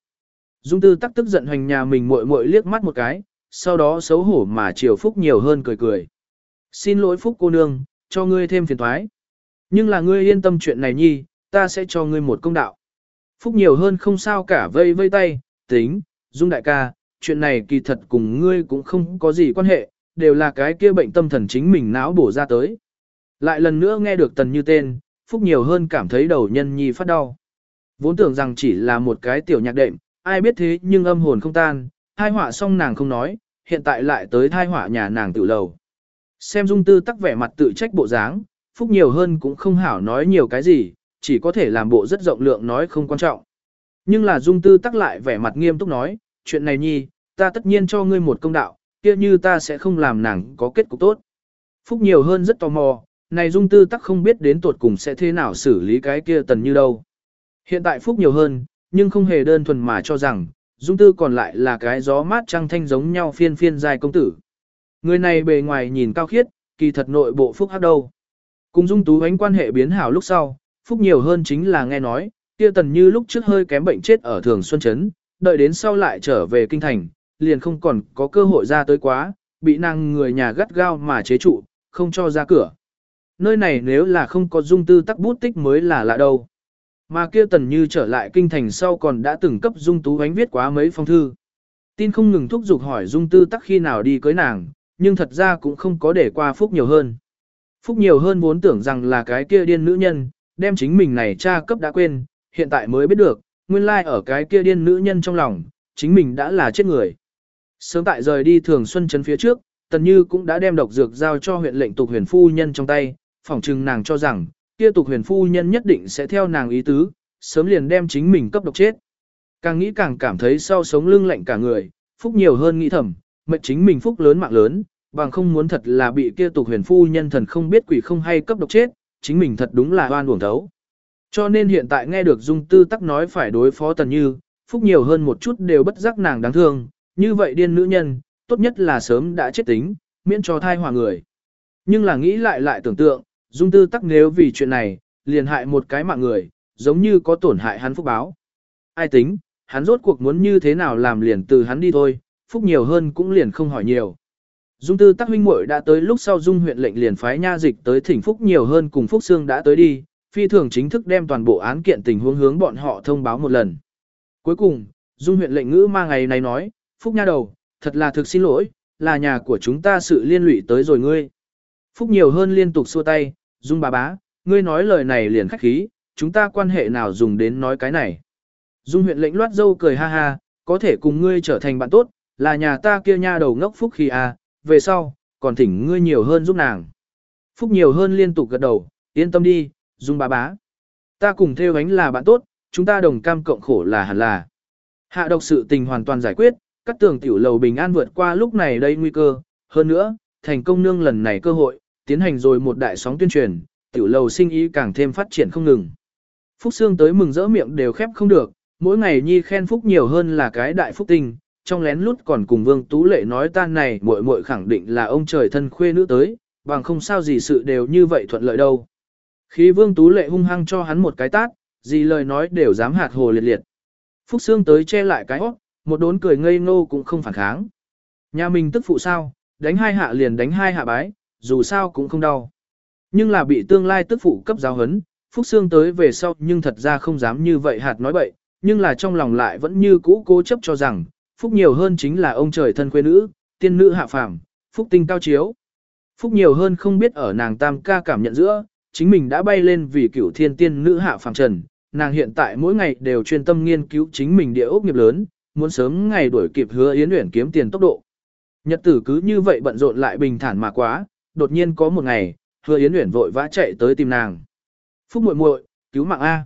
Dung tư tắc tức giận hoành nhà mình muội muội liếc mắt một cái, sau đó xấu hổ mà chiều phúc nhiều hơn cười cười. Xin lỗi phúc cô nương, cho ngươi thêm phiền thoái. Nhưng là ngươi yên tâm chuyện này nhi, ta sẽ cho ngươi một công đạo. Phúc nhiều hơn không sao cả vây vây tay, tính, dung đại ca, chuyện này kỳ thật cùng ngươi cũng không có gì quan hệ, đều là cái kia bệnh tâm thần chính mình não bổ ra tới. Lại lần nữa nghe được tần như tên, Phúc nhiều hơn cảm thấy đầu nhân nhi phát đau. Vốn tưởng rằng chỉ là một cái tiểu nhạc đệm, ai biết thế nhưng âm hồn không tan, thai họa xong nàng không nói, hiện tại lại tới thai họa nhà nàng tự lầu. Xem dung tư tắc vẻ mặt tự trách bộ dáng, Phúc nhiều hơn cũng không hảo nói nhiều cái gì, chỉ có thể làm bộ rất rộng lượng nói không quan trọng. Nhưng là dung tư tắc lại vẻ mặt nghiêm túc nói, chuyện này nhi, ta tất nhiên cho ngươi một công đạo, kia như ta sẽ không làm nàng có kết cục tốt. Phúc nhiều hơn rất tò mò, này dung tư tắc không biết đến tuột cùng sẽ thế nào xử lý cái kia tần như đâu. Hiện tại Phúc nhiều hơn, nhưng không hề đơn thuần mà cho rằng, dung tư còn lại là cái gió mát trăng thanh giống nhau phiên phiên dài công tử. Người này bề ngoài nhìn cao khiết, kỳ thật nội bộ Phúc hát đâu. Cùng dung tú ánh quan hệ biến hảo lúc sau, Phúc nhiều hơn chính là nghe nói, kia tần như lúc trước hơi kém bệnh chết ở thường xuân chấn, đợi đến sau lại trở về kinh thành, liền không còn có cơ hội ra tới quá, bị nàng người nhà gắt gao mà chế trụ, không cho ra cửa. Nơi này nếu là không có dung tư tắc bút tích mới là lạ đâu. Mà kia tần như trở lại kinh thành sau còn đã từng cấp dung tú ánh viết quá mấy phong thư. Tin không ngừng thúc giục hỏi dung tư tắc khi nào đi cưới nàng, nhưng thật ra cũng không có để qua phúc nhiều hơn. Phúc nhiều hơn vốn tưởng rằng là cái kia điên nữ nhân, đem chính mình này cha cấp đã quên, hiện tại mới biết được, nguyên lai like ở cái kia điên nữ nhân trong lòng, chính mình đã là chết người. Sớm tại rời đi thường xuân chấn phía trước, Tần Như cũng đã đem độc dược giao cho huyện lệnh tục huyền phu nhân trong tay, phỏng chừng nàng cho rằng, kia tục huyền phu nhân nhất định sẽ theo nàng ý tứ, sớm liền đem chính mình cấp độc chết. Càng nghĩ càng cảm thấy sau sống lưng lạnh cả người, phúc nhiều hơn nghĩ thầm, mệnh chính mình phúc lớn mạng lớn, bằng không muốn thật là bị kia tục huyền phu nhân thần không biết quỷ không hay cấp độc chết, chính mình thật đúng là oan uổng thấu. Cho nên hiện tại nghe được Dung Tư Tắc nói phải đối phó Tần Như, phúc nhiều hơn một chút đều bất giác nàng đáng thương, như vậy điên nữ nhân, tốt nhất là sớm đã chết tính, miễn cho thai hòa người. Nhưng là nghĩ lại lại tưởng tượng, Dung Tư Tắc nếu vì chuyện này, liền hại một cái mạng người, giống như có tổn hại hắn phúc báo. Ai tính, hắn rốt cuộc muốn như thế nào làm liền từ hắn đi thôi, phúc nhiều hơn cũng liền không hỏi nhiều. Dung Tư Tắc huynh muội đã tới lúc sau Dung huyện lệnh liền phái nha dịch tới thỉnh phúc nhiều hơn cùng phúc xương đã tới đi, phi thường chính thức đem toàn bộ án kiện tình huống hướng bọn họ thông báo một lần. Cuối cùng, Dung huyện lệnh ngữ mang ngày này nói, Phúc nha đầu, thật là thực xin lỗi, là nhà của chúng ta sự liên lụy tới rồi ngươi. Phúc nhiều hơn liên tục xua tay, Dung bà bá, ngươi nói lời này liền khách khí, chúng ta quan hệ nào dùng đến nói cái này. Dung huyện lệnh loát dâu cười ha ha, có thể cùng ngươi trở thành bạn tốt, là nhà ta kia nha đầu ngốc Phúc khi à, về sau, còn thỉnh ngươi nhiều hơn giúp nàng. Phúc nhiều hơn liên tục gật đầu, yên tâm đi, Dung bà bá. Ta cùng theo ánh là bạn tốt, chúng ta đồng cam cộng khổ là hẳn là. Hạ độc sự tình hoàn toàn giải quyết, các tường tiểu lầu bình an vượt qua lúc này đây nguy cơ. Hơn nữa, thành công nương lần này cơ hội, tiến hành rồi một đại sóng tuyên truyền, tiểu lầu sinh ý càng thêm phát triển không ngừng. Phúc Sương tới mừng rỡ miệng đều khép không được, mỗi ngày nhi khen Phúc nhiều hơn là cái đại phúc tinh, trong lén lút còn cùng Vương Tú Lệ nói tan này muội muội khẳng định là ông trời thân khuê nữ tới, bằng không sao gì sự đều như vậy thuận lợi đâu. Khi Vương Tú Lệ hung hăng cho hắn một cái tát, gì lời nói đều dám hạt hồ liệt liệt. Phúc Sương tới che lại cái hót, một đốn cười ngây ngô cũng không phản kháng. Nhà mình tức phụ sao, đánh hai hạ liền đánh hai hạ bái, dù sao cũng không đau. Nhưng là bị tương lai tức phụ cấp giáo hấn, Phúc Sương tới về sau nhưng thật ra không dám như vậy hạt nói bậy, nhưng là trong lòng lại vẫn như cũ cố chấp cho rằng, Phúc nhiều hơn chính là ông trời thân quê nữ, tiên nữ hạ phàm, Phúc tinh cao chiếu. Phúc nhiều hơn không biết ở nàng tam ca cảm nhận giữa, chính mình đã bay lên vì cửu thiên tiên nữ hạ phàm trần, nàng hiện tại mỗi ngày đều chuyên tâm nghiên cứu chính mình địa ốc nghiệp lớn, muốn sớm ngày đuổi kịp hứa Yến Uyển kiếm tiền tốc độ. Nhật tử cứ như vậy bận rộn lại bình thản mà quá, đột nhiên có một ngày, hứa Yến Uyển vội vã chạy tới tìm nàng. Phúc muội muội, cứu mạng A.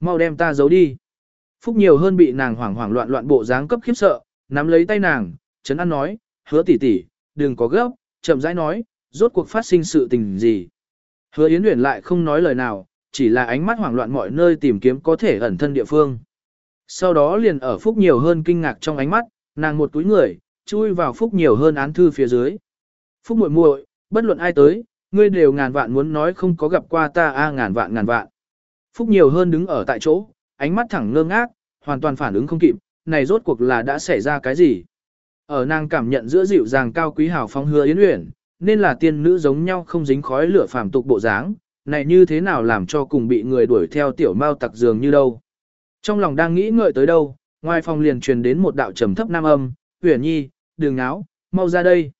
Mau đem ta giấu đi. Phúc nhiều hơn bị nàng hoảng hoảng loạn loạn bộ dáng cấp khiếp sợ, nắm lấy tay nàng, chấn an nói, hứa tỷ tỷ, đừng có gấp, chậm rãi nói, rốt cuộc phát sinh sự tình gì. Hứa Yến Uyển lại không nói lời nào, chỉ là ánh mắt hoảng loạn mọi nơi tìm kiếm có thể ẩn thân địa phương. Sau đó liền ở phúc nhiều hơn kinh ngạc trong ánh mắt, nàng một túi người, chui vào phúc nhiều hơn án thư phía dưới. Phúc muội muội, bất luận ai tới, ngươi đều ngàn vạn muốn nói không có gặp qua ta a ngàn vạn ngàn vạn. Phúc nhiều hơn đứng ở tại chỗ, ánh mắt thẳng ngơ ngác, hoàn toàn phản ứng không kịp, này rốt cuộc là đã xảy ra cái gì? Ở nàng cảm nhận giữa dịu dàng cao quý hào phong hứa yến uyển, nên là tiên nữ giống nhau không dính khói lửa phàm tục bộ dáng, này như thế nào làm cho cùng bị người đuổi theo tiểu mao tặc dường như đâu. Trong lòng đang nghĩ ngợi tới đâu, ngoài phòng liền truyền đến một đạo trầm thấp nam âm, uyển nhi, đường áo, mau ra đây.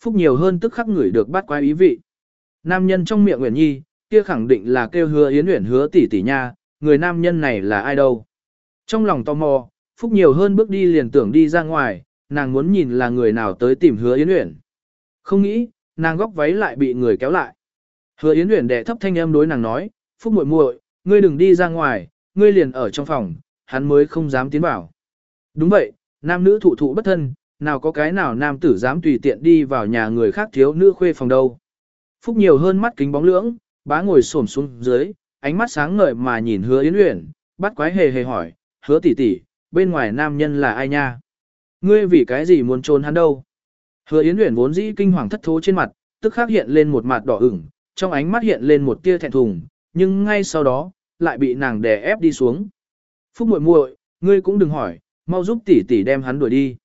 Phúc nhiều hơn tức khắc ngửi được bắt quái ý vị. Nam nhân trong miệng uyển nhi, kia khẳng định là kêu hứa yến uyển hứa tỷ tỷ nha, người nam nhân này là ai đâu. Trong lòng tò mò, Phúc nhiều hơn bước đi liền tưởng đi ra ngoài, nàng muốn nhìn là người nào tới tìm hứa yến uyển. Không nghĩ, nàng góc váy lại bị người kéo lại. Hứa Yến Uyển đệ thấp thanh âm đối nàng nói, "Phúc muội muội, ngươi đừng đi ra ngoài, ngươi liền ở trong phòng." Hắn mới không dám tiến vào. Đúng vậy, nam nữ thụ thụ bất thân, nào có cái nào nam tử dám tùy tiện đi vào nhà người khác thiếu nữ khuê phòng đâu. Phúc nhiều hơn mắt kính bóng lưỡng, bá ngồi xổm xuống dưới, ánh mắt sáng ngời mà nhìn Hứa Yến Uyển, bắt quái hề hề hỏi, "Hứa tỷ tỷ, bên ngoài nam nhân là ai nha? Ngươi vì cái gì muốn trốn hắn đâu?" Hứa Yến Uyển vốn dĩ kinh hoàng thất thố trên mặt, tức khắc hiện lên một mặt đỏ ửng, trong ánh mắt hiện lên một tia thẹn thùng, nhưng ngay sau đó, lại bị nàng đè ép đi xuống. Phúc muội muội, ngươi cũng đừng hỏi, mau giúp tỷ tỷ đem hắn đuổi đi.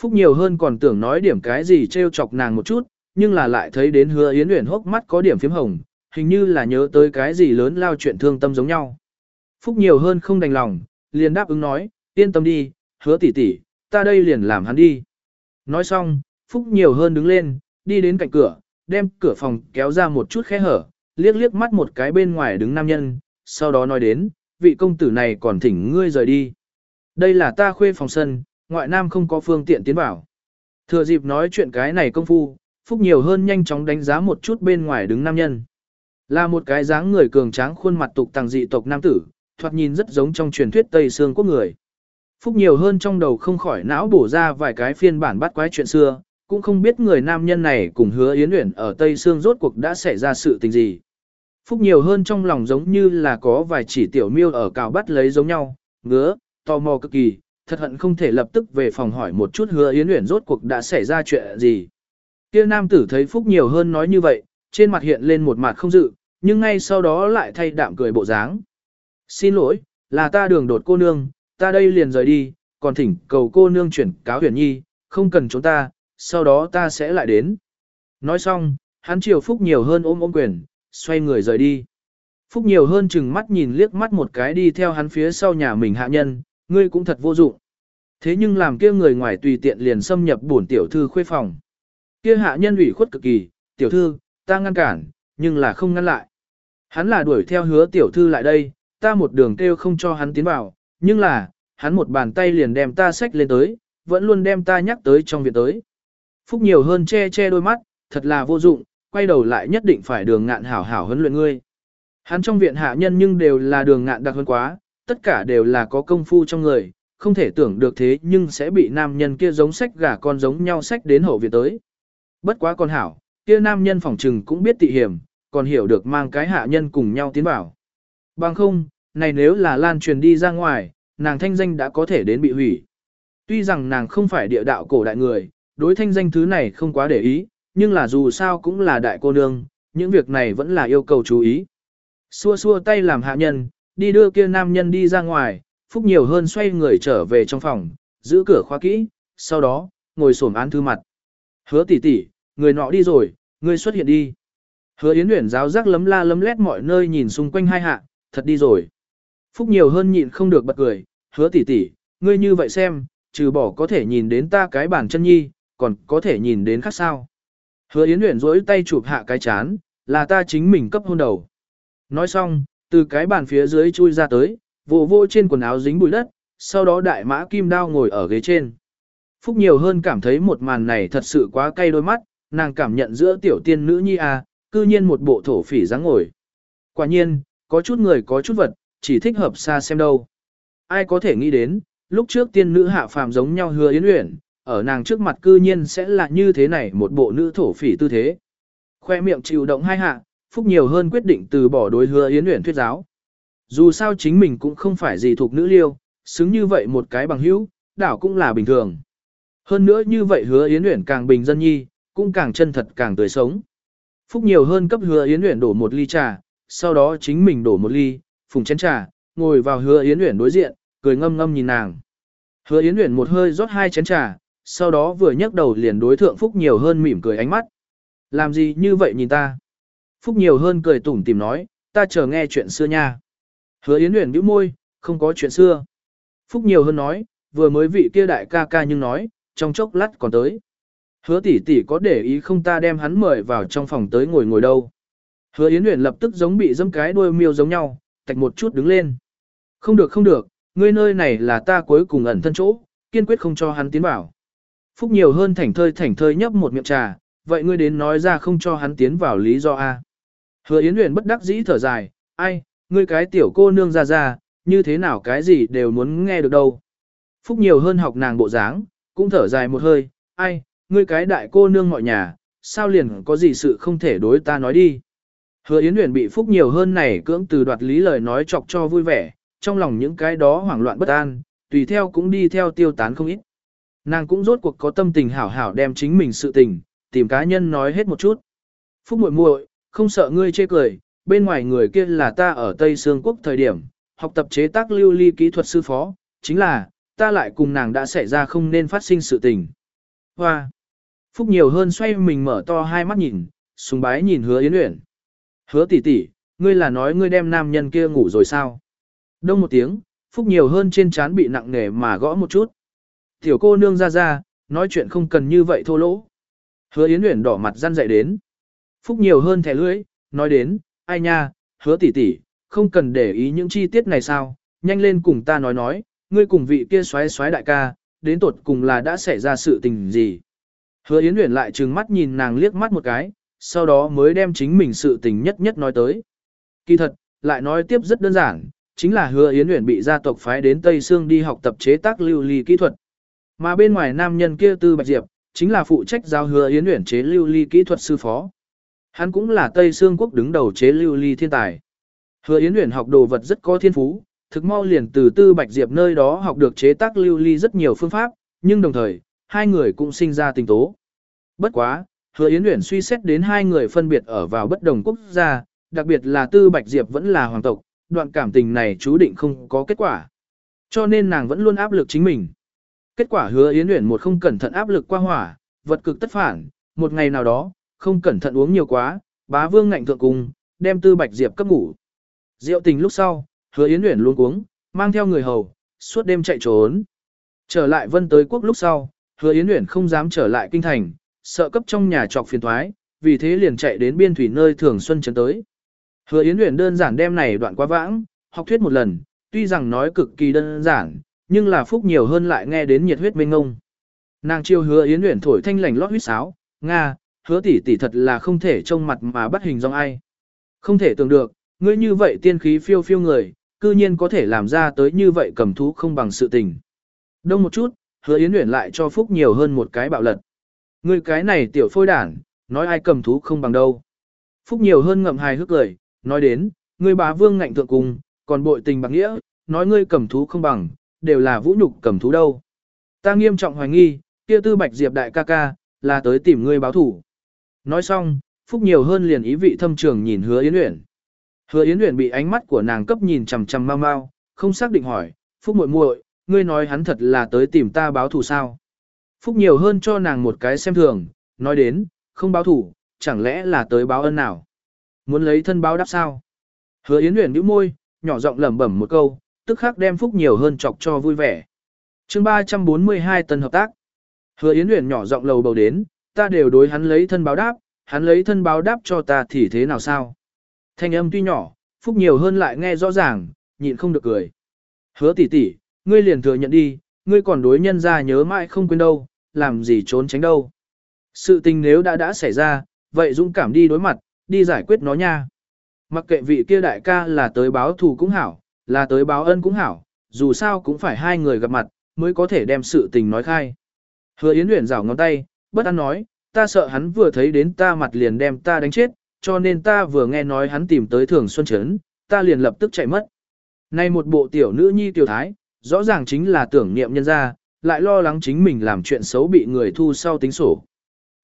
Phúc nhiều hơn còn tưởng nói điểm cái gì trêu chọc nàng một chút, nhưng là lại thấy đến hứa yến uyển hốc mắt có điểm phím hồng, hình như là nhớ tới cái gì lớn lao chuyện thương tâm giống nhau. Phúc nhiều hơn không đành lòng, liền đáp ứng nói, yên tâm đi, hứa tỷ tỷ, ta đây liền làm hắn đi. Nói xong, Phúc nhiều hơn đứng lên, đi đến cạnh cửa, đem cửa phòng kéo ra một chút khe hở, liếc liếc mắt một cái bên ngoài đứng nam nhân, sau đó nói đến, vị công tử này còn thỉnh ngươi rời đi. Đây là ta khuê phòng sân, ngoại nam không có phương tiện tiến vào. Thừa dịp nói chuyện cái này công phu, Phúc nhiều hơn nhanh chóng đánh giá một chút bên ngoài đứng nam nhân. Là một cái dáng người cường tráng khuôn mặt tục tàng dị tộc nam tử, thoạt nhìn rất giống trong truyền thuyết Tây Sương quốc người. Phúc nhiều hơn trong đầu không khỏi não bổ ra vài cái phiên bản bắt quái chuyện xưa, cũng không biết người nam nhân này cùng hứa Yến Uyển ở Tây Sương rốt cuộc đã xảy ra sự tình gì. Phúc nhiều hơn trong lòng giống như là có vài chỉ tiểu miêu ở cào bắt lấy giống nhau, ngứa, tò mò cực kỳ, thật hận không thể lập tức về phòng hỏi một chút hứa Yến Uyển rốt cuộc đã xảy ra chuyện gì. Kia nam tử thấy Phúc nhiều hơn nói như vậy, trên mặt hiện lên một mặt không dự, nhưng ngay sau đó lại thay đạm cười bộ dáng. Xin lỗi, là ta đường đột cô nương, ta đây liền rời đi, còn thỉnh cầu cô nương chuyển cáo huyền nhi, không cần chúng ta, sau đó ta sẽ lại đến. Nói xong, hắn chiều Phúc nhiều hơn ôm ôm quyền, xoay người rời đi. Phúc nhiều hơn chừng mắt nhìn liếc mắt một cái đi theo hắn phía sau nhà mình hạ nhân, ngươi cũng thật vô dụng. Thế nhưng làm kia người ngoài tùy tiện liền xâm nhập bổn tiểu thư khuê phòng. Kia hạ nhân ủy khuất cực kỳ, tiểu thư, ta ngăn cản, nhưng là không ngăn lại. Hắn là đuổi theo hứa tiểu thư lại đây, ta một đường kêu không cho hắn tiến vào, nhưng là, hắn một bàn tay liền đem ta xách lên tới, vẫn luôn đem ta nhắc tới trong viện tới. Phúc nhiều hơn che che đôi mắt, thật là vô dụng, quay đầu lại nhất định phải đường ngạn hảo hảo huấn luyện ngươi. Hắn trong viện hạ nhân nhưng đều là đường ngạn đặc hơn quá, tất cả đều là có công phu trong người, không thể tưởng được thế nhưng sẽ bị nam nhân kia giống sách gà con giống nhau sách đến hậu viện tới. Bất quá con hảo, kia nam nhân phòng trừng cũng biết tị hiểm, còn hiểu được mang cái hạ nhân cùng nhau tiến vào. Bằng không, này nếu là lan truyền đi ra ngoài, nàng thanh danh đã có thể đến bị hủy. Tuy rằng nàng không phải địa đạo cổ đại người, đối thanh danh thứ này không quá để ý, nhưng là dù sao cũng là đại cô nương, những việc này vẫn là yêu cầu chú ý. Xua xua tay làm hạ nhân, đi đưa kia nam nhân đi ra ngoài, phúc nhiều hơn xoay người trở về trong phòng, giữ cửa khóa kỹ, sau đó, ngồi xổm án thư mặt. Hứa tỷ tỷ, người nọ đi rồi, người xuất hiện đi. Hứa Yến Uyển giáo giác lấm la lấm lét mọi nơi nhìn xung quanh hai hạ, thật đi rồi. Phúc nhiều hơn nhịn không được bật cười, hứa tỷ tỷ, ngươi như vậy xem, trừ bỏ có thể nhìn đến ta cái bản chân nhi, còn có thể nhìn đến khác sao. Hứa Yến Uyển rỗi tay chụp hạ cái chán, là ta chính mình cấp hôn đầu. Nói xong, từ cái bàn phía dưới chui ra tới, vô vô trên quần áo dính bụi đất, sau đó đại mã kim đao ngồi ở ghế trên. Phúc nhiều hơn cảm thấy một màn này thật sự quá cay đôi mắt, nàng cảm nhận giữa tiểu tiên nữ nhi a, cư nhiên một bộ thổ phỉ dáng ngồi. Quả nhiên, có chút người có chút vật, chỉ thích hợp xa xem đâu. Ai có thể nghĩ đến, lúc trước tiên nữ hạ phàm giống nhau hứa yến uyển, ở nàng trước mặt cư nhiên sẽ là như thế này một bộ nữ thổ phỉ tư thế. Khoe miệng chịu động hai hạ, Phúc nhiều hơn quyết định từ bỏ đối hứa Yến Uyển thuyết giáo. Dù sao chính mình cũng không phải gì thuộc nữ liêu, xứng như vậy một cái bằng hữu, đảo cũng là bình thường. Hơn nữa như vậy hứa Yến Uyển càng bình dân nhi, cũng càng chân thật càng tươi sống. Phúc nhiều hơn cấp hứa Yến Uyển đổ một ly trà, sau đó chính mình đổ một ly, phùng chén trà, ngồi vào hứa Yến Uyển đối diện, cười ngâm ngâm nhìn nàng. Hứa Yến Uyển một hơi rót hai chén trà, sau đó vừa nhấc đầu liền đối thượng Phúc nhiều hơn mỉm cười ánh mắt. Làm gì như vậy nhìn ta? Phúc nhiều hơn cười tủm tìm nói, ta chờ nghe chuyện xưa nha. Hứa Yến Uyển bĩu môi, không có chuyện xưa. Phúc nhiều hơn nói, vừa mới vị kia đại ca ca nhưng nói, trong chốc lát còn tới. Hứa tỷ tỷ có để ý không ta đem hắn mời vào trong phòng tới ngồi ngồi đâu. Hứa Yến Uyển lập tức giống bị dâm cái đuôi miêu giống nhau, tạch một chút đứng lên. Không được không được, ngươi nơi này là ta cuối cùng ẩn thân chỗ, kiên quyết không cho hắn tiến vào. Phúc nhiều hơn thảnh thơi thảnh thơi nhấp một miệng trà, vậy ngươi đến nói ra không cho hắn tiến vào lý do A. Hứa Yến Uyển bất đắc dĩ thở dài, ai, ngươi cái tiểu cô nương ra ra, như thế nào cái gì đều muốn nghe được đâu. Phúc nhiều hơn học nàng bộ dáng, cũng thở dài một hơi, ai, ngươi cái đại cô nương mọi nhà, sao liền có gì sự không thể đối ta nói đi. Hứa Yến Uyển bị Phúc nhiều hơn này cưỡng từ đoạt lý lời nói chọc cho vui vẻ, trong lòng những cái đó hoảng loạn bất an, tùy theo cũng đi theo tiêu tán không ít. Nàng cũng rốt cuộc có tâm tình hảo hảo đem chính mình sự tình, tìm cá nhân nói hết một chút. Phúc muội muội, không sợ ngươi chê cười, bên ngoài người kia là ta ở Tây Sương Quốc thời điểm, học tập chế tác lưu ly kỹ thuật sư phó, chính là, ta lại cùng nàng đã xảy ra không nên phát sinh sự tình. Hoa! Phúc nhiều hơn xoay mình mở to hai mắt nhìn, sùng bái nhìn hứa yến uyển. Hứa tỷ tỷ, ngươi là nói ngươi đem nam nhân kia ngủ rồi sao? Đông một tiếng, Phúc nhiều hơn trên trán bị nặng nề mà gõ một chút. Tiểu cô nương ra ra, nói chuyện không cần như vậy thô lỗ. Hứa Yến Uyển đỏ mặt răn dậy đến. Phúc nhiều hơn thẻ lưỡi, nói đến, ai nha, hứa tỷ tỷ, không cần để ý những chi tiết này sao, nhanh lên cùng ta nói nói, ngươi cùng vị kia xoáy xoáy đại ca, đến tột cùng là đã xảy ra sự tình gì. Hứa Yến Uyển lại trừng mắt nhìn nàng liếc mắt một cái, sau đó mới đem chính mình sự tình nhất nhất nói tới. Kỳ thật, lại nói tiếp rất đơn giản, chính là hứa Yến Uyển bị gia tộc phái đến Tây Sương đi học tập chế tác lưu ly kỹ thuật. Mà bên ngoài nam nhân kia Tư Bạch Diệp, chính là phụ trách giao hứa Yến Uyển chế lưu ly kỹ thuật sư phó. Hắn cũng là Tây Sương quốc đứng đầu chế lưu ly thiên tài. Hứa Yến Uyển học đồ vật rất có thiên phú, thực mau liền từ Tư Bạch Diệp nơi đó học được chế tác lưu ly rất nhiều phương pháp, nhưng đồng thời, hai người cũng sinh ra tình tố. Bất quá, Hứa Yến Uyển suy xét đến hai người phân biệt ở vào bất đồng quốc gia, đặc biệt là Tư Bạch Diệp vẫn là hoàng tộc, đoạn cảm tình này chú định không có kết quả. Cho nên nàng vẫn luôn áp lực chính mình. Kết quả hứa Yến Uyển một không cẩn thận áp lực qua hỏa, vật cực tất phản, một ngày nào đó, không cẩn thận uống nhiều quá, bá vương ngạnh thượng cùng, đem Tư Bạch Diệp cấp ngủ. Diệu tình lúc sau, hứa Yến Uyển luôn uống, mang theo người hầu, suốt đêm chạy trốn. Trở lại vân tới quốc lúc sau, hứa Yến Uyển không dám trở lại kinh thành, sợ cấp trong nhà trọc phiền thoái, vì thế liền chạy đến biên thủy nơi thường xuân chấn tới. Hứa Yến Uyển đơn giản đem này đoạn quá vãng, học thuyết một lần, tuy rằng nói cực kỳ đơn giản, nhưng là phúc nhiều hơn lại nghe đến nhiệt huyết mênh ngông. Nàng chiêu hứa Yến Uyển thổi thanh lành lót huyết sáo, nga, hứa tỷ tỷ thật là không thể trông mặt mà bắt hình dong ai. Không thể tưởng được, ngươi như vậy tiên khí phiêu phiêu người, cư nhiên có thể làm ra tới như vậy cầm thú không bằng sự tình. Đông một chút, hứa Yến luyện lại cho phúc nhiều hơn một cái bạo lật. Ngươi cái này tiểu phôi đản, nói ai cầm thú không bằng đâu. Phúc nhiều hơn ngậm hài hước cười, nói đến, ngươi bá vương ngạnh thượng cùng, còn bội tình bạc nghĩa, nói ngươi cầm thú không bằng, đều là vũ nhục cầm thú đâu. Ta nghiêm trọng hoài nghi, kia tư bạch diệp đại ca ca, là tới tìm ngươi báo thủ. Nói xong, Phúc nhiều hơn liền ý vị thâm trường nhìn hứa Yến Uyển. Hứa Yến Uyển bị ánh mắt của nàng cấp nhìn chằm chằm mau mau, không xác định hỏi, Phúc muội muội, ngươi nói hắn thật là tới tìm ta báo thù sao? Phúc nhiều hơn cho nàng một cái xem thường, nói đến, không báo thù, chẳng lẽ là tới báo ân nào? Muốn lấy thân báo đáp sao? Hứa Yến Uyển nhíu môi, nhỏ giọng lẩm bẩm một câu, tức khắc đem Phúc nhiều hơn chọc cho vui vẻ. Chương 342 tân hợp tác. Hứa Yến Uyển nhỏ giọng lầu bầu đến, ta đều đối hắn lấy thân báo đáp, hắn lấy thân báo đáp cho ta thì thế nào sao? Thanh âm tuy nhỏ, Phúc nhiều hơn lại nghe rõ ràng, nhịn không được cười. Hứa tỷ tỷ, ngươi liền thừa nhận đi, ngươi còn đối nhân ra nhớ mãi không quên đâu, làm gì trốn tránh đâu. Sự tình nếu đã đã xảy ra, vậy dũng cảm đi đối mặt, đi giải quyết nó nha. Mặc kệ vị kia đại ca là tới báo thù cũng hảo, là tới báo ân cũng hảo, dù sao cũng phải hai người gặp mặt, mới có thể đem sự tình nói khai. Hứa Yến Uyển rảo ngón tay, bất an nói, ta sợ hắn vừa thấy đến ta mặt liền đem ta đánh chết, cho nên ta vừa nghe nói hắn tìm tới Thường Xuân Trấn, ta liền lập tức chạy mất. Nay một bộ tiểu nữ nhi tiểu thái, rõ ràng chính là tưởng niệm nhân ra, lại lo lắng chính mình làm chuyện xấu bị người thu sau tính sổ.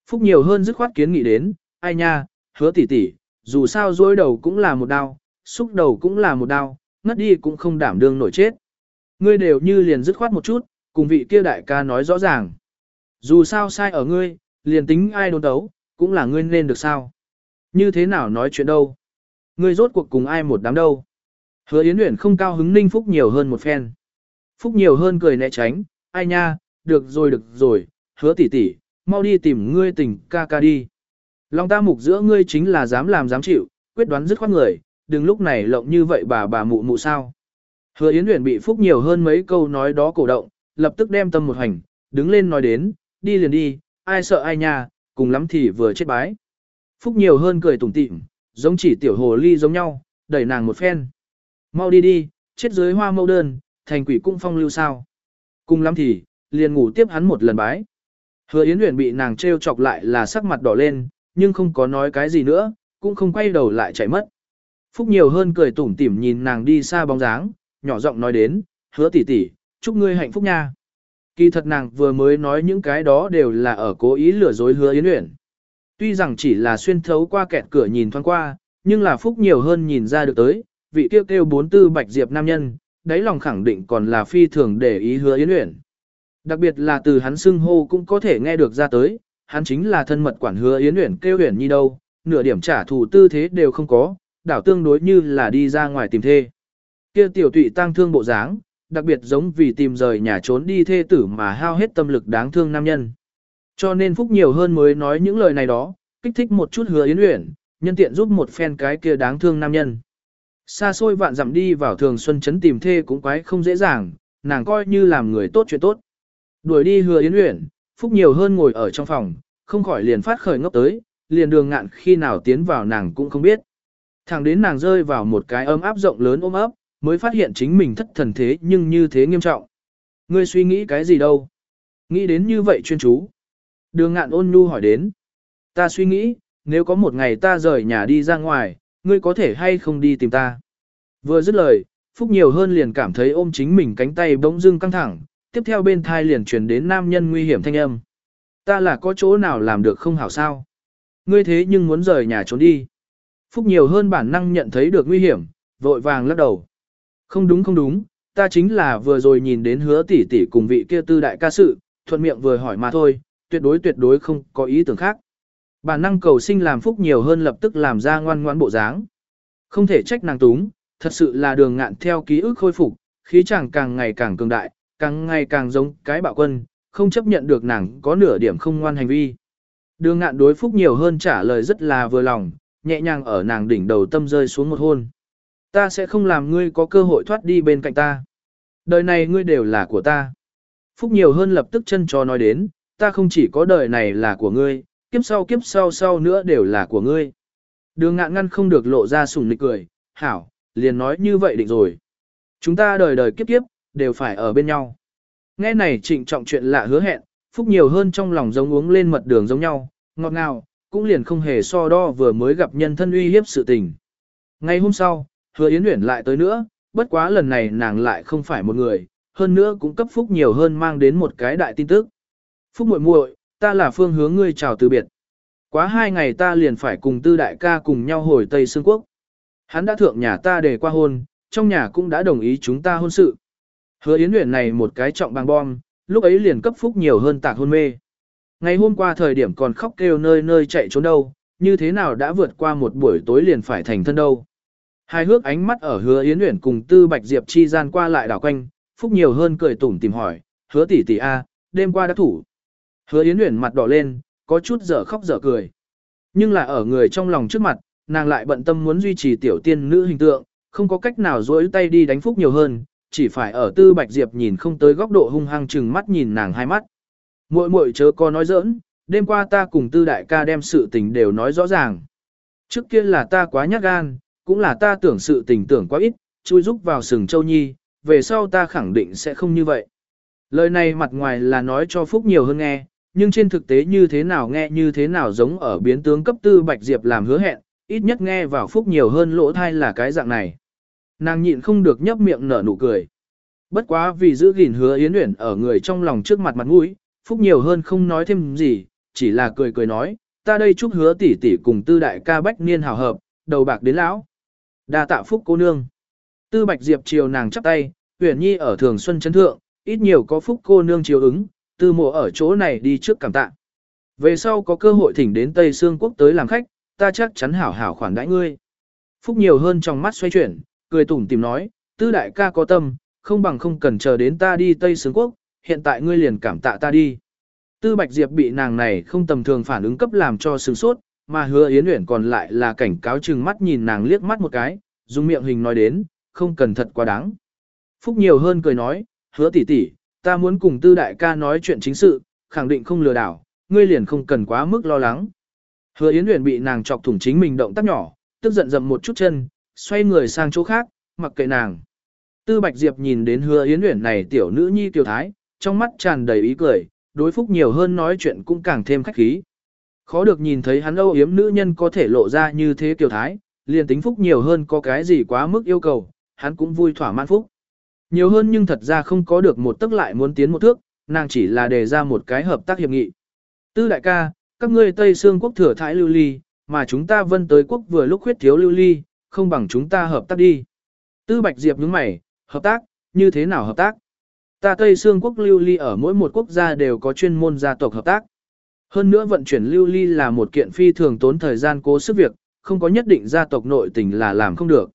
Phúc nhiều hơn dứt khoát kiến nghị đến, ai nha, hứa tỷ tỷ, dù sao dối đầu cũng là một đau, xúc đầu cũng là một đau, ngất đi cũng không đảm đương nổi chết. Ngươi đều như liền dứt khoát một chút, cùng vị kia đại ca nói rõ ràng. Dù sao sai ở ngươi, liền tính ai đồn đấu, cũng là ngươi nên được sao. Như thế nào nói chuyện đâu? Ngươi rốt cuộc cùng ai một đám đâu? Hứa Yến Uyển không cao hứng Ninh Phúc nhiều hơn một phen. Phúc nhiều hơn cười né tránh, ai nha, được rồi được rồi, hứa tỷ tỷ, mau đi tìm ngươi tình ca ca đi. Lòng ta mục giữa ngươi chính là dám làm dám chịu, quyết đoán dứt khoát người, đừng lúc này lộng như vậy bà bà mụ mụ sao. Hứa Yến Uyển bị Phúc nhiều hơn mấy câu nói đó cổ động, lập tức đem tâm một hành, đứng lên nói đến, đi liền đi, ai sợ ai nha, cùng lắm thì vừa chết bái. Phúc nhiều hơn cười tủm tỉm, giống chỉ tiểu hồ ly giống nhau, đẩy nàng một phen. Mau đi đi, chết dưới hoa mâu đơn, thành quỷ cũng phong lưu sao. Cùng lắm thì, liền ngủ tiếp hắn một lần bái. Hứa Yến Uyển bị nàng trêu chọc lại là sắc mặt đỏ lên, nhưng không có nói cái gì nữa, cũng không quay đầu lại chạy mất. Phúc nhiều hơn cười tủm tỉm nhìn nàng đi xa bóng dáng, nhỏ giọng nói đến, hứa tỷ tỷ, chúc ngươi hạnh phúc nha. Kỳ thật nàng vừa mới nói những cái đó đều là ở cố ý lừa dối hứa Yến Uyển. Tuy rằng chỉ là xuyên thấu qua kẹt cửa nhìn thoáng qua, nhưng là Phúc nhiều hơn nhìn ra được tới, vị kêu kêu bốn tư bạch diệp nam nhân, đáy lòng khẳng định còn là phi thường để ý hứa Yến Uyển. Đặc biệt là từ hắn xưng hô cũng có thể nghe được ra tới, hắn chính là thân mật quản hứa Yến Uyển kêu Uyển Nhi đâu, nửa điểm trả thù tư thế đều không có, đảo tương đối như là đi ra ngoài tìm thê. Kia tiểu tụy tăng thương bộ dáng, đặc biệt giống vì tìm rời nhà trốn đi thê tử mà hao hết tâm lực đáng thương nam nhân. Cho nên Phúc nhiều hơn mới nói những lời này đó, kích thích một chút hứa Yến Uyển, nhân tiện giúp một phen cái kia đáng thương nam nhân. Xa xôi vạn dặm đi vào thường xuân chấn tìm thê cũng quái không dễ dàng, nàng coi như làm người tốt chuyện tốt. Đuổi đi hứa Yến Uyển, Phúc nhiều hơn ngồi ở trong phòng, không khỏi liền phát khởi ngốc tới, liền đường ngạn khi nào tiến vào nàng cũng không biết. Thẳng đến nàng rơi vào một cái ấm áp rộng lớn ôm ấp, mới phát hiện chính mình thất thần thế nhưng như thế nghiêm trọng. Ngươi suy nghĩ cái gì đâu? Nghĩ đến như vậy chuyên chú. Đường ngạn ôn nhu hỏi đến. Ta suy nghĩ, nếu có một ngày ta rời nhà đi ra ngoài, ngươi có thể hay không đi tìm ta. Vừa dứt lời, Phúc nhiều hơn liền cảm thấy ôm chính mình cánh tay bỗng dưng căng thẳng, tiếp theo bên thai liền truyền đến nam nhân nguy hiểm thanh âm. Ta là có chỗ nào làm được không hảo sao? Ngươi thế nhưng muốn rời nhà trốn đi. Phúc nhiều hơn bản năng nhận thấy được nguy hiểm, vội vàng lắc đầu. Không đúng không đúng, ta chính là vừa rồi nhìn đến hứa tỷ tỷ cùng vị kia tư đại ca sự, thuận miệng vừa hỏi mà thôi, tuyệt đối tuyệt đối không có ý tưởng khác. Bản năng cầu sinh làm phúc nhiều hơn lập tức làm ra ngoan ngoãn bộ dáng. Không thể trách nàng túng, thật sự là đường ngạn theo ký ức khôi phục, khí chàng càng ngày càng cường đại, càng ngày càng giống cái bạo quân, không chấp nhận được nàng có nửa điểm không ngoan hành vi. Đường ngạn đối phúc nhiều hơn trả lời rất là vừa lòng, nhẹ nhàng ở nàng đỉnh đầu tâm rơi xuống một hôn. Ta sẽ không làm ngươi có cơ hội thoát đi bên cạnh ta. Đời này ngươi đều là của ta. Phúc nhiều hơn lập tức chân cho nói đến, ta không chỉ có đời này là của ngươi, kiếp sau kiếp sau sau nữa đều là của ngươi. Đường ngạn ngăn không được lộ ra sùng nịch cười, hảo, liền nói như vậy định rồi. Chúng ta đời đời kiếp kiếp, đều phải ở bên nhau. Nghe này trịnh trọng chuyện lạ hứa hẹn, phúc nhiều hơn trong lòng giống uống lên mật đường giống nhau, ngọt ngào, cũng liền không hề so đo vừa mới gặp nhân thân uy hiếp sự tình. Ngày hôm sau, hứa Yến Uyển lại tới nữa, bất quá lần này nàng lại không phải một người, hơn nữa cũng cấp phúc nhiều hơn mang đến một cái đại tin tức. Phúc muội muội, ta là phương hướng ngươi chào từ biệt. Quá hai ngày ta liền phải cùng tư đại ca cùng nhau hồi Tây Sương Quốc. Hắn đã thượng nhà ta để qua hôn, trong nhà cũng đã đồng ý chúng ta hôn sự. Hứa Yến Uyển này một cái trọng bằng bom, lúc ấy liền cấp phúc nhiều hơn tạc hôn mê. Ngày hôm qua thời điểm còn khóc kêu nơi nơi chạy trốn đâu, như thế nào đã vượt qua một buổi tối liền phải thành thân đâu. Hai hước ánh mắt ở hứa Yến Uyển cùng Tư Bạch Diệp chi gian qua lại đảo quanh, phúc nhiều hơn cười tủm tìm hỏi, hứa tỷ tỷ a, đêm qua đã thủ. Hứa Yến Uyển mặt đỏ lên, có chút dở khóc dở cười. Nhưng là ở người trong lòng trước mặt, nàng lại bận tâm muốn duy trì tiểu tiên nữ hình tượng, không có cách nào dối tay đi đánh phúc nhiều hơn, chỉ phải ở Tư Bạch Diệp nhìn không tới góc độ hung hăng chừng mắt nhìn nàng hai mắt. Muội muội chớ có nói giỡn, đêm qua ta cùng Tư đại ca đem sự tình đều nói rõ ràng. Trước kia là ta quá nhát gan, cũng là ta tưởng sự tình tưởng quá ít, chui rúc vào sừng châu nhi, về sau ta khẳng định sẽ không như vậy. Lời này mặt ngoài là nói cho Phúc nhiều hơn nghe, nhưng trên thực tế như thế nào nghe như thế nào giống ở biến tướng cấp tư Bạch Diệp làm hứa hẹn, ít nhất nghe vào Phúc nhiều hơn lỗ thai là cái dạng này. Nàng nhịn không được nhấp miệng nở nụ cười. Bất quá vì giữ gìn hứa Yến Uyển ở người trong lòng trước mặt mặt mũi, Phúc nhiều hơn không nói thêm gì, chỉ là cười cười nói, ta đây chúc hứa tỷ tỷ cùng tư đại ca bách niên hào hợp, đầu bạc đến lão đa tạ Phúc cô nương. Tư Bạch Diệp chiều nàng chắp tay, Uyển Nhi ở Thường Xuân Trấn thượng, ít nhiều có Phúc cô nương chiều ứng, tư mộ ở chỗ này đi trước cảm tạ. Về sau có cơ hội thỉnh đến Tây Sương Quốc tới làm khách, ta chắc chắn hảo hảo khoản đãi ngươi. Phúc nhiều hơn trong mắt xoay chuyển, cười tủm tìm nói, tư đại ca có tâm, không bằng không cần chờ đến ta đi Tây Sướng Quốc, hiện tại ngươi liền cảm tạ ta đi. Tư Bạch Diệp bị nàng này không tầm thường phản ứng cấp làm cho sừng sốt, mà hứa Yến Uyển còn lại là cảnh cáo chừng mắt nhìn nàng liếc mắt một cái, dùng miệng hình nói đến, không cần thật quá đáng. Phúc nhiều hơn cười nói, hứa tỷ tỷ, ta muốn cùng tư đại ca nói chuyện chính sự, khẳng định không lừa đảo, ngươi liền không cần quá mức lo lắng. Hứa Yến Uyển bị nàng chọc thủng chính mình động tác nhỏ, tức giận dậm một chút chân, xoay người sang chỗ khác, mặc kệ nàng. Tư Bạch Diệp nhìn đến hứa Yến Uyển này tiểu nữ nhi tiểu thái, trong mắt tràn đầy ý cười, đối phúc nhiều hơn nói chuyện cũng càng thêm khách khí. Khó được nhìn thấy hắn âu yếm nữ nhân có thể lộ ra như thế kiều thái, liền tính phúc nhiều hơn có cái gì quá mức yêu cầu, hắn cũng vui thỏa mãn phúc. Nhiều hơn nhưng thật ra không có được một tức lại muốn tiến một thước, nàng chỉ là đề ra một cái hợp tác hiệp nghị. Tư đại ca, các ngươi Tây Sương quốc thừa thái lưu ly, mà chúng ta vân tới quốc vừa lúc khuyết thiếu lưu ly, không bằng chúng ta hợp tác đi. Tư Bạch Diệp nhướng mày, hợp tác, như thế nào hợp tác? Ta Tây Sương quốc lưu ly ở mỗi một quốc gia đều có chuyên môn gia tộc hợp tác. Hơn nữa vận chuyển lưu ly là một kiện phi thường tốn thời gian cố sức việc, không có nhất định gia tộc nội tình là làm không được.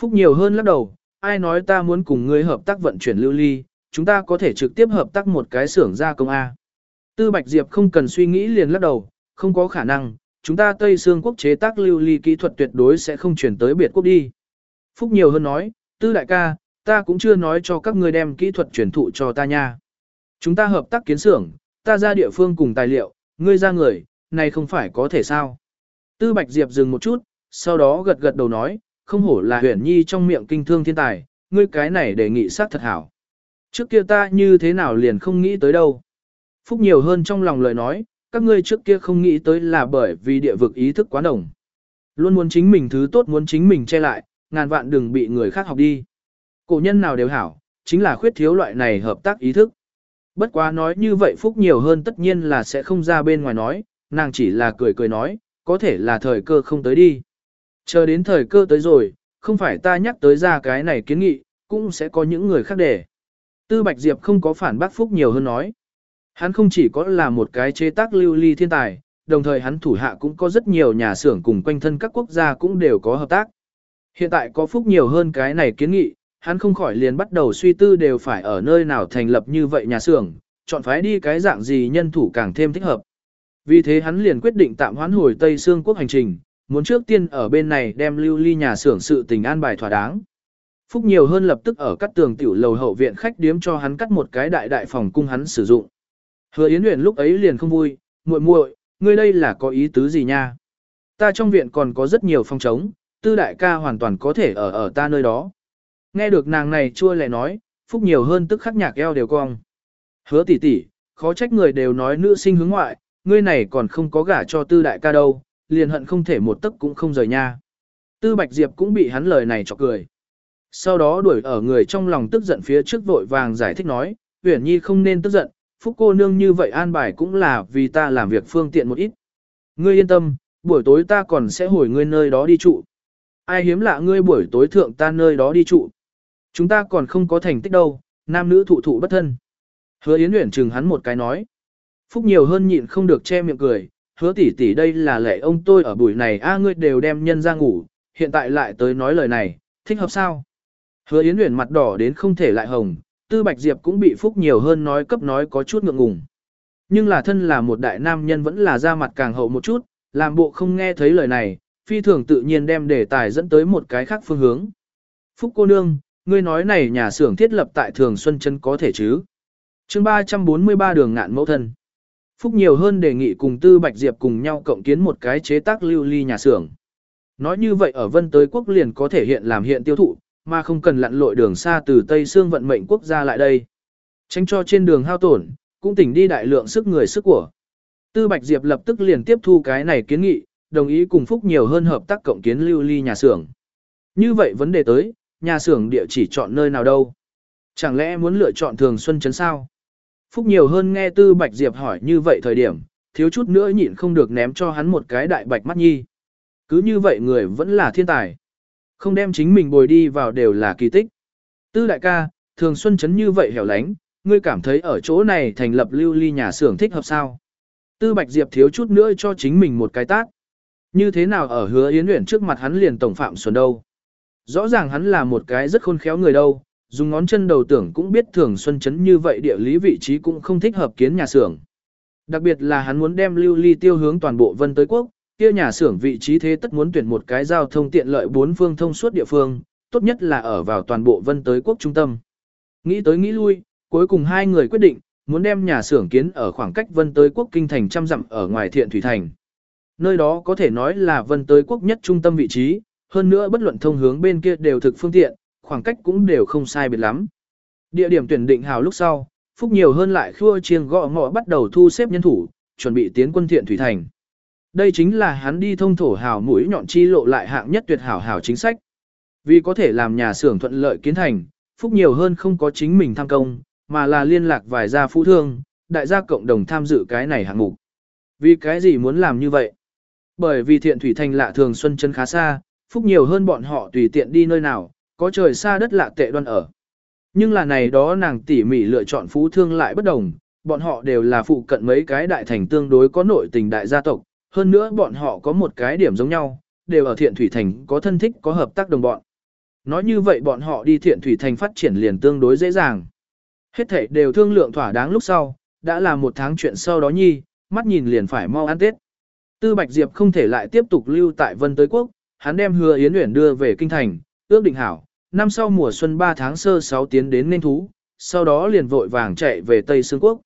Phúc nhiều hơn lắc đầu, ai nói ta muốn cùng ngươi hợp tác vận chuyển lưu ly, chúng ta có thể trực tiếp hợp tác một cái xưởng gia công A. Tư Bạch Diệp không cần suy nghĩ liền lắc đầu, không có khả năng, chúng ta Tây Sương quốc chế tác lưu ly kỹ thuật tuyệt đối sẽ không chuyển tới biệt quốc đi. Phúc nhiều hơn nói, Tư đại ca, ta cũng chưa nói cho các ngươi đem kỹ thuật truyền thụ cho ta nha. Chúng ta hợp tác kiến xưởng, ta ra địa phương cùng tài liệu, ngươi ra người, này không phải có thể sao. Tư Bạch Diệp dừng một chút, sau đó gật gật đầu nói, không hổ là huyền nhi trong miệng kinh thương thiên tài, ngươi cái này đề nghị sát thật hảo. Trước kia ta như thế nào liền không nghĩ tới đâu. Phúc nhiều hơn trong lòng lời nói, các ngươi trước kia không nghĩ tới là bởi vì địa vực ý thức quá đồng. Luôn muốn chính mình thứ tốt muốn chính mình che lại, ngàn vạn đừng bị người khác học đi. Cổ nhân nào đều hảo, chính là khuyết thiếu loại này hợp tác ý thức. Bất quá nói như vậy Phúc nhiều hơn tất nhiên là sẽ không ra bên ngoài nói, nàng chỉ là cười cười nói, có thể là thời cơ không tới đi. Chờ đến thời cơ tới rồi, không phải ta nhắc tới ra cái này kiến nghị, cũng sẽ có những người khác để. Tư Bạch Diệp không có phản bác Phúc nhiều hơn nói. Hắn không chỉ có là một cái chế tác lưu ly thiên tài, đồng thời hắn thủ hạ cũng có rất nhiều nhà xưởng cùng quanh thân các quốc gia cũng đều có hợp tác. Hiện tại có Phúc nhiều hơn cái này kiến nghị, hắn không khỏi liền bắt đầu suy tư đều phải ở nơi nào thành lập như vậy nhà xưởng, chọn phái đi cái dạng gì nhân thủ càng thêm thích hợp. Vì thế hắn liền quyết định tạm hoãn hồi Tây Sương quốc hành trình, muốn trước tiên ở bên này đem lưu ly nhà xưởng sự tình an bài thỏa đáng. Phúc nhiều hơn lập tức ở cắt tường tiểu lầu hậu viện khách điếm cho hắn cắt một cái đại đại phòng cung hắn sử dụng. Hứa Yến Uyển lúc ấy liền không vui, muội muội, ngươi đây là có ý tứ gì nha? Ta trong viện còn có rất nhiều phòng trống, tư đại ca hoàn toàn có thể ở ở ta nơi đó. Nghe được nàng này chua lẻ nói, phúc nhiều hơn tức khắc nhạc eo đều cong. Hứa tỷ tỷ, khó trách người đều nói nữ sinh hướng ngoại, ngươi này còn không có gả cho tư đại ca đâu, liền hận không thể một tấc cũng không rời nha. Tư Bạch Diệp cũng bị hắn lời này chọc cười. Sau đó đuổi ở người trong lòng tức giận phía trước vội vàng giải thích nói, Uyển Nhi không nên tức giận, Phúc cô nương như vậy an bài cũng là vì ta làm việc phương tiện một ít. Ngươi yên tâm, buổi tối ta còn sẽ hồi ngươi nơi đó đi trụ. Ai hiếm lạ ngươi buổi tối thượng ta nơi đó đi trụ. Chúng ta còn không có thành tích đâu, nam nữ thụ thụ bất thân. Hứa Yến Uyển chừng hắn một cái nói. Phúc nhiều hơn nhịn không được che miệng cười, hứa tỷ tỷ đây là lệ ông tôi ở buổi này a ngươi đều đem nhân ra ngủ, hiện tại lại tới nói lời này, thích hợp sao? Hứa Yến Uyển mặt đỏ đến không thể lại hồng, Tư Bạch Diệp cũng bị Phúc nhiều hơn nói cấp nói có chút ngượng ngùng. Nhưng là thân là một đại nam nhân vẫn là ra mặt càng hậu một chút, làm bộ không nghe thấy lời này, phi thường tự nhiên đem đề tài dẫn tới một cái khác phương hướng. Phúc cô nương, ngươi nói này nhà xưởng thiết lập tại Thường Xuân Trấn có thể chứ? chương 343 đường ngạn mẫu thân. Phúc nhiều hơn đề nghị cùng Tư Bạch Diệp cùng nhau cộng kiến một cái chế tác lưu ly nhà xưởng. Nói như vậy ở Vân tới quốc liền có thể hiện làm hiện tiêu thụ, mà không cần lặn lội đường xa từ Tây Sương vận mệnh quốc gia lại đây. Tránh cho trên đường hao tổn, cũng tỉnh đi đại lượng sức người sức của. Tư Bạch Diệp lập tức liền tiếp thu cái này kiến nghị, đồng ý cùng Phúc nhiều hơn hợp tác cộng kiến lưu ly nhà xưởng. Như vậy vấn đề tới, nhà xưởng địa chỉ chọn nơi nào đâu? Chẳng lẽ muốn lựa chọn thường xuân chấn sao? Phúc nhiều hơn nghe Tư Bạch Diệp hỏi như vậy thời điểm, thiếu chút nữa nhịn không được ném cho hắn một cái đại bạch mắt nhi. Cứ như vậy người vẫn là thiên tài. Không đem chính mình bồi đi vào đều là kỳ tích. Tư đại ca, thường xuân chấn như vậy hẻo lánh, ngươi cảm thấy ở chỗ này thành lập lưu ly nhà xưởng thích hợp sao? Tư Bạch Diệp thiếu chút nữa cho chính mình một cái tác. Như thế nào ở hứa yến Uyển trước mặt hắn liền tổng phạm xuân đâu? Rõ ràng hắn là một cái rất khôn khéo người đâu, dùng ngón chân đầu tưởng cũng biết thường xuân chấn như vậy địa lý vị trí cũng không thích hợp kiến nhà xưởng. Đặc biệt là hắn muốn đem lưu ly tiêu hướng toàn bộ vân tới quốc, kia nhà xưởng vị trí thế tất muốn tuyển một cái giao thông tiện lợi bốn phương thông suốt địa phương, tốt nhất là ở vào toàn bộ vân tới quốc trung tâm. Nghĩ tới nghĩ lui, cuối cùng hai người quyết định, muốn đem nhà xưởng kiến ở khoảng cách vân tới quốc kinh thành trăm dặm ở ngoài thiện thủy thành. Nơi đó có thể nói là vân tới quốc nhất trung tâm vị trí, hơn nữa bất luận thông hướng bên kia đều thực phương tiện, khoảng cách cũng đều không sai biệt lắm. Địa điểm tuyển định hào lúc sau, Phúc nhiều hơn lại khua chiêng gõ ngọ bắt đầu thu xếp nhân thủ, chuẩn bị tiến quân thiện thủy thành. Đây chính là hắn đi thông thổ hào mũi nhọn chi lộ lại hạng nhất tuyệt hảo hảo chính sách. Vì có thể làm nhà xưởng thuận lợi kiến thành, Phúc nhiều hơn không có chính mình tham công, mà là liên lạc vài gia phú thương, đại gia cộng đồng tham dự cái này hạng mục. Vì cái gì muốn làm như vậy? Bởi vì thiện thủy thành lạ thường xuân chân khá xa, Phúc nhiều hơn bọn họ tùy tiện đi nơi nào, có trời xa đất lạ tệ đoan ở. Nhưng là này đó nàng tỉ mỉ lựa chọn phú thương lại bất đồng, bọn họ đều là phụ cận mấy cái đại thành tương đối có nội tình đại gia tộc, hơn nữa bọn họ có một cái điểm giống nhau, đều ở thiện thủy thành có thân thích có hợp tác đồng bọn. Nói như vậy bọn họ đi thiện thủy thành phát triển liền tương đối dễ dàng. Hết thảy đều thương lượng thỏa đáng lúc sau, đã là một tháng chuyện sau đó nhi, mắt nhìn liền phải mau ăn Tết. Tư Bạch Diệp không thể lại tiếp tục lưu tại Vân Tới Quốc, hắn đem hứa Yến Uyển đưa về kinh thành, ước định hảo, năm sau mùa xuân 3 tháng sơ 6 tiến đến nên thú, sau đó liền vội vàng chạy về Tây Sương Quốc.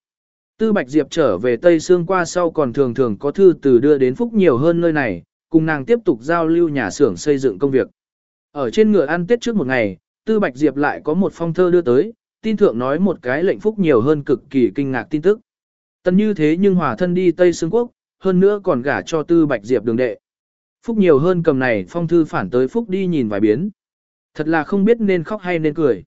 Tư Bạch Diệp trở về Tây Sương qua sau còn thường thường có thư từ đưa đến Phúc nhiều hơn nơi này, cùng nàng tiếp tục giao lưu nhà xưởng xây dựng công việc. Ở trên ngựa ăn Tết trước một ngày, Tư Bạch Diệp lại có một phong thơ đưa tới, tin thượng nói một cái lệnh Phúc nhiều hơn cực kỳ kinh ngạc tin tức. Tần như thế nhưng hòa thân đi Tây Sương Quốc, hơn nữa còn gả cho Tư Bạch Diệp đường đệ. Phúc nhiều hơn cầm này phong thư phản tới Phúc đi nhìn vài biến. Thật là không biết nên khóc hay nên cười.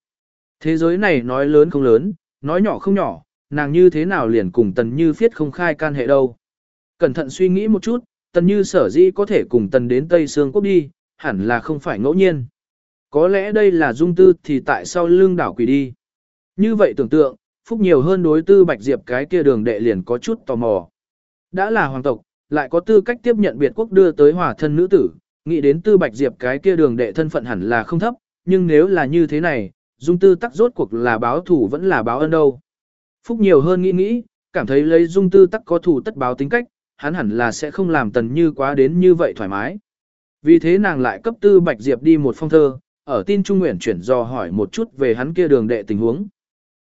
Thế giới này nói lớn không lớn, nói nhỏ không nhỏ, nàng như thế nào liền cùng Tần Như Phiết không khai can hệ đâu. Cẩn thận suy nghĩ một chút, Tần Như sở dĩ có thể cùng Tần đến Tây Sương Quốc đi, hẳn là không phải ngẫu nhiên. Có lẽ đây là dung tư thì tại sao lương đảo quỷ đi. Như vậy tưởng tượng, Phúc nhiều hơn đối tư Bạch Diệp cái kia đường đệ liền có chút tò mò. Đã là hoàng tộc, lại có tư cách tiếp nhận biệt quốc đưa tới hòa thân nữ tử, nghĩ đến tư bạch diệp cái kia đường đệ thân phận hẳn là không thấp, nhưng nếu là như thế này, dung tư tắc rốt cuộc là báo thủ vẫn là báo ân đâu. Phúc nhiều hơn nghĩ nghĩ, cảm thấy lấy dung tư tắc có thủ tất báo tính cách, hắn hẳn là sẽ không làm tần như quá đến như vậy thoải mái. Vì thế nàng lại cấp tư bạch diệp đi một phong thơ, ở tin trung nguyện chuyển dò hỏi một chút về hắn kia đường đệ tình huống.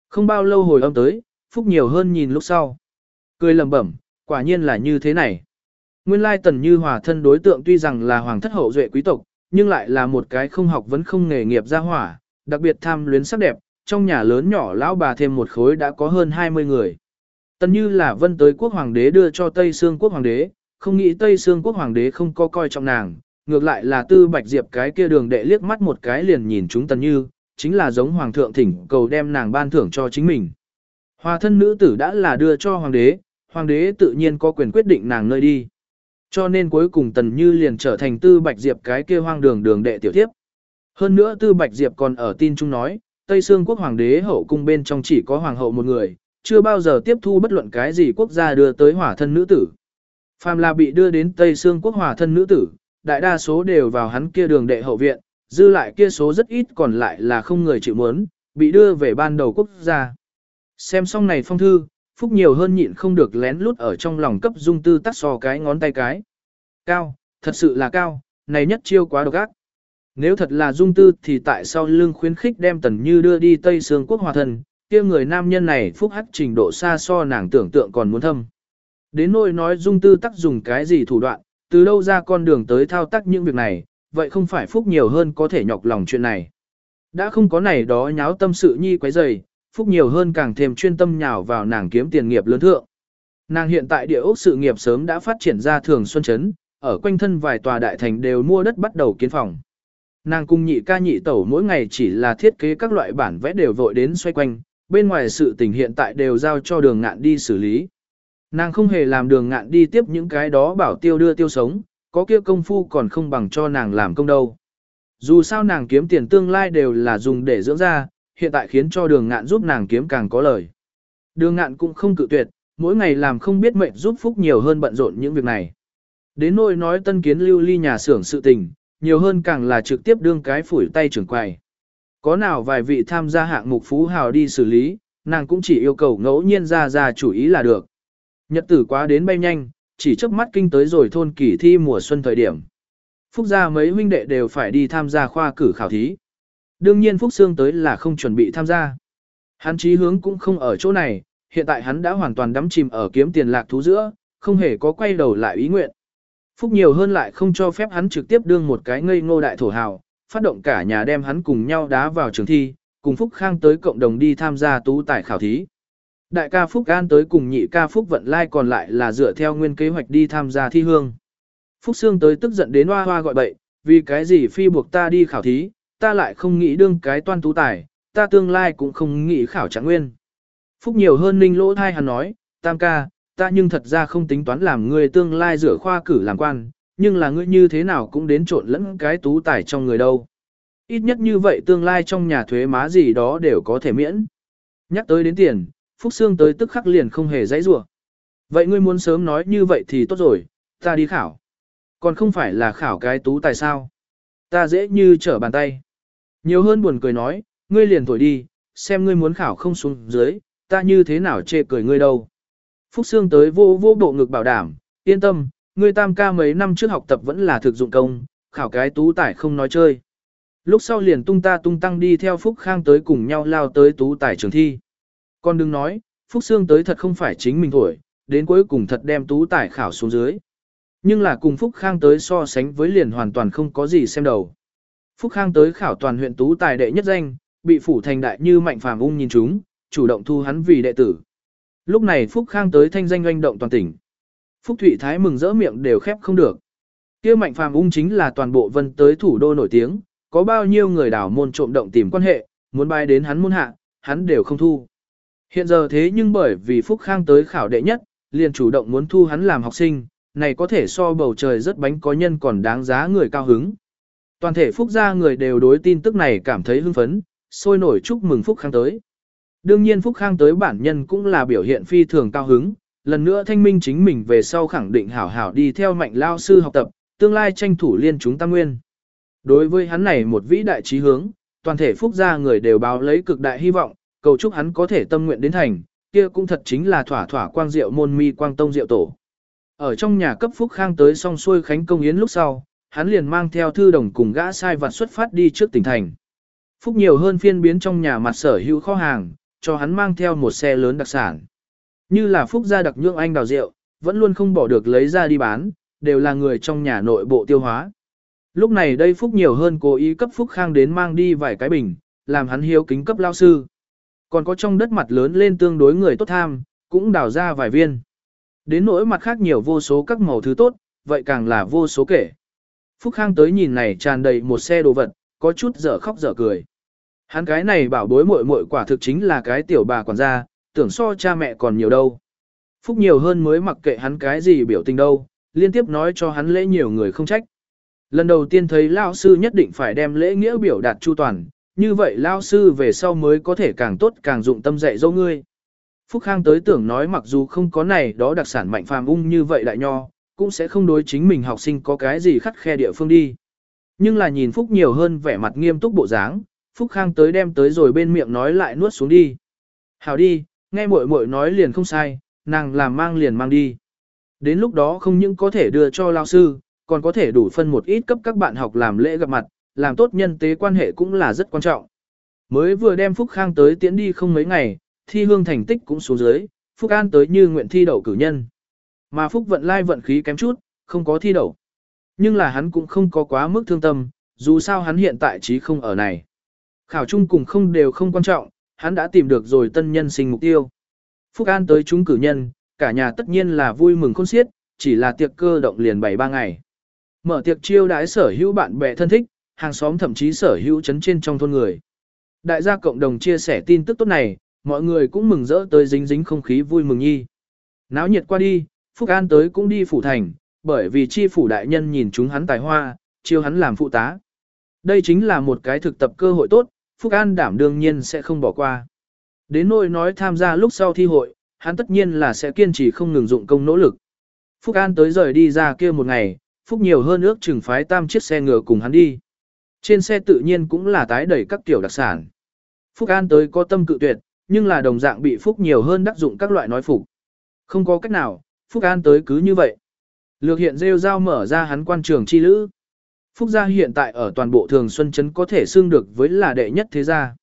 Không bao lâu hồi âm tới, Phúc nhiều hơn nhìn lúc sau. Cười lầm bẩm, quả nhiên là như thế này. Nguyên lai tần như hòa thân đối tượng tuy rằng là hoàng thất hậu duệ quý tộc, nhưng lại là một cái không học vẫn không nghề nghiệp gia hỏa, đặc biệt tham luyến sắc đẹp, trong nhà lớn nhỏ lão bà thêm một khối đã có hơn 20 người. Tần như là vân tới quốc hoàng đế đưa cho Tây Sương quốc hoàng đế, không nghĩ Tây Sương quốc hoàng đế không có coi trọng nàng, ngược lại là tư bạch diệp cái kia đường đệ liếc mắt một cái liền nhìn chúng tần như, chính là giống hoàng thượng thỉnh cầu đem nàng ban thưởng cho chính mình. Hòa thân nữ tử đã là đưa cho hoàng đế, hoàng đế tự nhiên có quyền quyết định nàng nơi đi. Cho nên cuối cùng Tần Như liền trở thành Tư Bạch Diệp cái kia hoang đường đường đệ tiểu tiếp. Hơn nữa Tư Bạch Diệp còn ở tin chung nói, Tây Sương quốc hoàng đế hậu cung bên trong chỉ có hoàng hậu một người, chưa bao giờ tiếp thu bất luận cái gì quốc gia đưa tới hỏa thân nữ tử. Phàm là bị đưa đến Tây Sương quốc hỏa thân nữ tử, đại đa số đều vào hắn kia đường đệ hậu viện, dư lại kia số rất ít còn lại là không người chịu muốn, bị đưa về ban đầu quốc gia. Xem xong này phong thư, Phúc nhiều hơn nhịn không được lén lút ở trong lòng cấp dung tư tắt so cái ngón tay cái. Cao, thật sự là cao, này nhất chiêu quá độc ác. Nếu thật là dung tư thì tại sao lương khuyến khích đem tần như đưa đi Tây Sương quốc hòa thần, kia người nam nhân này phúc hắc trình độ xa so nàng tưởng tượng còn muốn thâm. Đến nỗi nói dung tư tắc dùng cái gì thủ đoạn, từ đâu ra con đường tới thao tác những việc này, vậy không phải phúc nhiều hơn có thể nhọc lòng chuyện này. Đã không có này đó nháo tâm sự nhi quấy rầy, phúc nhiều hơn càng thêm chuyên tâm nhào vào nàng kiếm tiền nghiệp lớn thượng. Nàng hiện tại địa ốc sự nghiệp sớm đã phát triển ra thường xuân chấn, ở quanh thân vài tòa đại thành đều mua đất bắt đầu kiến phòng. Nàng cung nhị ca nhị tẩu mỗi ngày chỉ là thiết kế các loại bản vẽ đều vội đến xoay quanh, bên ngoài sự tình hiện tại đều giao cho đường ngạn đi xử lý. Nàng không hề làm đường ngạn đi tiếp những cái đó bảo tiêu đưa tiêu sống, có kia công phu còn không bằng cho nàng làm công đâu. Dù sao nàng kiếm tiền tương lai đều là dùng để dưỡng ra, hiện tại khiến cho đường ngạn giúp nàng kiếm càng có lời. Đường ngạn cũng không cự tuyệt, mỗi ngày làm không biết mệnh giúp Phúc nhiều hơn bận rộn những việc này. Đến nỗi nói tân kiến lưu ly nhà xưởng sự tình, nhiều hơn càng là trực tiếp đương cái phủi tay trưởng quầy. Có nào vài vị tham gia hạng mục phú hào đi xử lý, nàng cũng chỉ yêu cầu ngẫu nhiên ra ra chủ ý là được. Nhật tử quá đến bay nhanh, chỉ chớp mắt kinh tới rồi thôn kỳ thi mùa xuân thời điểm. Phúc gia mấy huynh đệ đều phải đi tham gia khoa cử khảo thí. Đương nhiên Phúc Sương tới là không chuẩn bị tham gia. Hắn chí hướng cũng không ở chỗ này, hiện tại hắn đã hoàn toàn đắm chìm ở kiếm tiền lạc thú giữa, không hề có quay đầu lại ý nguyện. Phúc nhiều hơn lại không cho phép hắn trực tiếp đương một cái ngây ngô đại thổ hào, phát động cả nhà đem hắn cùng nhau đá vào trường thi, cùng Phúc Khang tới cộng đồng đi tham gia tú tài khảo thí. Đại ca Phúc An tới cùng nhị ca Phúc Vận Lai còn lại là dựa theo nguyên kế hoạch đi tham gia thi hương. Phúc Sương tới tức giận đến hoa hoa gọi bậy, vì cái gì phi buộc ta đi khảo thí, ta lại không nghĩ đương cái toan tú tài, ta tương lai cũng không nghĩ khảo trạng nguyên. Phúc nhiều hơn ninh lỗ thai hắn nói, tam ca, ta nhưng thật ra không tính toán làm ngươi tương lai rửa khoa cử làm quan, nhưng là ngươi như thế nào cũng đến trộn lẫn cái tú tài trong người đâu. Ít nhất như vậy tương lai trong nhà thuế má gì đó đều có thể miễn. Nhắc tới đến tiền, Phúc Sương tới tức khắc liền không hề dãy rủa. Vậy ngươi muốn sớm nói như vậy thì tốt rồi, ta đi khảo. Còn không phải là khảo cái tú tài sao. Ta dễ như trở bàn tay. Nhiều hơn buồn cười nói, ngươi liền thổi đi, xem ngươi muốn khảo không xuống dưới, ta như thế nào chê cười ngươi đâu. Phúc Sương tới vô vô bộ ngực bảo đảm, yên tâm, ngươi tam ca mấy năm trước học tập vẫn là thực dụng công, khảo cái tú tải không nói chơi. Lúc sau liền tung ta tung tăng đi theo Phúc Khang tới cùng nhau lao tới tú tải trường thi. Con đừng nói, Phúc Sương tới thật không phải chính mình thổi, đến cuối cùng thật đem tú tải khảo xuống dưới. Nhưng là cùng Phúc Khang tới so sánh với liền hoàn toàn không có gì xem đầu. Phúc Khang tới khảo toàn huyện tú tài đệ nhất danh, bị phủ thành đại như mạnh phàm ung nhìn chúng, chủ động thu hắn vì đệ tử. Lúc này Phúc Khang tới thanh danh oanh động toàn tỉnh. Phúc Thụy Thái mừng rỡ miệng đều khép không được. kia mạnh phàm ung chính là toàn bộ vân tới thủ đô nổi tiếng, có bao nhiêu người đảo môn trộm động tìm quan hệ, muốn bay đến hắn môn hạ, hắn đều không thu. Hiện giờ thế nhưng bởi vì Phúc Khang tới khảo đệ nhất, liền chủ động muốn thu hắn làm học sinh, này có thể so bầu trời rất bánh có nhân còn đáng giá người cao hứng. Toàn thể Phúc gia người đều đối tin tức này cảm thấy hưng phấn, sôi nổi chúc mừng Phúc Khang tới. Đương nhiên Phúc Khang tới bản nhân cũng là biểu hiện phi thường cao hứng, lần nữa thanh minh chính mình về sau khẳng định hảo hảo đi theo mạnh lao sư học tập, tương lai tranh thủ liên chúng tam nguyên. Đối với hắn này một vĩ đại trí hướng, toàn thể Phúc gia người đều báo lấy cực đại hy vọng, cầu chúc hắn có thể tâm nguyện đến thành, kia cũng thật chính là thỏa thỏa quang diệu môn mi quang tông diệu tổ. Ở trong nhà cấp Phúc Khang tới xong xuôi khánh công yến lúc sau, hắn liền mang theo thư đồng cùng gã sai vặt xuất phát đi trước tỉnh thành. Phúc nhiều hơn phiên biến trong nhà mặt sở hữu kho hàng, cho hắn mang theo một xe lớn đặc sản. Như là Phúc gia đặc nhượng anh đào rượu, vẫn luôn không bỏ được lấy ra đi bán, đều là người trong nhà nội bộ tiêu hóa. Lúc này đây Phúc nhiều hơn cố ý cấp Phúc Khang đến mang đi vài cái bình, làm hắn hiếu kính cấp lao sư. Còn có trong đất mặt lớn lên tương đối người tốt tham, cũng đào ra vài viên. Đến nỗi mặt khác nhiều vô số các màu thứ tốt, vậy càng là vô số kể. Phúc Khang tới nhìn này tràn đầy một xe đồ vật, có chút dở khóc dở cười. Hắn cái này bảo bối muội muội quả thực chính là cái tiểu bà quản gia, tưởng so cha mẹ còn nhiều đâu. Phúc nhiều hơn mới mặc kệ hắn cái gì biểu tình đâu, liên tiếp nói cho hắn lễ nhiều người không trách. Lần đầu tiên thấy lão sư nhất định phải đem lễ nghĩa biểu đạt chu toàn, như vậy lão sư về sau mới có thể càng tốt càng dụng tâm dạy dỗ ngươi. Phúc Khang tới tưởng nói mặc dù không có này đó đặc sản mạnh phàm ung như vậy đại nho, cũng sẽ không đối chính mình học sinh có cái gì khắt khe địa phương đi. Nhưng là nhìn Phúc nhiều hơn vẻ mặt nghiêm túc bộ dáng, Phúc Khang tới đem tới rồi bên miệng nói lại nuốt xuống đi. Hảo đi, nghe muội muội nói liền không sai, nàng làm mang liền mang đi. Đến lúc đó không những có thể đưa cho lao sư, còn có thể đủ phân một ít cấp các bạn học làm lễ gặp mặt, làm tốt nhân tế quan hệ cũng là rất quan trọng. Mới vừa đem Phúc Khang tới tiễn đi không mấy ngày, thi hương thành tích cũng xuống dưới, Phúc An tới như nguyện thi đậu cử nhân. Mà Phúc vận lai vận khí kém chút, không có thi đậu. Nhưng là hắn cũng không có quá mức thương tâm, dù sao hắn hiện tại trí không ở này. Khảo chung cùng không đều không quan trọng, hắn đã tìm được rồi tân nhân sinh mục tiêu. Phúc An tới chúng cử nhân, cả nhà tất nhiên là vui mừng khôn xiết, chỉ là tiệc cơ động liền bảy ba ngày. Mở tiệc chiêu đãi sở hữu bạn bè thân thích, hàng xóm thậm chí sở hữu chấn trên trong thôn người. Đại gia cộng đồng chia sẻ tin tức tốt này, mọi người cũng mừng rỡ tới dính dính không khí vui mừng nhi. Náo nhiệt qua đi, Phúc An tới cũng đi phủ thành, bởi vì chi phủ đại nhân nhìn chúng hắn tài hoa, chiêu hắn làm phụ tá. Đây chính là một cái thực tập cơ hội tốt, Phúc An đảm đương nhiên sẽ không bỏ qua. Đến nỗi nói tham gia lúc sau thi hội, hắn tất nhiên là sẽ kiên trì không ngừng dụng công nỗ lực. Phúc An tới rời đi ra kia một ngày, Phúc nhiều hơn ước chừng phái tam chiếc xe ngựa cùng hắn đi. Trên xe tự nhiên cũng là tái đẩy các tiểu đặc sản. Phúc An tới có tâm cự tuyệt, nhưng là đồng dạng bị Phúc nhiều hơn đắc dụng các loại nói phục. Không có cách nào, Phúc An tới cứ như vậy. Lược hiện rêu rao mở ra hắn quan trường chi lữ. Phúc gia hiện tại ở toàn bộ thường xuân chấn có thể xưng được với là đệ nhất thế gia.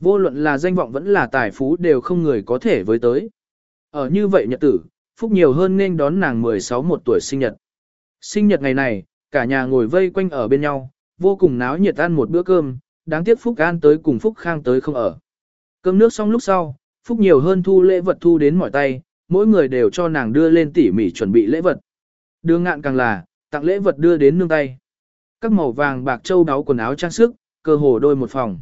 Vô luận là danh vọng vẫn là tài phú đều không người có thể với tới. Ở như vậy nhật tử, Phúc nhiều hơn nên đón nàng 16 một tuổi sinh nhật. Sinh nhật ngày này, cả nhà ngồi vây quanh ở bên nhau, vô cùng náo nhiệt ăn một bữa cơm, đáng tiếc Phúc An tới cùng Phúc Khang tới không ở. Cơm nước xong lúc sau, Phúc nhiều hơn thu lễ vật thu đến mỏi tay, mỗi người đều cho nàng đưa lên tỉ mỉ chuẩn bị lễ vật. Đường ngạn càng là, tặng lễ vật đưa đến nương tay. Các màu vàng bạc châu đáo quần áo trang sức, cơ hồ đôi một phòng.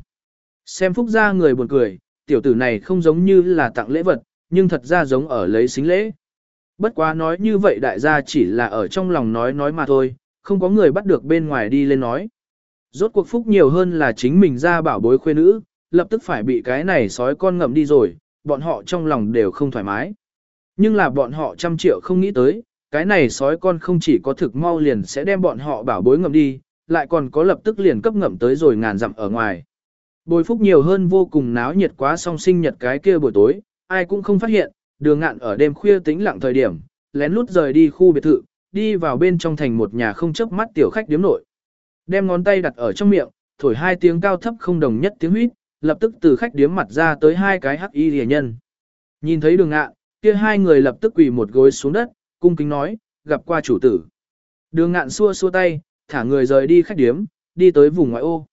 Xem Phúc ra người buồn cười, tiểu tử này không giống như là tặng lễ vật, nhưng thật ra giống ở lấy xính lễ. Bất quá nói như vậy đại gia chỉ là ở trong lòng nói nói mà thôi, không có người bắt được bên ngoài đi lên nói. Rốt cuộc phúc nhiều hơn là chính mình ra bảo bối khuê nữ, lập tức phải bị cái này sói con ngậm đi rồi, bọn họ trong lòng đều không thoải mái. Nhưng là bọn họ trăm triệu không nghĩ tới, cái này sói con không chỉ có thực mau liền sẽ đem bọn họ bảo bối ngậm đi, lại còn có lập tức liền cấp ngậm tới rồi ngàn dặm ở ngoài. Bồi phúc nhiều hơn vô cùng náo nhiệt quá song sinh nhật cái kia buổi tối, ai cũng không phát hiện, đường ngạn ở đêm khuya tĩnh lặng thời điểm, lén lút rời đi khu biệt thự, đi vào bên trong thành một nhà không chớp mắt tiểu khách điếm nội. Đem ngón tay đặt ở trong miệng, thổi hai tiếng cao thấp không đồng nhất tiếng huýt, lập tức từ khách điếm mặt ra tới hai cái hắc y rìa nhân. Nhìn thấy đường ngạn, kia hai người lập tức quỳ một gối xuống đất, cung kính nói, gặp qua chủ tử. Đường ngạn xua xua tay, thả người rời đi khách điếm, đi tới vùng ngoại ô.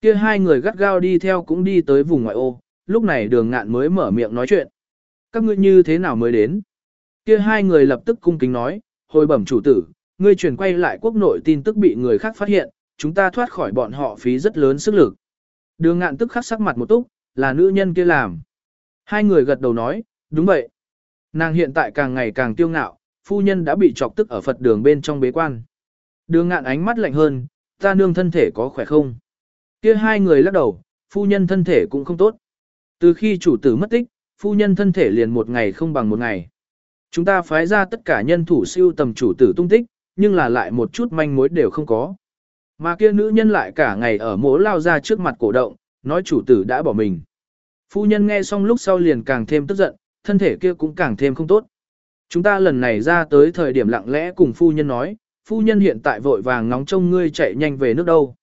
Kia hai người gắt gao đi theo cũng đi tới vùng ngoại ô, lúc này đường ngạn mới mở miệng nói chuyện. Các ngươi như thế nào mới đến? Kia hai người lập tức cung kính nói, hồi bẩm chủ tử, ngươi chuyển quay lại quốc nội tin tức bị người khác phát hiện, chúng ta thoát khỏi bọn họ phí rất lớn sức lực. Đường ngạn tức khắc sắc mặt một túc, là nữ nhân kia làm. Hai người gật đầu nói, đúng vậy. Nàng hiện tại càng ngày càng tiêu ngạo, phu nhân đã bị chọc tức ở Phật đường bên trong bế quan. Đường ngạn ánh mắt lạnh hơn, ta nương thân thể có khỏe không? Kia hai người lắc đầu, phu nhân thân thể cũng không tốt. Từ khi chủ tử mất tích, phu nhân thân thể liền một ngày không bằng một ngày. Chúng ta phái ra tất cả nhân thủ siêu tầm chủ tử tung tích, nhưng là lại một chút manh mối đều không có. Mà kia nữ nhân lại cả ngày ở mố lao ra trước mặt cổ động, nói chủ tử đã bỏ mình. Phu nhân nghe xong lúc sau liền càng thêm tức giận, thân thể kia cũng càng thêm không tốt. Chúng ta lần này ra tới thời điểm lặng lẽ cùng phu nhân nói, phu nhân hiện tại vội vàng ngóng trông ngươi chạy nhanh về nước đâu.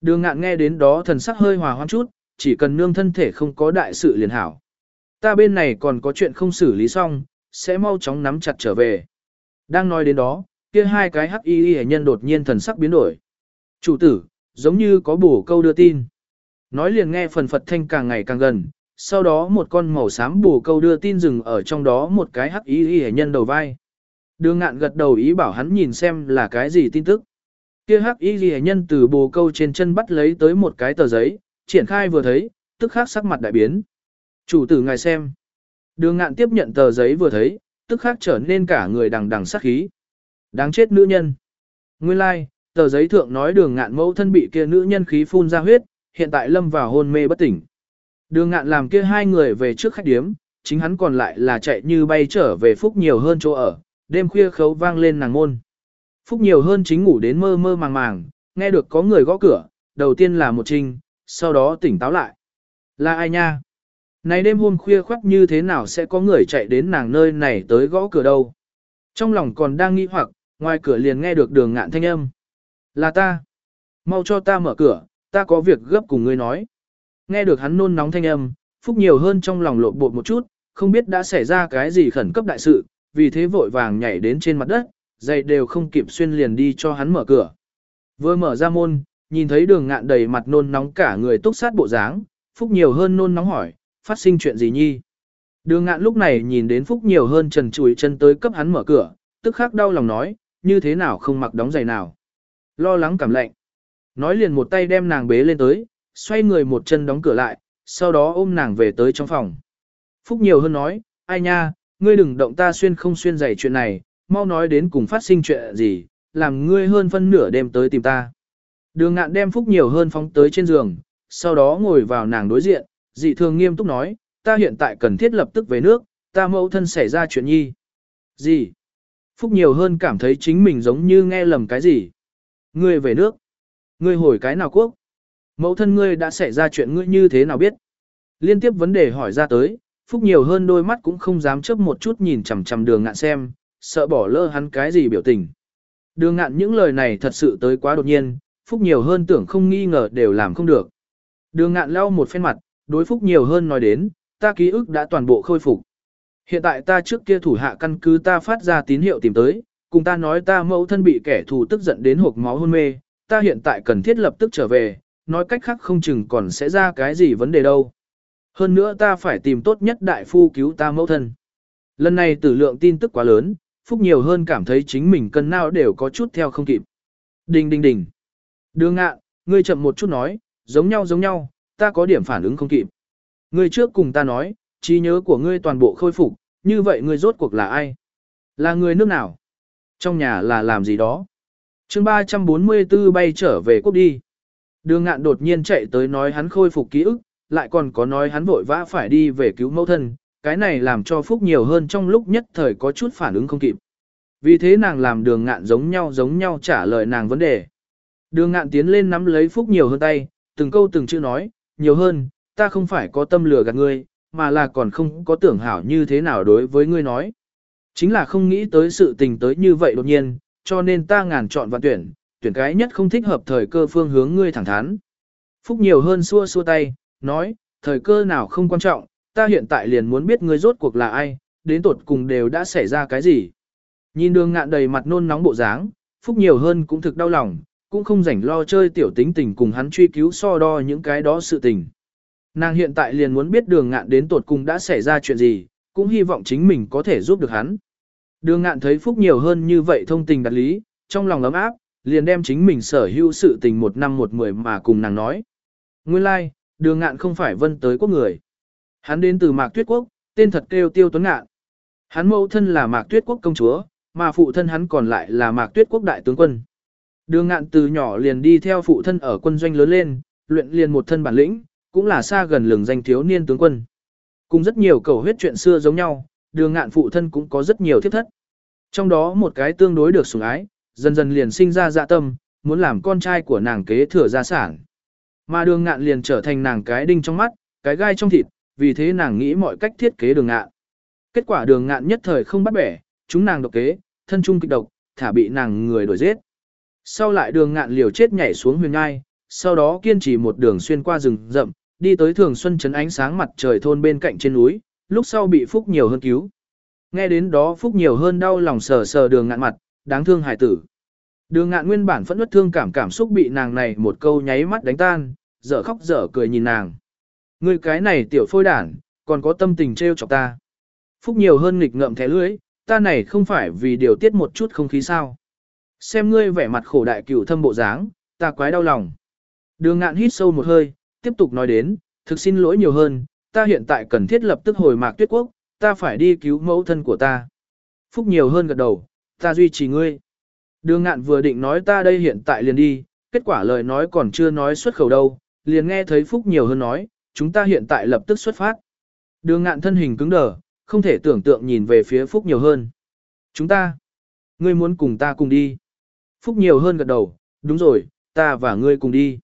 Đường ngạn nghe đến đó thần sắc hơi hòa hoãn chút, chỉ cần nương thân thể không có đại sự liền hảo. Ta bên này còn có chuyện không xử lý xong, sẽ mau chóng nắm chặt trở về. Đang nói đến đó, kia hai cái hắc y y nhân đột nhiên thần sắc biến đổi. Chủ tử, giống như có bổ câu đưa tin. Nói liền nghe phần phật thanh càng ngày càng gần, sau đó một con màu xám bổ câu đưa tin dừng ở trong đó một cái hắc ý y nhân đầu vai. Đường ngạn gật đầu ý bảo hắn nhìn xem là cái gì tin tức. Kia hắc y y nhân từ bồ câu trên chân bắt lấy tới một cái tờ giấy, triển khai vừa thấy, tức khắc sắc mặt đại biến. Chủ tử ngài xem. Đường ngạn tiếp nhận tờ giấy vừa thấy, tức khắc trở nên cả người đằng đằng sát khí. Đáng chết nữ nhân. Nguyên lai, like, tờ giấy thượng nói đường ngạn mẫu thân bị kia nữ nhân khí phun ra huyết, hiện tại lâm vào hôn mê bất tỉnh. Đường ngạn làm kia hai người về trước khách điếm, chính hắn còn lại là chạy như bay trở về phúc nhiều hơn chỗ ở, đêm khuya khấu vang lên nàng môn. Phúc nhiều hơn chính ngủ đến mơ mơ màng màng, nghe được có người gõ cửa, đầu tiên là một trinh, sau đó tỉnh táo lại. Là ai nha? Này đêm hôm khuya khoắt như thế nào sẽ có người chạy đến nàng nơi này tới gõ cửa đâu? Trong lòng còn đang nghĩ hoặc, ngoài cửa liền nghe được đường ngạn thanh âm. Là ta. Mau cho ta mở cửa, ta có việc gấp cùng ngươi nói. Nghe được hắn nôn nóng thanh âm, Phúc nhiều hơn trong lòng lộn bột một chút, không biết đã xảy ra cái gì khẩn cấp đại sự, vì thế vội vàng nhảy đến trên mặt đất, giày đều không kịp xuyên liền đi cho hắn mở cửa. Vừa mở ra môn, nhìn thấy đường ngạn đầy mặt nôn nóng cả người túc sát bộ dáng, Phúc nhiều hơn nôn nóng hỏi, phát sinh chuyện gì nhi? Đường ngạn lúc này nhìn đến Phúc nhiều hơn trần chùi chân tới cấp hắn mở cửa, tức khắc đau lòng nói, như thế nào không mặc đóng giày nào. Lo lắng cảm lạnh. Nói liền một tay đem nàng bế lên tới, xoay người một chân đóng cửa lại, sau đó ôm nàng về tới trong phòng. Phúc nhiều hơn nói, ai nha, ngươi đừng động ta xuyên không xuyên giày chuyện này, mau nói đến cùng phát sinh chuyện gì, làm ngươi hơn phân nửa đêm tới tìm ta. Đường ngạn đem Phúc nhiều hơn phóng tới trên giường, sau đó ngồi vào nàng đối diện, dị thường nghiêm túc nói, ta hiện tại cần thiết lập tức về nước, ta mẫu thân xảy ra chuyện nhi. Gì? Phúc nhiều hơn cảm thấy chính mình giống như nghe lầm cái gì. Ngươi về nước. Ngươi hồi cái nào quốc? Mẫu thân ngươi đã xảy ra chuyện ngươi như thế nào biết? Liên tiếp vấn đề hỏi ra tới, Phúc nhiều hơn đôi mắt cũng không dám chớp một chút nhìn chằm chằm đường ngạn xem, sợ bỏ lỡ hắn cái gì biểu tình. Đường ngạn những lời này thật sự tới quá đột nhiên, Phúc nhiều hơn tưởng không nghi ngờ đều làm không được. Đường ngạn lau một phen mặt, đối Phúc nhiều hơn nói đến, ta ký ức đã toàn bộ khôi phục. Hiện tại ta trước kia thủ hạ căn cứ ta phát ra tín hiệu tìm tới, cùng ta nói ta mẫu thân bị kẻ thù tức giận đến hộp máu hôn mê, ta hiện tại cần thiết lập tức trở về, nói cách khác không chừng còn sẽ ra cái gì vấn đề đâu. Hơn nữa ta phải tìm tốt nhất đại phu cứu ta mẫu thân. Lần này tử lượng tin tức quá lớn, Phúc nhiều hơn cảm thấy chính mình cân nào đều có chút theo không kịp. Đình đình đình. Đường ngạ, ngươi chậm một chút nói, giống nhau giống nhau, ta có điểm phản ứng không kịp. Ngươi trước cùng ta nói, trí nhớ của ngươi toàn bộ khôi phục, như vậy ngươi rốt cuộc là ai? Là người nước nào? Trong nhà là làm gì đó? chương 344 bay trở về quốc đi. Đường ngạn đột nhiên chạy tới nói hắn khôi phục ký ức, lại còn có nói hắn vội vã phải đi về cứu mẫu thân, cái này làm cho Phúc nhiều hơn trong lúc nhất thời có chút phản ứng không kịp. Vì thế nàng làm đường ngạn giống nhau giống nhau trả lời nàng vấn đề. Đường ngạn tiến lên nắm lấy Phúc nhiều hơn tay, từng câu từng chữ nói, nhiều hơn, ta không phải có tâm lừa gạt ngươi, mà là còn không có tưởng hảo như thế nào đối với ngươi nói. Chính là không nghĩ tới sự tình tới như vậy đột nhiên, cho nên ta ngàn chọn vạn tuyển, tuyển cái nhất không thích hợp thời cơ phương hướng ngươi thẳng thắn. Phúc nhiều hơn xua xua tay, nói, thời cơ nào không quan trọng, ta hiện tại liền muốn biết ngươi rốt cuộc là ai, đến tột cùng đều đã xảy ra cái gì. Nhìn đường ngạn đầy mặt nôn nóng bộ dáng, Phúc nhiều hơn cũng thực đau lòng, cũng không rảnh lo chơi tiểu tính tình cùng hắn truy cứu so đo những cái đó sự tình. Nàng hiện tại liền muốn biết đường ngạn đến tột cùng đã xảy ra chuyện gì, cũng hy vọng chính mình có thể giúp được hắn. Đường ngạn thấy Phúc nhiều hơn như vậy thông tình đặt lý, trong lòng ấm áp, liền đem chính mình sở hữu sự tình một năm một mười mà cùng nàng nói. Nguyên lai, like, đường ngạn không phải vân tới quốc người. Hắn đến từ Mạc Tuyết Quốc, tên thật kêu Tiêu Tuấn Ngạn. Hắn mẫu thân là Mạc Tuyết Quốc công chúa, mà phụ thân hắn còn lại là Mạc Tuyết Quốc đại tướng quân. Đường ngạn từ nhỏ liền đi theo phụ thân ở quân doanh lớn lên, luyện liền một thân bản lĩnh, cũng là xa gần lường danh thiếu niên tướng quân. Cùng rất nhiều cầu huyết chuyện xưa giống nhau, đường ngạn phụ thân cũng có rất nhiều thiết thất. Trong đó một cái tương đối được sủng ái, dần dần liền sinh ra dạ tâm, muốn làm con trai của nàng kế thừa gia sản. Mà đường ngạn liền trở thành nàng cái đinh trong mắt, cái gai trong thịt, vì thế nàng nghĩ mọi cách thiết kế đường ngạn. Kết quả đường ngạn nhất thời không bắt bẻ, chúng nàng độc kế, thân trung kịch độc, thả bị nàng người đuổi giết. Sau lại đường ngạn liều chết nhảy xuống huyền ngai, sau đó kiên trì một đường xuyên qua rừng rậm, đi tới thường xuân chấn ánh sáng mặt trời thôn bên cạnh trên núi, lúc sau bị Phúc nhiều hơn cứu. Nghe đến đó Phúc nhiều hơn đau lòng sờ sờ đường ngạn mặt, đáng thương hải tử. Đường ngạn nguyên bản phẫn nứt thương cảm cảm xúc bị nàng này một câu nháy mắt đánh tan, dở khóc dở cười nhìn nàng. người cái này tiểu phôi đản, còn có tâm tình trêu chọc ta. Phúc nhiều hơn nghịch ngợm thẻ lưỡi, ta này không phải vì điều tiết một chút không khí sao. Xem ngươi vẻ mặt khổ đại cửu thâm bộ dáng, ta quái đau lòng. Đường ngạn hít sâu một hơi, tiếp tục nói đến, thực xin lỗi nhiều hơn, ta hiện tại cần thiết lập tức hồi mạc tuyết quốc, ta phải đi cứu mẫu thân của ta. Phúc nhiều hơn gật đầu, ta duy trì ngươi. Đường ngạn vừa định nói ta đây hiện tại liền đi, kết quả lời nói còn chưa nói xuất khẩu đâu, liền nghe thấy Phúc nhiều hơn nói, chúng ta hiện tại lập tức xuất phát. Đường ngạn thân hình cứng đờ, không thể tưởng tượng nhìn về phía Phúc nhiều hơn. Chúng ta, ngươi muốn cùng ta cùng đi. Phúc nhiều hơn gật đầu, đúng rồi, ta và ngươi cùng đi.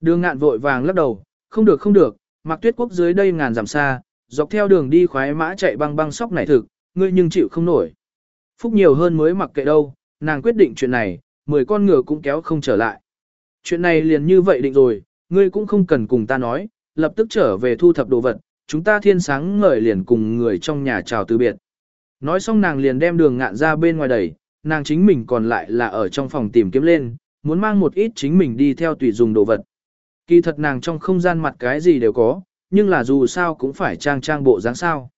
Đường ngạn vội vàng lắc đầu, không được không được, mặc tuyết quốc dưới đây ngàn dặm xa, dọc theo đường đi khoái mã chạy băng băng sóc nảy thực, ngươi nhưng chịu không nổi. Phúc nhiều hơn mới mặc kệ đâu, nàng quyết định chuyện này, mười con ngựa cũng kéo không trở lại. Chuyện này liền như vậy định rồi, ngươi cũng không cần cùng ta nói, lập tức trở về thu thập đồ vật, chúng ta thiên sáng ngời liền cùng người trong nhà chào từ biệt. Nói xong nàng liền đem đường ngạn ra bên ngoài đẩy, nàng chính mình còn lại là ở trong phòng tìm kiếm lên, muốn mang một ít chính mình đi theo tùy dùng đồ vật. Kỳ thật nàng trong không gian mặt cái gì đều có, nhưng là dù sao cũng phải trang trang bộ dáng sao.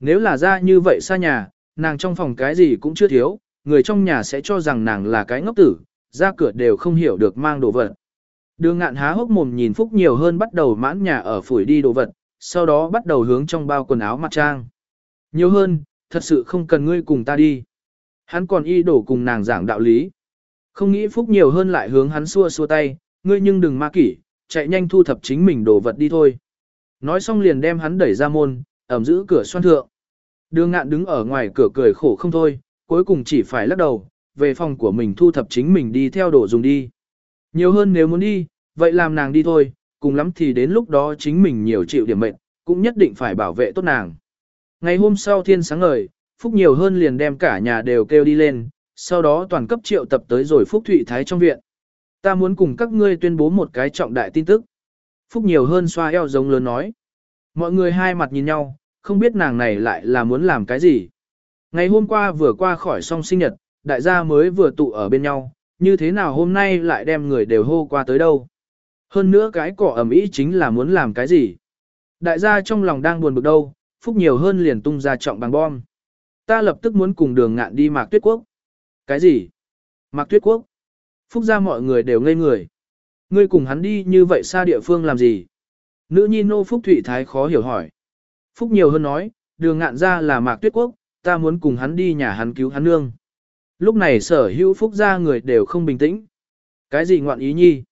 Nếu là ra như vậy xa nhà, nàng trong phòng cái gì cũng chưa thiếu, người trong nhà sẽ cho rằng nàng là cái ngốc tử, ra cửa đều không hiểu được mang đồ vật. Đường ngạn há hốc mồm nhìn Phúc nhiều hơn bắt đầu mãn nhà ở phủi đi đồ vật, sau đó bắt đầu hướng trong bao quần áo mặt trang. Nhiều hơn, thật sự không cần ngươi cùng ta đi. Hắn còn y đổ cùng nàng giảng đạo lý. Không nghĩ Phúc nhiều hơn lại hướng hắn xua xua tay, ngươi nhưng đừng ma kỷ, chạy nhanh thu thập chính mình đồ vật đi thôi. Nói xong liền đem hắn đẩy ra môn, ẩm giữ cửa xoan thượng. Đường ngạn đứng ở ngoài cửa cười khổ không thôi, cuối cùng chỉ phải lắc đầu, về phòng của mình thu thập chính mình đi theo đồ dùng đi. Nhiều hơn nếu muốn đi, vậy làm nàng đi thôi, cùng lắm thì đến lúc đó chính mình nhiều chịu điểm mệnh, cũng nhất định phải bảo vệ tốt nàng. Ngày hôm sau thiên sáng ngời, Phúc nhiều hơn liền đem cả nhà đều kêu đi lên, sau đó toàn cấp triệu tập tới rồi Phúc Thụy Thái trong viện. Ta muốn cùng các ngươi tuyên bố một cái trọng đại tin tức. Phúc nhiều hơn xoa eo giống lớn nói. Mọi người hai mặt nhìn nhau, không biết nàng này lại là muốn làm cái gì. Ngày hôm qua vừa qua khỏi xong sinh nhật, đại gia mới vừa tụ ở bên nhau, như thế nào hôm nay lại đem người đều hô qua tới đâu. Hơn nữa cái cỏ ẩm ý chính là muốn làm cái gì. Đại gia trong lòng đang buồn bực đâu, phúc nhiều hơn liền tung ra trọng bằng bom. Ta lập tức muốn cùng đường ngạn đi mạc tuyết quốc. Cái gì? Mạc tuyết quốc? Phúc ra mọi người đều ngây người. Ngươi cùng hắn đi như vậy xa địa phương làm gì? Nữ nhi nô Phúc Thụy Thái khó hiểu hỏi. Phúc nhiều hơn nói, đường ngạn ra là mạc tuyết quốc, ta muốn cùng hắn đi nhà hắn cứu hắn nương. Lúc này sở hữu Phúc ra người đều không bình tĩnh. Cái gì ngoạn ý nhi?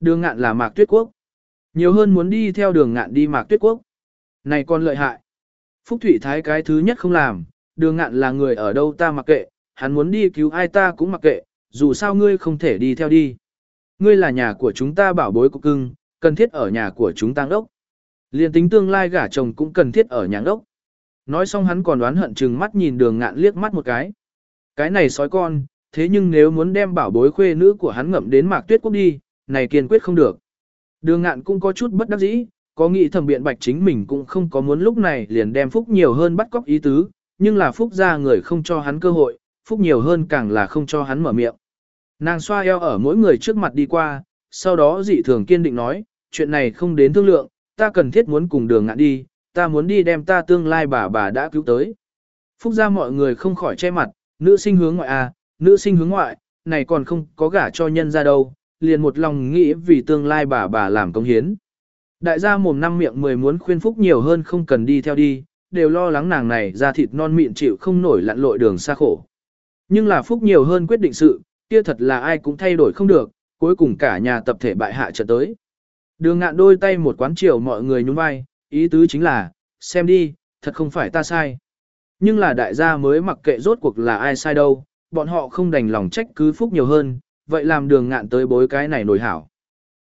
Đường ngạn là mạc tuyết quốc. Nhiều hơn muốn đi theo đường ngạn đi mạc tuyết quốc. Này con lợi hại. Phúc Thụy Thái cái thứ nhất không làm, đường ngạn là người ở đâu ta mặc kệ, hắn muốn đi cứu ai ta cũng mặc kệ, dù sao ngươi không thể đi theo đi. Ngươi là nhà của chúng ta bảo bối của cưng, cần thiết ở nhà của chúng ta đốc. Liên tính tương lai gả chồng cũng cần thiết ở nhà đốc. Nói xong hắn còn đoán hận chừng mắt nhìn đường ngạn liếc mắt một cái. Cái này sói con, thế nhưng nếu muốn đem bảo bối khuê nữ của hắn ngậm đến mạc tuyết quốc đi, này kiên quyết không được. Đường ngạn cũng có chút bất đắc dĩ, có nghĩ thẩm biện bạch chính mình cũng không có muốn lúc này liền đem phúc nhiều hơn bắt cóc ý tứ, nhưng là phúc ra người không cho hắn cơ hội, phúc nhiều hơn càng là không cho hắn mở miệng. Nàng xoa eo ở mỗi người trước mặt đi qua, sau đó dị thường kiên định nói, chuyện này không đến thương lượng, ta cần thiết muốn cùng đường ngạn đi, ta muốn đi đem ta tương lai bà bà đã cứu tới. Phúc ra mọi người không khỏi che mặt, nữ sinh hướng ngoại à, nữ sinh hướng ngoại, này còn không có gả cho nhân ra đâu, liền một lòng nghĩ vì tương lai bà bà làm công hiến. Đại gia mồm năm miệng mười muốn khuyên Phúc nhiều hơn không cần đi theo đi, đều lo lắng nàng này ra thịt non mịn chịu không nổi lặn lội đường xa khổ. Nhưng là Phúc nhiều hơn quyết định sự, kia thật là ai cũng thay đổi không được, cuối cùng cả nhà tập thể bại hạ trở tới. Đường ngạn đôi tay một quán chiều mọi người nhún vai, ý tứ chính là, xem đi, thật không phải ta sai. Nhưng là đại gia mới mặc kệ rốt cuộc là ai sai đâu, bọn họ không đành lòng trách cứ phúc nhiều hơn, vậy làm đường ngạn tới bối cái này nổi hảo.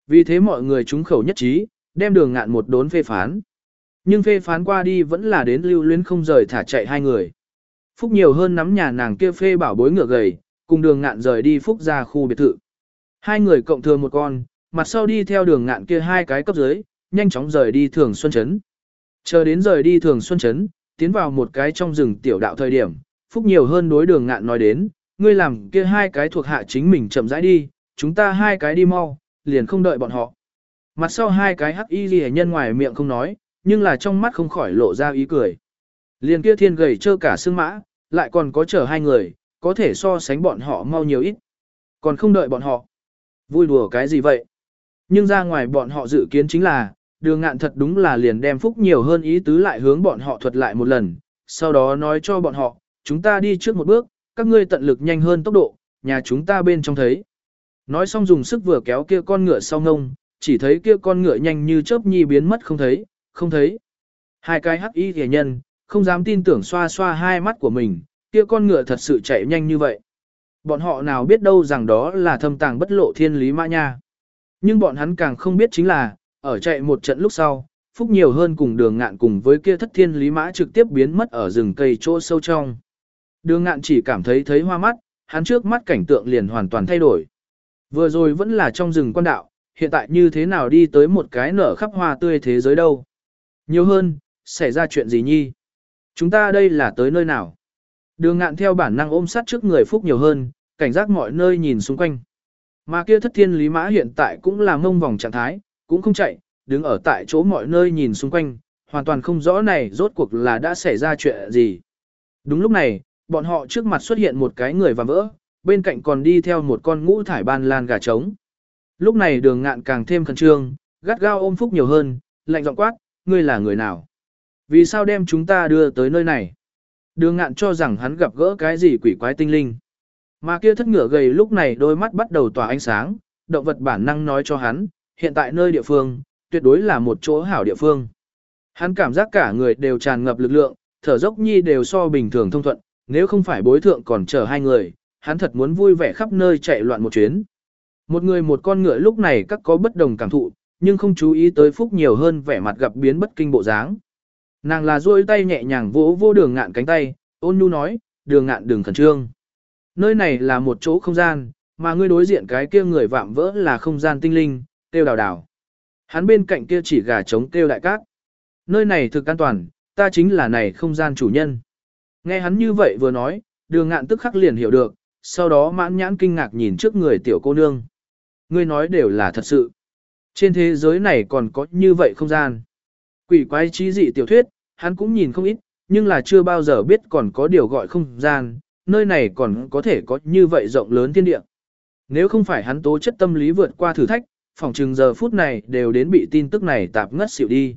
Vì thế mọi người trúng khẩu nhất trí, đem đường ngạn một đốn phê phán. Nhưng phê phán qua đi vẫn là đến lưu luyến không rời thả chạy hai người. Phúc nhiều hơn nắm nhà nàng kia phê bảo bối ngựa gầy, cùng đường ngạn rời đi Phúc ra khu biệt thự. Hai người cộng thừa một con, mặt sau đi theo đường ngạn kia hai cái cấp dưới, nhanh chóng rời đi thường xuân chấn. Chờ đến rời đi thường xuân chấn, tiến vào một cái trong rừng tiểu đạo thời điểm, Phúc nhiều hơn đối đường ngạn nói đến, ngươi làm kia hai cái thuộc hạ chính mình chậm rãi đi, chúng ta hai cái đi mau, liền không đợi bọn họ. Mặt sau hai cái hắc y ghi nhân ngoài miệng không nói, nhưng là trong mắt không khỏi lộ ra ý cười. Liền kia thiên gầy trơ cả xương mã, lại còn có chở hai người, có thể so sánh bọn họ mau nhiều ít. Còn không đợi bọn họ. Vui đùa cái gì vậy? Nhưng ra ngoài bọn họ dự kiến chính là, đường ngạn thật đúng là liền đem phúc nhiều hơn ý tứ lại hướng bọn họ thuật lại một lần, sau đó nói cho bọn họ, chúng ta đi trước một bước, các ngươi tận lực nhanh hơn tốc độ, nhà chúng ta bên trong thấy. Nói xong dùng sức vừa kéo kia con ngựa sau ngông, chỉ thấy kia con ngựa nhanh như chớp nhi biến mất không thấy, không thấy. Hai cái hắc y thể nhân, không dám tin tưởng xoa xoa hai mắt của mình, kia con ngựa thật sự chạy nhanh như vậy. Bọn họ nào biết đâu rằng đó là thâm tàng bất lộ thiên lý mã nha. Nhưng bọn hắn càng không biết chính là, ở chạy một trận lúc sau, phúc nhiều hơn cùng đường ngạn cùng với kia thất thiên lý mã trực tiếp biến mất ở rừng cây chỗ sâu trong. Đường ngạn chỉ cảm thấy thấy hoa mắt, hắn trước mắt cảnh tượng liền hoàn toàn thay đổi. Vừa rồi vẫn là trong rừng quan đạo, hiện tại như thế nào đi tới một cái nở khắp hoa tươi thế giới đâu. Nhiều hơn, xảy ra chuyện gì nhi? Chúng ta đây là tới nơi nào? Đường ngạn theo bản năng ôm sát trước người Phúc nhiều hơn, cảnh giác mọi nơi nhìn xung quanh. Mà kia thất thiên lý mã hiện tại cũng là mông vòng trạng thái, cũng không chạy, đứng ở tại chỗ mọi nơi nhìn xung quanh, hoàn toàn không rõ này rốt cuộc là đã xảy ra chuyện gì. Đúng lúc này, bọn họ trước mặt xuất hiện một cái người và vỡ, bên cạnh còn đi theo một con ngũ thải ban lan gà trống. lúc này đường ngạn càng thêm khẩn trương, gắt gao ôm Phúc nhiều hơn, lạnh giọng quát, ngươi là người nào? Vì sao đem chúng ta đưa tới nơi này? Đường ngạn cho rằng hắn gặp gỡ cái gì quỷ quái tinh linh. Mà kia thất ngựa gầy lúc này đôi mắt bắt đầu tỏa ánh sáng, động vật bản năng nói cho hắn, hiện tại nơi địa phương, tuyệt đối là một chỗ hảo địa phương. Hắn cảm giác cả người đều tràn ngập lực lượng, thở dốc nhi đều so bình thường thông thuận, nếu không phải bối thượng còn chờ hai người, hắn thật muốn vui vẻ khắp nơi chạy loạn một chuyến. Một người một con ngựa lúc này các có bất đồng cảm thụ, nhưng không chú ý tới phúc nhiều hơn vẻ mặt gặp biến bất kinh bộ dáng. Nàng là duỗi tay nhẹ nhàng vỗ vô đường ngạn cánh tay, ôn nhu nói, đường ngạn đừng khẩn trương. Nơi này là một chỗ không gian, mà ngươi đối diện cái kia người vạm vỡ là không gian tinh linh, tiêu đào đào. Hắn bên cạnh kia chỉ gà trống tiêu đại cát. Nơi này thực an toàn, ta chính là này không gian chủ nhân. Nghe hắn như vậy vừa nói, đường ngạn tức khắc liền hiểu được, sau đó mãn nhãn kinh ngạc nhìn trước người tiểu cô nương. Ngươi nói đều là thật sự. Trên thế giới này còn có như vậy không gian. Quỷ quái trí dị tiểu thuyết, hắn cũng nhìn không ít, nhưng là chưa bao giờ biết còn có điều gọi không gian, nơi này còn có thể có như vậy rộng lớn thiên địa. Nếu không phải hắn tố chất tâm lý vượt qua thử thách, phòng chừng giờ phút này đều đến bị tin tức này tạp ngất xỉu đi.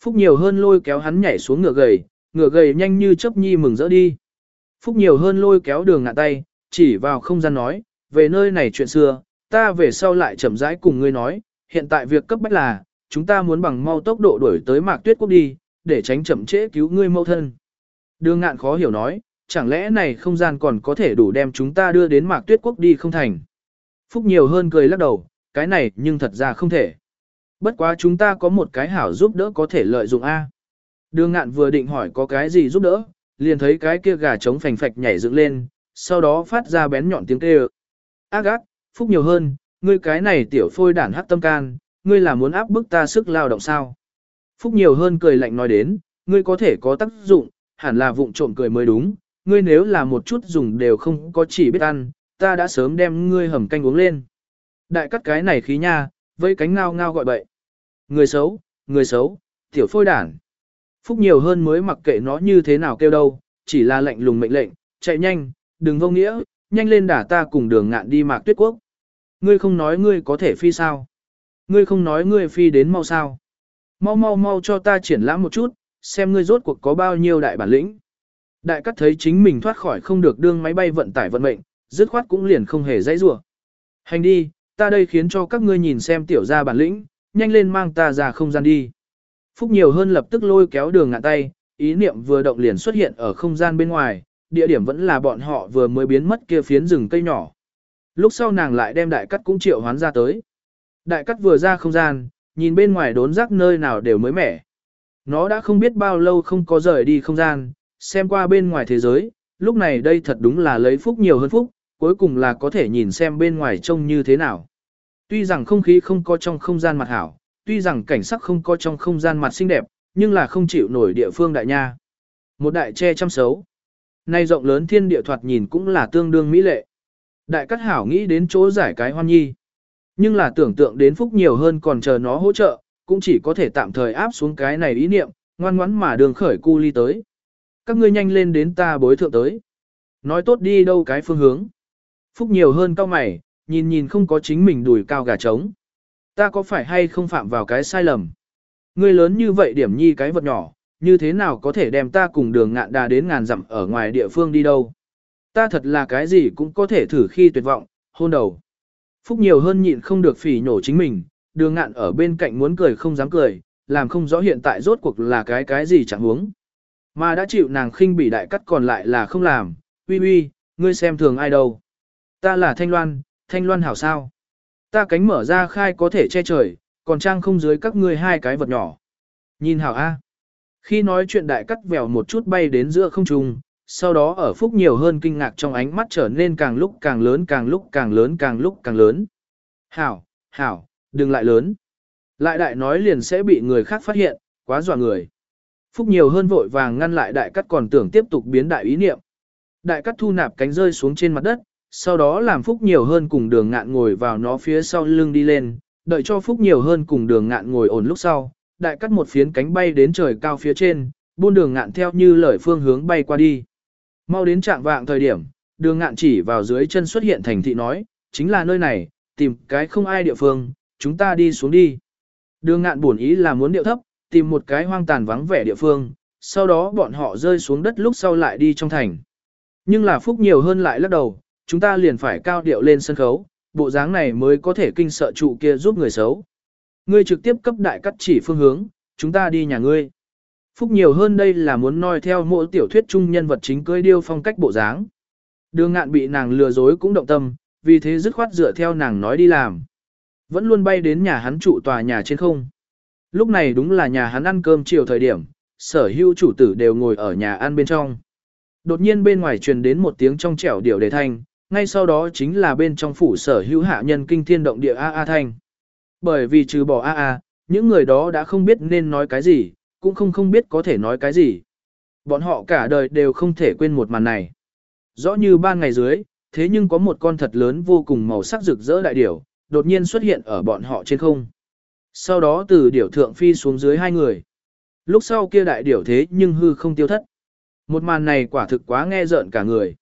Phúc nhiều hơn lôi kéo hắn nhảy xuống ngựa gầy, ngựa gầy nhanh như chớp nhi mừng rỡ đi. Phúc nhiều hơn lôi kéo đường ngạ tay, chỉ vào không gian nói, về nơi này chuyện xưa, ta về sau lại chậm rãi cùng ngươi nói, hiện tại việc cấp bách là, chúng ta muốn bằng mau tốc độ đuổi tới mạc tuyết quốc đi, để tránh chậm trễ cứu ngươi mâu thân. Đường ngạn khó hiểu nói, chẳng lẽ này không gian còn có thể đủ đem chúng ta đưa đến mạc tuyết quốc đi không thành. Phúc nhiều hơn cười lắc đầu, cái này nhưng thật ra không thể. Bất quá chúng ta có một cái hảo giúp đỡ có thể lợi dụng A. Đường ngạn vừa định hỏi có cái gì giúp đỡ, liền thấy cái kia gà trống phành phạch nhảy dựng lên, sau đó phát ra bén nhọn tiếng kêu. Ác ác, phúc nhiều hơn, ngươi cái này tiểu phôi đản hắc tâm can, ngươi là muốn áp bức ta sức lao động sao? Phúc nhiều hơn cười lạnh nói đến, ngươi có thể có tác dụng, hẳn là vụng trộm cười mới đúng, ngươi nếu là một chút dùng đều không có chỉ biết ăn, ta đã sớm đem ngươi hầm canh uống lên. Đại cắt cái này khí nha, vây cánh ngao ngao gọi bậy. Người xấu, người xấu, tiểu phôi đản. Phúc nhiều hơn mới mặc kệ nó như thế nào kêu đâu, chỉ là lệnh lùng mệnh lệnh, chạy nhanh, đừng vô nghĩa, nhanh lên đả ta cùng đường ngạn đi mạc tuyết quốc. Ngươi không nói ngươi có thể phi sao? Ngươi không nói ngươi phi đến mau sao? Mau mau mau cho ta triển lãm một chút, xem ngươi rốt cuộc có bao nhiêu đại bản lĩnh. Đại cắt thấy chính mình thoát khỏi không được đương máy bay vận tải vận mệnh, dứt khoát cũng liền không hề dãy rủa. Hành đi, ta đây khiến cho các ngươi nhìn xem tiểu gia bản lĩnh, nhanh lên mang ta ra không gian đi. Phúc nhiều hơn lập tức lôi kéo đường ngạn tay, ý niệm vừa động liền xuất hiện ở không gian bên ngoài, địa điểm vẫn là bọn họ vừa mới biến mất kia phiến rừng cây nhỏ. Lúc sau nàng lại đem đại cắt cũng triệu hoán ra tới. Đại cắt vừa ra không gian, nhìn bên ngoài đốn rác nơi nào đều mới mẻ. Nó đã không biết bao lâu không có rời đi không gian, xem qua bên ngoài thế giới, lúc này đây thật đúng là lấy phúc nhiều hơn phúc, cuối cùng là có thể nhìn xem bên ngoài trông như thế nào. Tuy rằng không khí không có trong không gian mặt hảo, tuy rằng cảnh sắc không có trong không gian mặt xinh đẹp, nhưng là không chịu nổi địa phương đại nha. Một đại che chăm xấu. Nay rộng lớn thiên địa thoạt nhìn cũng là tương đương mỹ lệ. Đại cắt hảo nghĩ đến chỗ giải cái hoan nhi. Nhưng là tưởng tượng đến phúc nhiều hơn còn chờ nó hỗ trợ, cũng chỉ có thể tạm thời áp xuống cái này ý niệm, ngoan ngoãn mà đường khởi cu ly tới. Các ngươi nhanh lên đến ta bối thượng tới. Nói tốt đi đâu cái phương hướng. Phúc nhiều hơn cao mày, nhìn nhìn không có chính mình đùi cao gà trống. Ta có phải hay không phạm vào cái sai lầm? Ngươi lớn như vậy điểm nhi cái vật nhỏ, như thế nào có thể đem ta cùng đường ngạn đà đến ngàn dặm ở ngoài địa phương đi đâu? Ta thật là cái gì cũng có thể thử khi tuyệt vọng, hôn đầu. Phúc nhiều hơn nhịn không được phỉ nhổ chính mình, đường ngạn ở bên cạnh muốn cười không dám cười, làm không rõ hiện tại rốt cuộc là cái cái gì chẳng huống. Mà đã chịu nàng khinh bị đại cắt còn lại là không làm, uy uy, ngươi xem thường ai đâu. Ta là Thanh Loan, Thanh Loan hảo sao. Ta cánh mở ra khai có thể che trời, còn trang không dưới các ngươi hai cái vật nhỏ. Nhìn hảo A. Khi nói chuyện đại cắt vèo một chút bay đến giữa không trung, sau đó ở phúc nhiều hơn kinh ngạc trong ánh mắt trở nên càng lúc càng lớn càng lúc càng lớn càng lúc càng lớn. Hảo, hảo, đừng lại lớn. Lại đại nói liền sẽ bị người khác phát hiện, quá dọa người. Phúc nhiều hơn vội vàng ngăn lại đại cắt còn tưởng tiếp tục biến đại ý niệm. Đại cắt thu nạp cánh rơi xuống trên mặt đất, sau đó làm Phúc nhiều hơn cùng đường ngạn ngồi vào nó phía sau lưng đi lên, đợi cho Phúc nhiều hơn cùng đường ngạn ngồi ổn lúc sau, đại cắt một phiến cánh bay đến trời cao phía trên, buôn đường ngạn theo như lời phương hướng bay qua đi. Mau đến trạng vạng thời điểm, đường ngạn chỉ vào dưới chân xuất hiện thành thị nói, chính là nơi này, tìm cái không ai địa phương, chúng ta đi xuống đi. Đường ngạn buồn ý là muốn điệu thấp, tìm một cái hoang tàn vắng vẻ địa phương, sau đó bọn họ rơi xuống đất lúc sau lại đi trong thành. Nhưng là phúc nhiều hơn lại lắc đầu, chúng ta liền phải cao điệu lên sân khấu, bộ dáng này mới có thể kinh sợ trụ kia giúp người xấu. Ngươi trực tiếp cấp đại cắt chỉ phương hướng, chúng ta đi nhà ngươi. Phúc nhiều hơn đây là muốn noi theo mỗi tiểu thuyết chung nhân vật chính cưới điêu phong cách bộ dáng. Đường ngạn bị nàng lừa dối cũng động tâm, vì thế dứt khoát dựa theo nàng nói đi làm. Vẫn luôn bay đến nhà hắn trụ tòa nhà trên không. Lúc này đúng là nhà hắn ăn cơm chiều thời điểm, sở hữu chủ tử đều ngồi ở nhà ăn bên trong. Đột nhiên bên ngoài truyền đến một tiếng trong trẻo điệu đề thanh, ngay sau đó chính là bên trong phủ sở hữu hạ nhân kinh thiên động địa A A thanh. Bởi vì trừ bỏ A A, những người đó đã không biết nên nói cái gì, cũng không không biết có thể nói cái gì. Bọn họ cả đời đều không thể quên một màn này. Rõ như ba ngày dưới, thế nhưng có một con thật lớn vô cùng màu sắc rực rỡ đại điểu, đột nhiên xuất hiện ở bọn họ trên không. Sau đó từ điểu thượng phi xuống dưới hai người. Lúc sau kia đại điểu thế nhưng hư không tiêu thất. Một màn này quả thực quá nghe rợn cả người.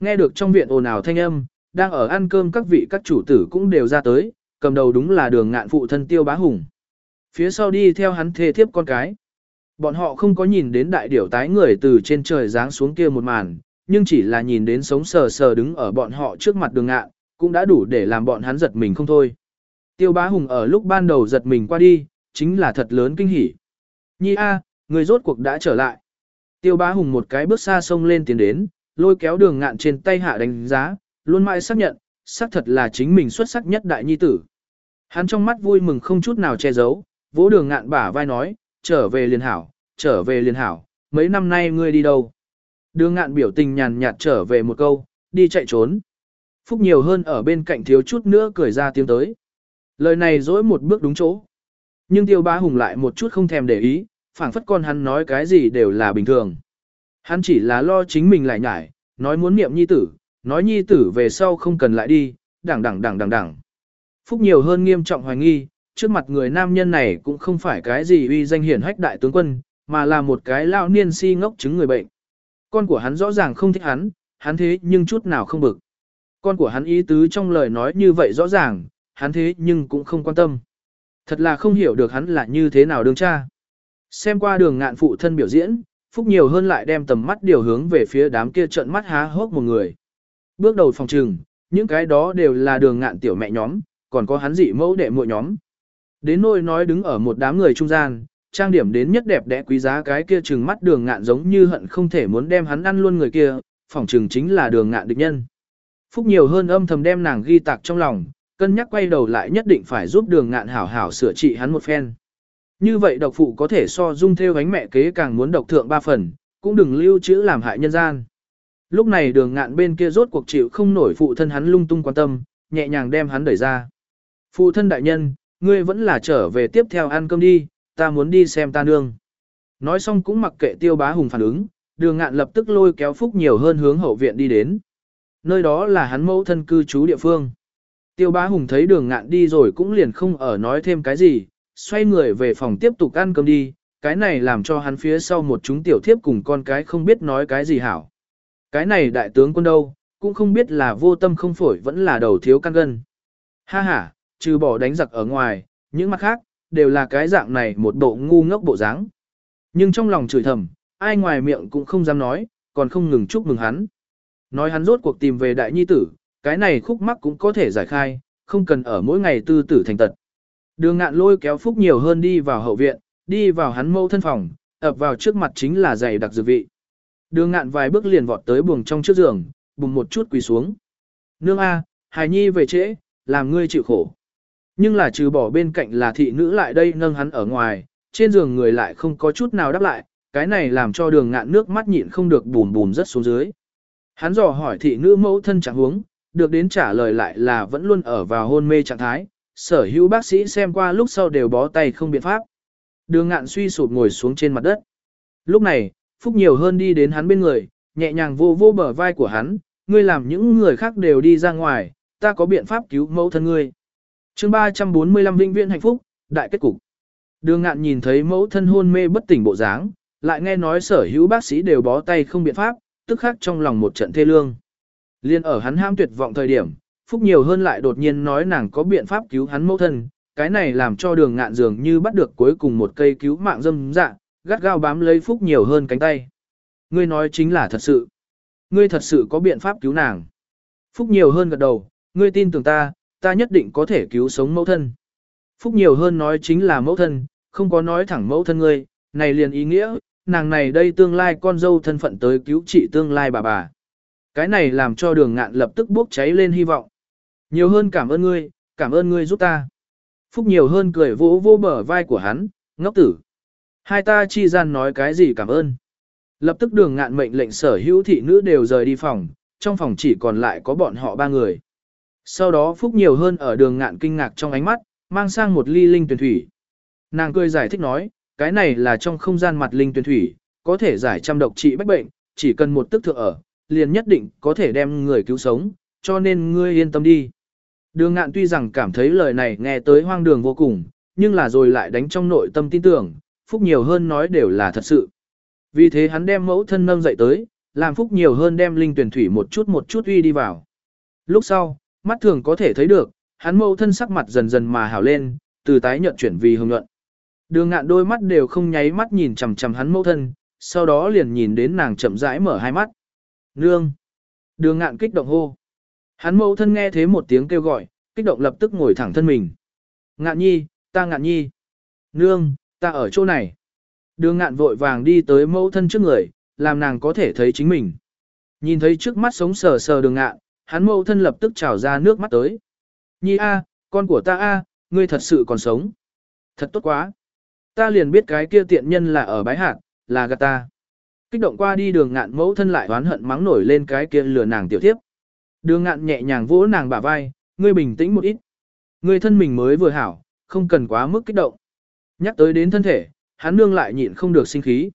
Nghe được trong viện ồn ào thanh âm, đang ở ăn cơm các vị các chủ tử cũng đều ra tới, cầm đầu đúng là đường ngạn phụ thân tiêu bá hùng. Phía sau đi theo hắn thê thiếp con cái. Bọn họ không có nhìn đến đại điểu tái người từ trên trời giáng xuống kia một màn, nhưng chỉ là nhìn đến sống sờ sờ đứng ở bọn họ trước mặt đường ngạn, cũng đã đủ để làm bọn hắn giật mình không thôi. Tiêu bá hùng ở lúc ban đầu giật mình qua đi, chính là thật lớn kinh hỉ. Nhi A, người rốt cuộc đã trở lại. Tiêu bá hùng một cái bước xa sông lên tiến đến, lôi kéo đường ngạn trên tay hạ đánh giá, luôn mãi xác nhận, xác thật là chính mình xuất sắc nhất đại nhi tử. Hắn trong mắt vui mừng không chút nào che giấu, vỗ đường ngạn bả vai nói, trở về liền hảo, trở về liền hảo, mấy năm nay ngươi đi đâu? Đường ngạn biểu tình nhàn nhạt trở về một câu, đi chạy trốn. Phúc nhiều hơn ở bên cạnh thiếu chút nữa cười ra tiếng tới. Lời này dỗi một bước đúng chỗ. Nhưng tiêu bá hùng lại một chút không thèm để ý, phảng phất con hắn nói cái gì đều là bình thường. Hắn chỉ là lo chính mình lại nhải, nói muốn niệm nhi tử, nói nhi tử về sau không cần lại đi, đẳng đẳng đẳng đẳng đẳng. Phúc nhiều hơn nghiêm trọng hoài nghi, trước mặt người nam nhân này cũng không phải cái gì uy danh hiển hách đại tướng quân, mà là một cái lao niên si ngốc chứng người bệnh. Con của hắn rõ ràng không thích hắn, hắn thế nhưng chút nào không bực. Con của hắn ý tứ trong lời nói như vậy rõ ràng, hắn thế nhưng cũng không quan tâm. Thật là không hiểu được hắn là như thế nào đương cha. Xem qua đường ngạn phụ thân biểu diễn, Phúc nhiều hơn lại đem tầm mắt điều hướng về phía đám kia trận mắt há hốc một người. Bước đầu phòng trừng, những cái đó đều là đường ngạn tiểu mẹ nhóm, còn có hắn dị mẫu đệ muội nhóm. Đến nỗi nói đứng ở một đám người trung gian, trang điểm đến nhất đẹp đẽ quý giá cái kia trừng mắt đường ngạn giống như hận không thể muốn đem hắn ăn luôn người kia, phỏng trừng chính là đường ngạn địch nhân. Phúc nhiều hơn âm thầm đem nàng ghi tạc trong lòng, cân nhắc quay đầu lại nhất định phải giúp đường ngạn hảo hảo sửa trị hắn một phen. Như vậy độc phụ có thể so dung theo gánh mẹ kế càng muốn độc thượng ba phần, cũng đừng lưu trữ làm hại nhân gian. Lúc này đường ngạn bên kia rốt cuộc chịu không nổi phụ thân hắn lung tung quan tâm, nhẹ nhàng đem hắn đẩy ra. Phụ thân đại nhân, ngươi vẫn là trở về tiếp theo ăn cơm đi, ta muốn đi xem ta nương. Nói xong cũng mặc kệ tiêu bá hùng phản ứng, đường ngạn lập tức lôi kéo phúc nhiều hơn hướng hậu viện đi đến. Nơi đó là hắn mẫu thân cư trú địa phương. Tiêu bá hùng thấy đường ngạn đi rồi cũng liền không ở nói thêm cái gì, xoay người về phòng tiếp tục ăn cơm đi, cái này làm cho hắn phía sau một chúng tiểu thiếp cùng con cái không biết nói cái gì hảo. Cái này đại tướng quân đâu, cũng không biết là vô tâm không phổi vẫn là đầu thiếu căn gân. Ha ha, trừ bỏ đánh giặc ở ngoài, những mặt khác, đều là cái dạng này một bộ ngu ngốc bộ dáng. Nhưng trong lòng chửi thầm, ai ngoài miệng cũng không dám nói, còn không ngừng chúc mừng hắn. Nói hắn rốt cuộc tìm về đại nhi tử, cái này khúc mắc cũng có thể giải khai, không cần ở mỗi ngày tư tử thành tật. Đường ngạn lôi kéo phúc nhiều hơn đi vào hậu viện, đi vào hắn mâu thân phòng, ập vào trước mặt chính là giày đặc dược vị. Đường ngạn vài bước liền vọt tới buồng trong trước giường, bùng một chút quỳ xuống. Nương A, hài nhi về trễ, làm ngươi chịu khổ. Nhưng là trừ bỏ bên cạnh là thị nữ lại đây nâng hắn ở ngoài, trên giường người lại không có chút nào đáp lại, cái này làm cho đường ngạn nước mắt nhịn không được bùn bùn rất xuống dưới. Hắn dò hỏi thị nữ mẫu thân trạng huống, được đến trả lời lại là vẫn luôn ở vào hôn mê trạng thái, sở hữu bác sĩ xem qua lúc sau đều bó tay không biện pháp. Đường ngạn suy sụp ngồi xuống trên mặt đất. Lúc này, Phúc nhiều hơn đi đến hắn bên người, nhẹ nhàng vô vô bờ vai của hắn, ngươi làm những người khác đều đi ra ngoài, ta có biện pháp cứu mẫu thân ngươi chương 345 vinh viên hạnh phúc, đại kết cục. Đường ngạn nhìn thấy mẫu thân hôn mê bất tỉnh bộ dáng, lại nghe nói sở hữu bác sĩ đều bó tay không biện pháp, tức khắc trong lòng một trận thê lương. Liên ở hắn ham tuyệt vọng thời điểm, Phúc nhiều hơn lại đột nhiên nói nàng có biện pháp cứu hắn mẫu thân, cái này làm cho đường ngạn dường như bắt được cuối cùng một cây cứu mạng dâm dạ, gắt gao bám lấy Phúc nhiều hơn cánh tay. Ngươi nói chính là thật sự. Ngươi thật sự có biện pháp cứu nàng. Phúc nhiều hơn gật đầu, ngươi tin tưởng ta, ta nhất định có thể cứu sống mẫu thân. Phúc nhiều hơn nói chính là mẫu thân, không có nói thẳng mẫu thân ngươi, này liền ý nghĩa, nàng này đây tương lai con dâu thân phận tới cứu trị tương lai bà bà. Cái này làm cho đường ngạn lập tức bốc cháy lên hy vọng. Nhiều hơn cảm ơn ngươi, cảm ơn ngươi giúp ta. Phúc nhiều hơn cười vỗ vô bờ vai của hắn, ngốc tử. Hai ta chi gian nói cái gì cảm ơn. Lập tức đường ngạn mệnh lệnh sở hữu thị nữ đều rời đi phòng, trong phòng chỉ còn lại có bọn họ ba người. Sau đó Phúc nhiều hơn ở đường ngạn kinh ngạc trong ánh mắt, mang sang một ly linh tuyển thủy. Nàng cười giải thích nói, cái này là trong không gian mặt linh tuyển thủy, có thể giải trăm độc trị bách bệnh, chỉ cần một tức thượng ở, liền nhất định có thể đem người cứu sống, cho nên ngươi yên tâm đi. Đường ngạn tuy rằng cảm thấy lời này nghe tới hoang đường vô cùng, nhưng là rồi lại đánh trong nội tâm tin tưởng, Phúc nhiều hơn nói đều là thật sự. Vì thế hắn đem mẫu thân nâng dậy tới, làm Phúc nhiều hơn đem linh tuyển thủy một chút một chút uy đi vào. Lúc sau, mắt thường có thể thấy được, hắn mẫu thân sắc mặt dần dần mà hảo lên, từ tái nhợt chuyển vì hồng nhuận. Đường ngạn đôi mắt đều không nháy mắt nhìn chằm chằm hắn mẫu thân, sau đó liền nhìn đến nàng chậm rãi mở hai mắt. Nương! Đường ngạn kích động hô. Hắn mẫu thân nghe thế một tiếng kêu gọi, kích động lập tức ngồi thẳng thân mình. Ngạn nhi, ta ngạn nhi. Nương, ta ở chỗ này. Đường ngạn vội vàng đi tới mẫu thân trước người, làm nàng có thể thấy chính mình. Nhìn thấy trước mắt sống sờ sờ đường ngạn, hắn mẫu thân lập tức trào ra nước mắt tới. Nhi a, con của ta a, ngươi thật sự còn sống. Thật tốt quá. Ta liền biết cái kia tiện nhân là ở bái hạt, là gạt ta. Kích động qua đi đường ngạn mẫu thân lại oán hận mắng nổi lên cái kia lừa nàng tiểu thiếp. Đường ngạn nhẹ nhàng vỗ nàng bả vai, ngươi bình tĩnh một ít. Ngươi thân mình mới vừa hảo, không cần quá mức kích động. Nhắc tới đến thân thể, hắn nương lại nhịn không được sinh khí.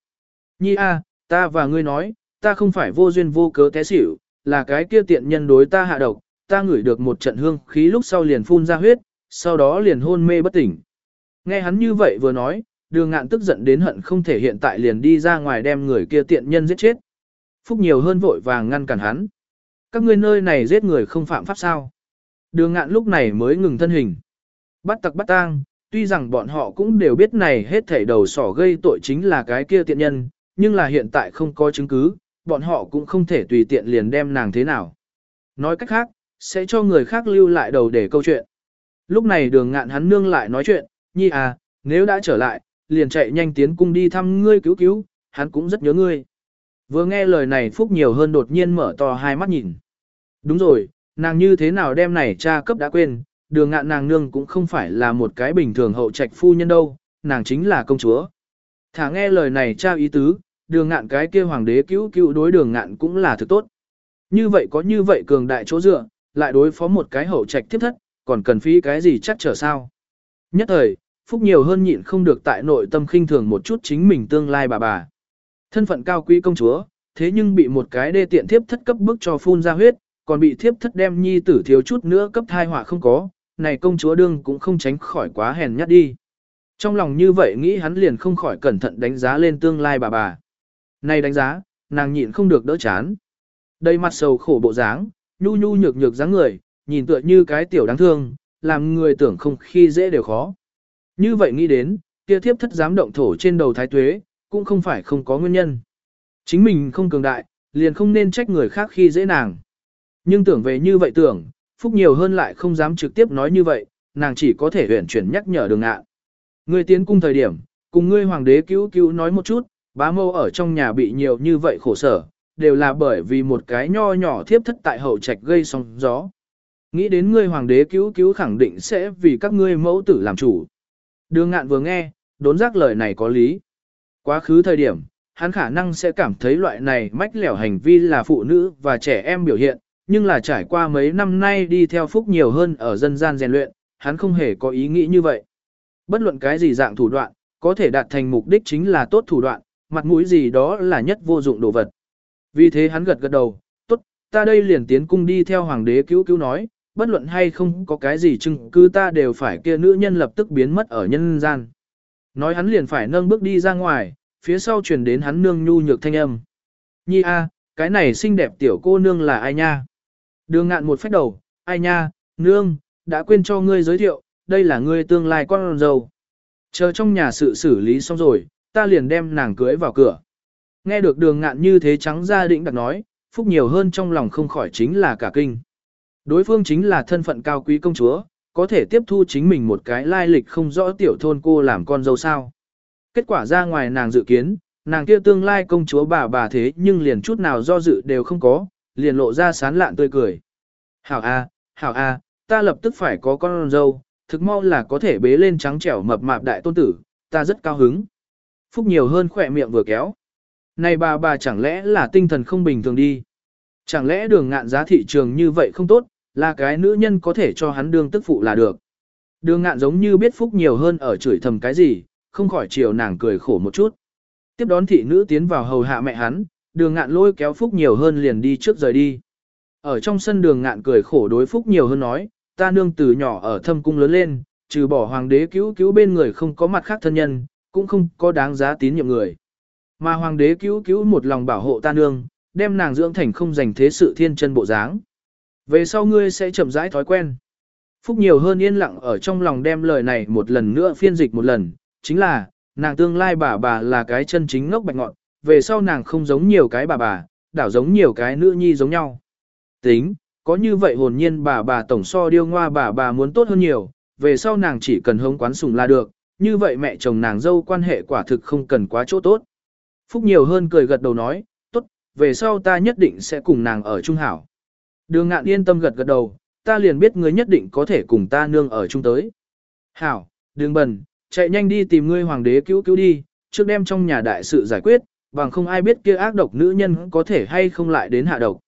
Nhi a, ta và ngươi nói, ta không phải vô duyên vô cớ té xỉu, là cái kia tiện nhân đối ta hạ độc, ta ngửi được một trận hương khí lúc sau liền phun ra huyết, sau đó liền hôn mê bất tỉnh. Nghe hắn như vậy vừa nói, đường ngạn tức giận đến hận không thể hiện tại liền đi ra ngoài đem người kia tiện nhân giết chết. Phúc nhiều hơn vội vàng ngăn cản hắn. Các ngươi nơi này giết người không phạm pháp sao. Đường ngạn lúc này mới ngừng thân hình. Bắt tặc bắt tang, tuy rằng bọn họ cũng đều biết này hết thảy đầu sỏ gây tội chính là cái kia tiện nhân, nhưng là hiện tại không có chứng cứ, bọn họ cũng không thể tùy tiện liền đem nàng thế nào. Nói cách khác, sẽ cho người khác lưu lại đầu để câu chuyện. Lúc này đường ngạn hắn nương lại nói chuyện, nhi à, nếu đã trở lại, liền chạy nhanh tiến cung đi thăm ngươi cứu cứu, hắn cũng rất nhớ ngươi. Vừa nghe lời này Phúc nhiều hơn đột nhiên mở to hai mắt nhìn. Đúng rồi, nàng như thế nào đem này cha cấp đã quên, đường ngạn nàng nương cũng không phải là một cái bình thường hậu trạch phu nhân đâu, nàng chính là công chúa. Thả nghe lời này cha ý tứ, đường ngạn cái kia hoàng đế cứu cứu đối đường ngạn cũng là thực tốt. Như vậy có như vậy cường đại chỗ dựa, lại đối phó một cái hậu trạch tiếp thất, còn cần phí cái gì chắc trở sao. Nhất thời, Phúc nhiều hơn nhịn không được tại nội tâm khinh thường một chút chính mình tương lai bà bà. Thân phận cao quý công chúa, thế nhưng bị một cái đê tiện thiếp thất cấp bức cho phun ra huyết, còn bị thiếp thất đem nhi tử thiếu chút nữa cấp thai họa không có, này công chúa đương cũng không tránh khỏi quá hèn nhát đi. Trong lòng như vậy nghĩ hắn liền không khỏi cẩn thận đánh giá lên tương lai bà bà. Này đánh giá, nàng nhịn không được đỡ chán. Đây mặt sầu khổ bộ dáng, nhu nhu nhược nhược dáng người, nhìn tựa như cái tiểu đáng thương, làm người tưởng không khi dễ đều khó. Như vậy nghĩ đến, kia thiếp thất dám động thổ trên đầu thái tuế, cũng không phải không có nguyên nhân. Chính mình không cường đại, liền không nên trách người khác khi dễ nàng. Nhưng tưởng về như vậy tưởng, Phúc nhiều hơn lại không dám trực tiếp nói như vậy, nàng chỉ có thể huyển chuyển nhắc nhở đường ngạ. Ngươi tiến cung thời điểm, cùng ngươi hoàng đế cứu cứu nói một chút, bá mâu ở trong nhà bị nhiều như vậy khổ sở, đều là bởi vì một cái nho nhỏ thiếp thất tại hậu trạch gây sóng gió. Nghĩ đến ngươi hoàng đế cứu cứu khẳng định sẽ vì các ngươi mẫu tử làm chủ. Đường ngạn vừa nghe, đốn giác lời này có lý. Quá khứ thời điểm, hắn khả năng sẽ cảm thấy loại này mách lẻo hành vi là phụ nữ và trẻ em biểu hiện, nhưng là trải qua mấy năm nay đi theo phúc nhiều hơn ở dân gian rèn luyện, hắn không hề có ý nghĩ như vậy. Bất luận cái gì dạng thủ đoạn, có thể đạt thành mục đích chính là tốt thủ đoạn, mặt mũi gì đó là nhất vô dụng đồ vật. Vì thế hắn gật gật đầu, tốt, ta đây liền tiến cung đi theo hoàng đế cứu cứu nói, bất luận hay không có cái gì chứng cứ ta đều phải kia nữ nhân lập tức biến mất ở nhân gian. Nói hắn liền phải nâng bước đi ra ngoài, phía sau truyền đến hắn nương nhu nhược thanh âm. Nhi a, cái này xinh đẹp tiểu cô nương là ai nha? Đường ngạn một phách đầu, ai nha, nương, đã quên cho ngươi giới thiệu, đây là ngươi tương lai con dâu. Chờ trong nhà sự xử lý xong rồi, ta liền đem nàng cưới vào cửa. Nghe được đường ngạn như thế trắng ra định đặt nói, phúc nhiều hơn trong lòng không khỏi chính là cả kinh. Đối phương chính là thân phận cao quý công chúa, có thể tiếp thu chính mình một cái lai lịch không rõ tiểu thôn cô làm con dâu sao. Kết quả ra ngoài nàng dự kiến, nàng kia tương lai công chúa bà bà thế nhưng liền chút nào do dự đều không có, liền lộ ra sán lạn tươi cười. Hảo a, hảo a, ta lập tức phải có con dâu, thực mau là có thể bế lên trắng trẻo mập mạp đại tôn tử, ta rất cao hứng. Phúc nhiều hơn khỏe miệng vừa kéo. Này bà bà chẳng lẽ là tinh thần không bình thường đi. Chẳng lẽ đường ngạn giá thị trường như vậy không tốt, là cái nữ nhân có thể cho hắn đương tức phụ là được. Đường ngạn giống như biết Phúc nhiều hơn ở chửi thầm cái gì, không khỏi chiều nàng cười khổ một chút. Tiếp đón thị nữ tiến vào hầu hạ mẹ hắn, đường ngạn lôi kéo Phúc nhiều hơn liền đi trước rời đi. Ở trong sân đường ngạn cười khổ đối Phúc nhiều hơn nói, ta nương từ nhỏ ở thâm cung lớn lên, trừ bỏ hoàng đế cứu cứu bên người không có mặt khác thân nhân, cũng không có đáng giá tín nhiệm người. Mà hoàng đế cứu cứu một lòng bảo hộ ta nương, đem nàng dưỡng thành không dành thế sự thiên chân bộ dáng. Về sau ngươi sẽ chậm rãi thói quen. Phúc nhiều hơn yên lặng ở trong lòng đem lời này một lần nữa phiên dịch một lần, chính là, nàng tương lai bà bà là cái chân chính ngốc bạch ngọn, về sau nàng không giống nhiều cái bà bà, đảo giống nhiều cái nữ nhi giống nhau. Tính, có như vậy hồn nhiên bà bà tổng so điêu ngoa bà bà muốn tốt hơn nhiều, về sau nàng chỉ cần hống quán sùng là được, như vậy mẹ chồng nàng dâu quan hệ quả thực không cần quá chỗ tốt. Phúc nhiều hơn cười gật đầu nói, tốt, về sau ta nhất định sẽ cùng nàng ở trung hảo. Đường ngạn yên tâm gật gật đầu, ta liền biết ngươi nhất định có thể cùng ta nương ở chung tới. Hảo, đường bần, chạy nhanh đi tìm ngươi hoàng đế cứu cứu đi, trước đem trong nhà đại sự giải quyết, bằng không ai biết kia ác độc nữ nhân có thể hay không lại đến hạ độc.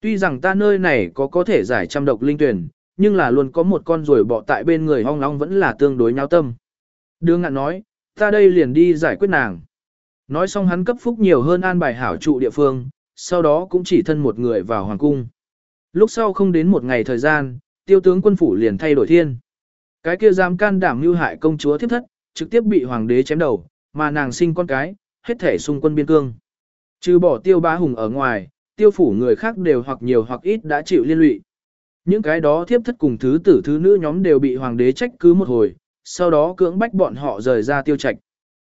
Tuy rằng ta nơi này có có thể giải trăm độc linh tuyển, nhưng là luôn có một con rồi bọ tại bên người hong long vẫn là tương đối nhau tâm. Đương ngạn nói, ta đây liền đi giải quyết nàng. Nói xong hắn cấp phúc nhiều hơn an bài hảo trụ địa phương, sau đó cũng chỉ thân một người vào hoàng cung. Lúc sau không đến một ngày thời gian, tiêu tướng quân phủ liền thay đổi thiên. Cái kia dám can đảm lưu hại công chúa thiếp thất, trực tiếp bị hoàng đế chém đầu, mà nàng sinh con cái, hết thể xung quân biên cương. Trừ bỏ tiêu bá hùng ở ngoài, tiêu phủ người khác đều hoặc nhiều hoặc ít đã chịu liên lụy. Những cái đó thiếp thất cùng thứ tử thứ nữ nhóm đều bị hoàng đế trách cứ một hồi, sau đó cưỡng bách bọn họ rời ra tiêu trạch.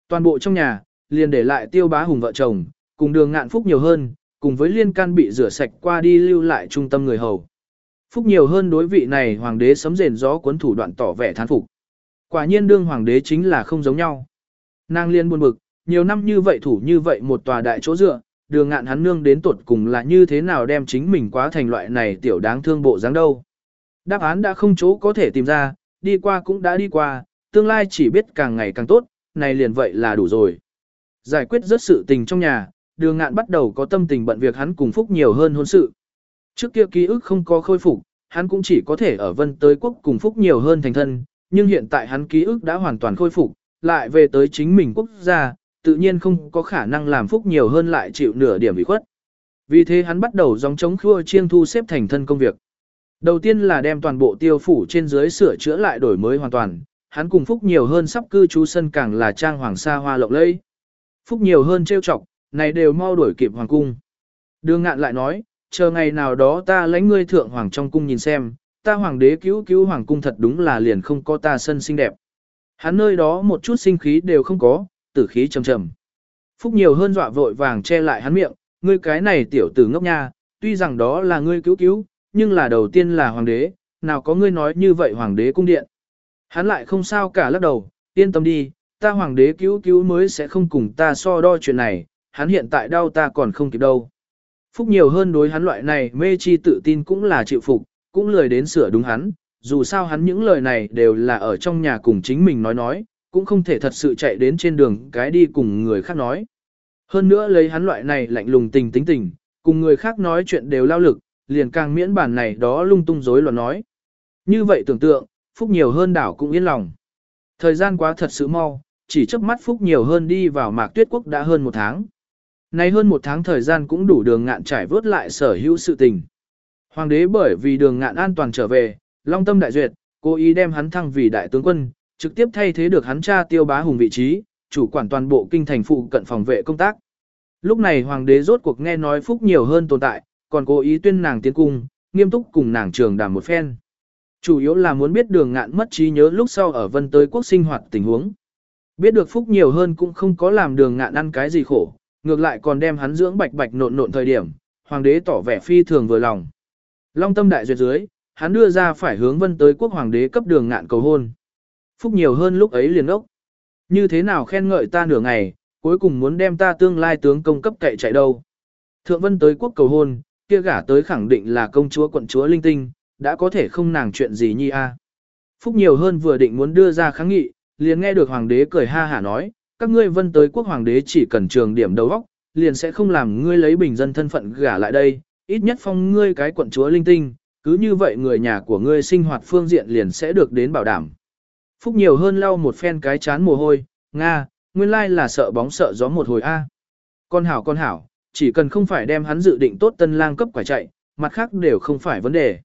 Toàn bộ trong nhà, liền để lại tiêu bá hùng vợ chồng, cùng đường ngạn phúc nhiều hơn, cùng với liên can bị rửa sạch qua đi lưu lại trung tâm người hầu. Phúc nhiều hơn đối vị này hoàng đế sấm rền gió cuốn thủ đoạn tỏ vẻ thán phục. Quả nhiên đương hoàng đế chính là không giống nhau. Nàng liên buồn bực, nhiều năm như vậy thủ như vậy một tòa đại chỗ dựa, đường ngạn hắn nương đến tuột cùng là như thế nào đem chính mình quá thành loại này tiểu đáng thương bộ dáng đâu. Đáp án đã không chỗ có thể tìm ra, đi qua cũng đã đi qua, tương lai chỉ biết càng ngày càng tốt, này liền vậy là đủ rồi. Giải quyết rất sự tình trong nhà, đường ngạn bắt đầu có tâm tình bận việc hắn cùng Phúc nhiều hơn hôn sự. Trước kia ký ức không có khôi phục, hắn cũng chỉ có thể ở vân tới quốc cùng Phúc nhiều hơn thành thân, nhưng hiện tại hắn ký ức đã hoàn toàn khôi phục, lại về tới chính mình quốc gia, tự nhiên không có khả năng làm Phúc nhiều hơn lại chịu nửa điểm bị khuất. Vì thế hắn bắt đầu dòng chống khua chiêng thu xếp thành thân công việc. Đầu tiên là đem toàn bộ tiêu phủ trên dưới sửa chữa lại đổi mới hoàn toàn, hắn cùng Phúc nhiều hơn sắp cư trú sân càng là trang hoàng sa hoa lộng lẫy. Phúc nhiều hơn trêu chọc, này đều mau đuổi kịp hoàng cung. Đường ngạn lại nói, chờ ngày nào đó ta lãnh ngươi thượng hoàng trong cung nhìn xem, ta hoàng đế cứu cứu hoàng cung thật đúng là liền không có ta sân xinh đẹp. Hắn nơi đó một chút sinh khí đều không có, tử khí trầm trầm. Phúc nhiều hơn dọa vội vàng che lại hắn miệng, ngươi cái này tiểu tử ngốc nha, tuy rằng đó là ngươi cứu cứu, nhưng là đầu tiên là hoàng đế, nào có ngươi nói như vậy hoàng đế cung điện. Hắn lại không sao cả lắc đầu, yên tâm đi, ta hoàng đế cứu cứu mới sẽ không cùng ta so đo chuyện này, hắn hiện tại đau ta còn không kịp đâu. Phúc nhiều hơn đối hắn loại này mê chi tự tin cũng là chịu phục, cũng lười đến sửa đúng hắn, dù sao hắn những lời này đều là ở trong nhà cùng chính mình nói nói, cũng không thể thật sự chạy đến trên đường cái đi cùng người khác nói. Hơn nữa lấy hắn loại này lạnh lùng tình tính tình, cùng người khác nói chuyện đều lao lực, liền càng miễn bản này đó lung tung rối loạn nói. Như vậy tưởng tượng, Phúc nhiều hơn đảo cũng yên lòng. Thời gian quá thật sự mau, chỉ chớp mắt Phúc nhiều hơn đi vào mạc tuyết quốc đã hơn một tháng. Nay hơn một tháng thời gian cũng đủ đường ngạn trải vớt lại sở hữu sự tình. Hoàng đế bởi vì đường ngạn an toàn trở về, long tâm đại duyệt, cố ý đem hắn thăng vì đại tướng quân, trực tiếp thay thế được hắn cha tiêu bá hùng vị trí, chủ quản toàn bộ kinh thành phụ cận phòng vệ công tác. Lúc này hoàng đế rốt cuộc nghe nói phúc nhiều hơn tồn tại, còn cố ý tuyên nàng tiến cung, nghiêm túc cùng nàng trường đàm một phen. Chủ yếu là muốn biết đường ngạn mất trí nhớ lúc sau ở vân tới quốc sinh hoạt tình huống. Biết được phúc nhiều hơn cũng không có làm đường ngạn ăn cái gì khổ, ngược lại còn đem hắn dưỡng bạch bạch nộn nộn thời điểm, hoàng đế tỏ vẻ phi thường vừa lòng. Long tâm đại duyệt dưới, hắn đưa ra phải hướng vân tới quốc hoàng đế cấp đường ngạn cầu hôn. Phúc nhiều hơn lúc ấy liền ốc. Như thế nào khen ngợi ta nửa ngày, cuối cùng muốn đem ta tương lai tướng công cấp cậy chạy đâu. Thượng vân tới quốc cầu hôn, kia gả tới khẳng định là công chúa quận chúa linh tinh, đã có thể không nàng chuyện gì nhi a. Phúc nhiều hơn vừa định muốn đưa ra kháng nghị, liền nghe được hoàng đế cười ha hả nói, các ngươi vân tới quốc hoàng đế chỉ cần trường điểm đầu óc, liền sẽ không làm ngươi lấy bình dân thân phận gả lại đây, ít nhất phong ngươi cái quận chúa linh tinh, cứ như vậy người nhà của ngươi sinh hoạt phương diện liền sẽ được đến bảo đảm. Phúc nhiều hơn lau một phen cái chán mồ hôi, Nga, nguyên lai là sợ bóng sợ gió một hồi A. Con hảo con hảo, chỉ cần không phải đem hắn dự định tốt tân lang cấp quả chạy, mặt khác đều không phải vấn đề.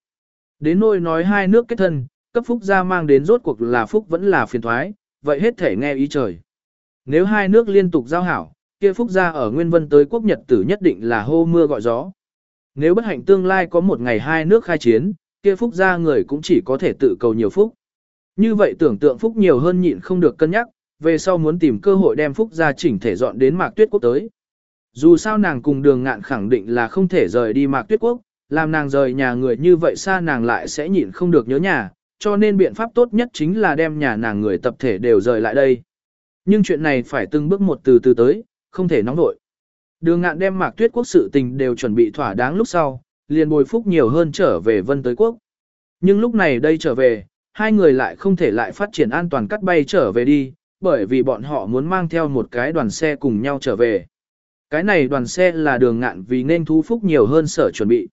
Đến nôi nói hai nước kết thân, cấp phúc gia mang đến rốt cuộc là phúc vẫn là phiền thoái, vậy hết thể nghe ý trời. Nếu hai nước liên tục giao hảo, kia phúc gia ở Nguyên Vân tới quốc Nhật tử nhất định là hô mưa gọi gió. Nếu bất hạnh tương lai có một ngày hai nước khai chiến, kia phúc gia người cũng chỉ có thể tự cầu nhiều phúc. Như vậy tưởng tượng phúc nhiều hơn nhịn không được cân nhắc, về sau muốn tìm cơ hội đem phúc gia chỉnh thể dọn đến mạc tuyết quốc tới. Dù sao nàng cùng đường ngạn khẳng định là không thể rời đi mạc tuyết quốc, làm nàng rời nhà người như vậy xa nàng lại sẽ nhịn không được nhớ nhà, cho nên biện pháp tốt nhất chính là đem nhà nàng người tập thể đều rời lại đây. Nhưng chuyện này phải từng bước một từ từ tới, không thể nóng vội. Đường ngạn đem mạc tuyết quốc sự tình đều chuẩn bị thỏa đáng lúc sau, liền bồi phúc nhiều hơn trở về vân tới quốc. Nhưng lúc này đây trở về, hai người lại không thể lại phát triển an toàn cắt bay trở về đi, bởi vì bọn họ muốn mang theo một cái đoàn xe cùng nhau trở về. Cái này đoàn xe là đường ngạn vì nên thu phúc nhiều hơn sở chuẩn bị.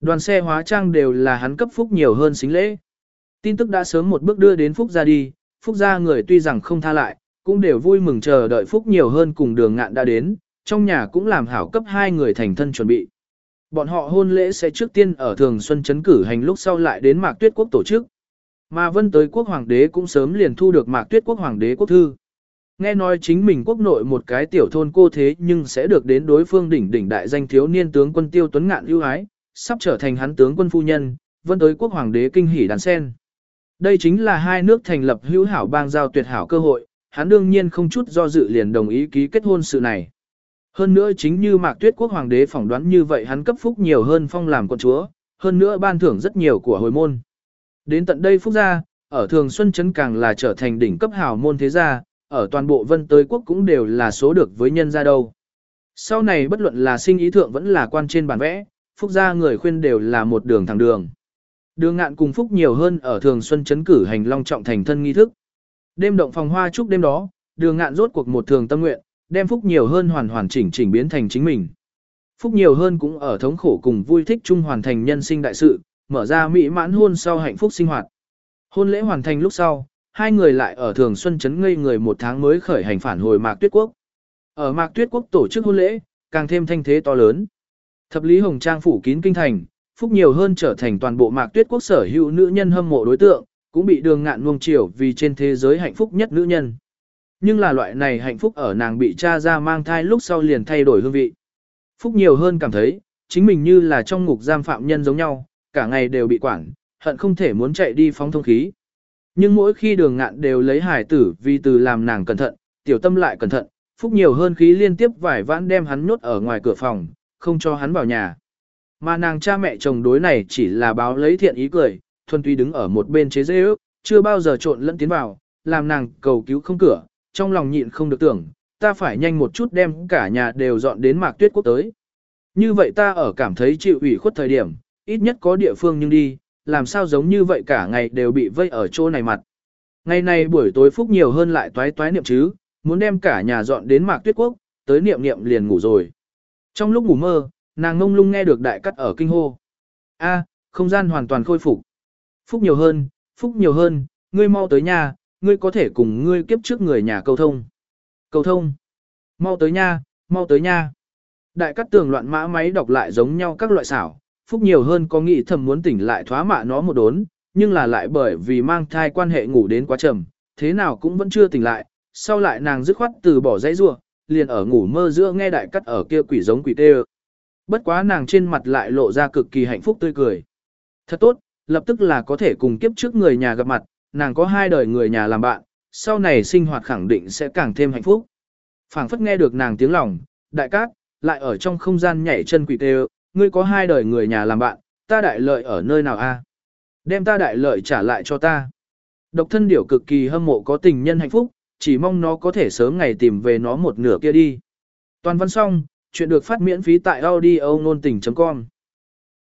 Đoàn xe hóa trang đều là hắn cấp phúc nhiều hơn xính lễ. Tin tức đã sớm một bước đưa đến phúc ra đi, phúc ra người tuy rằng không tha lại, cũng đều vui mừng chờ đợi phúc nhiều hơn cùng đường ngạn đã đến, trong nhà cũng làm hảo cấp hai người thành thân chuẩn bị. Bọn họ hôn lễ sẽ trước tiên ở thường xuân chấn cử hành lúc sau lại đến mạc tuyết quốc tổ chức. Mà vân tới quốc hoàng đế cũng sớm liền thu được mạc tuyết quốc hoàng đế quốc thư. Nghe nói chính mình quốc nội một cái tiểu thôn cô thế nhưng sẽ được đến đối phương đỉnh đỉnh đại danh thiếu niên tướng quân tiêu tuấn ngạn ưu ái, sắp trở thành hắn tướng quân phu nhân, vân tới quốc hoàng đế kinh hỉ đàn sen. Đây chính là hai nước thành lập hữu hảo bang giao tuyệt hảo cơ hội, hắn đương nhiên không chút do dự liền đồng ý ký kết hôn sự này. Hơn nữa chính như Mạc Tuyết Quốc Hoàng đế phỏng đoán như vậy hắn cấp phúc nhiều hơn phong làm con chúa, hơn nữa ban thưởng rất nhiều của hồi môn. Đến tận đây phúc gia, ở Thường Xuân Trấn càng là trở thành đỉnh cấp hảo môn thế gia, ở toàn bộ vân tới quốc cũng đều là số được với nhân gia đâu. Sau này bất luận là sinh ý thượng vẫn là quan trên bản vẽ, phúc gia người khuyên đều là một đường thẳng đường. Đường ngạn cùng phúc nhiều hơn ở Thường Xuân chấn cử hành long trọng thành thân nghi thức. Đêm động phòng hoa chúc đêm đó, đường ngạn rốt cuộc một thường tâm nguyện, đem phúc nhiều hơn hoàn hoàn chỉnh chỉnh biến thành chính mình. Phúc nhiều hơn cũng ở thống khổ cùng vui thích chung hoàn thành nhân sinh đại sự, mở ra mỹ mãn hôn sau hạnh phúc sinh hoạt. Hôn lễ hoàn thành lúc sau, hai người lại ở Thường Xuân Trấn ngây người một tháng mới khởi hành phản hồi Mạc Tuyết Quốc. Ở Mạc Tuyết Quốc tổ chức hôn lễ, càng thêm thanh thế to lớn. Thập lý hồng trang phủ kín kinh thành, phúc nhiều hơn trở thành toàn bộ Mạc Tuyết Quốc sở hữu nữ nhân hâm mộ đối tượng, cũng bị đường ngạn nuông chiều vì trên thế giới hạnh phúc nhất nữ nhân. Nhưng là loại này hạnh phúc ở nàng bị cha ra mang thai lúc sau liền thay đổi hương vị. Phúc nhiều hơn cảm thấy, chính mình như là trong ngục giam phạm nhân giống nhau, cả ngày đều bị quản, hận không thể muốn chạy đi phóng thông khí. Nhưng mỗi khi đường ngạn đều lấy hải tử vì từ làm nàng cẩn thận, tiểu tâm lại cẩn thận, Phúc nhiều hơn khí liên tiếp vải vãn đem hắn nhốt ở ngoài cửa phòng, không cho hắn vào nhà. Mà nàng cha mẹ chồng đối này chỉ là báo lấy thiện ý cười, thuần tuy đứng ở một bên chế dễ ước, chưa bao giờ trộn lẫn tiến vào, làm nàng cầu cứu không cửa, trong lòng nhịn không được tưởng, ta phải nhanh một chút đem cả nhà đều dọn đến mạc tuyết quốc tới. Như vậy ta ở cảm thấy chịu ủy khuất thời điểm, ít nhất có địa phương nhưng đi, làm sao giống như vậy cả ngày đều bị vây ở chỗ này mặt. Ngày nay buổi tối phúc nhiều hơn lại toái toái niệm chứ, muốn đem cả nhà dọn đến mạc tuyết quốc, tới niệm niệm liền ngủ rồi. Trong lúc ngủ mơ, nàng ngông lung nghe được đại cắt ở kinh hô. A, không gian hoàn toàn khôi phục. Phúc nhiều hơn, phúc nhiều hơn, ngươi mau tới nhà, ngươi có thể cùng ngươi kiếp trước người nhà cầu thông. cầu thông. Mau tới nha, mau tới nha. Đại cắt tường loạn mã máy đọc lại giống nhau các loại xảo, phúc nhiều hơn có nghĩ thầm muốn tỉnh lại thoá mạ nó một đốn, nhưng là lại bởi vì mang thai quan hệ ngủ đến quá trầm, thế nào cũng vẫn chưa tỉnh lại, sau lại nàng dứt khoát từ bỏ dãy rua, liền ở ngủ mơ giữa nghe đại cắt ở kia quỷ giống quỷ tê Bất quá nàng trên mặt lại lộ ra cực kỳ hạnh phúc tươi cười. Thật tốt, lập tức là có thể cùng kiếp trước người nhà gặp mặt, nàng có hai đời người nhà làm bạn, sau này sinh hoạt khẳng định sẽ càng thêm hạnh phúc. phảng phất nghe được nàng tiếng lòng, đại cát, lại ở trong không gian nhảy chân quỷ tê ngươi có hai đời người nhà làm bạn, ta đại lợi ở nơi nào a? Đem ta đại lợi trả lại cho ta. Độc thân điểu cực kỳ hâm mộ có tình nhân hạnh phúc, chỉ mong nó có thể sớm ngày tìm về nó một nửa kia đi. Toàn văn xong, chuyện được phát miễn phí tại audio nôn tình.com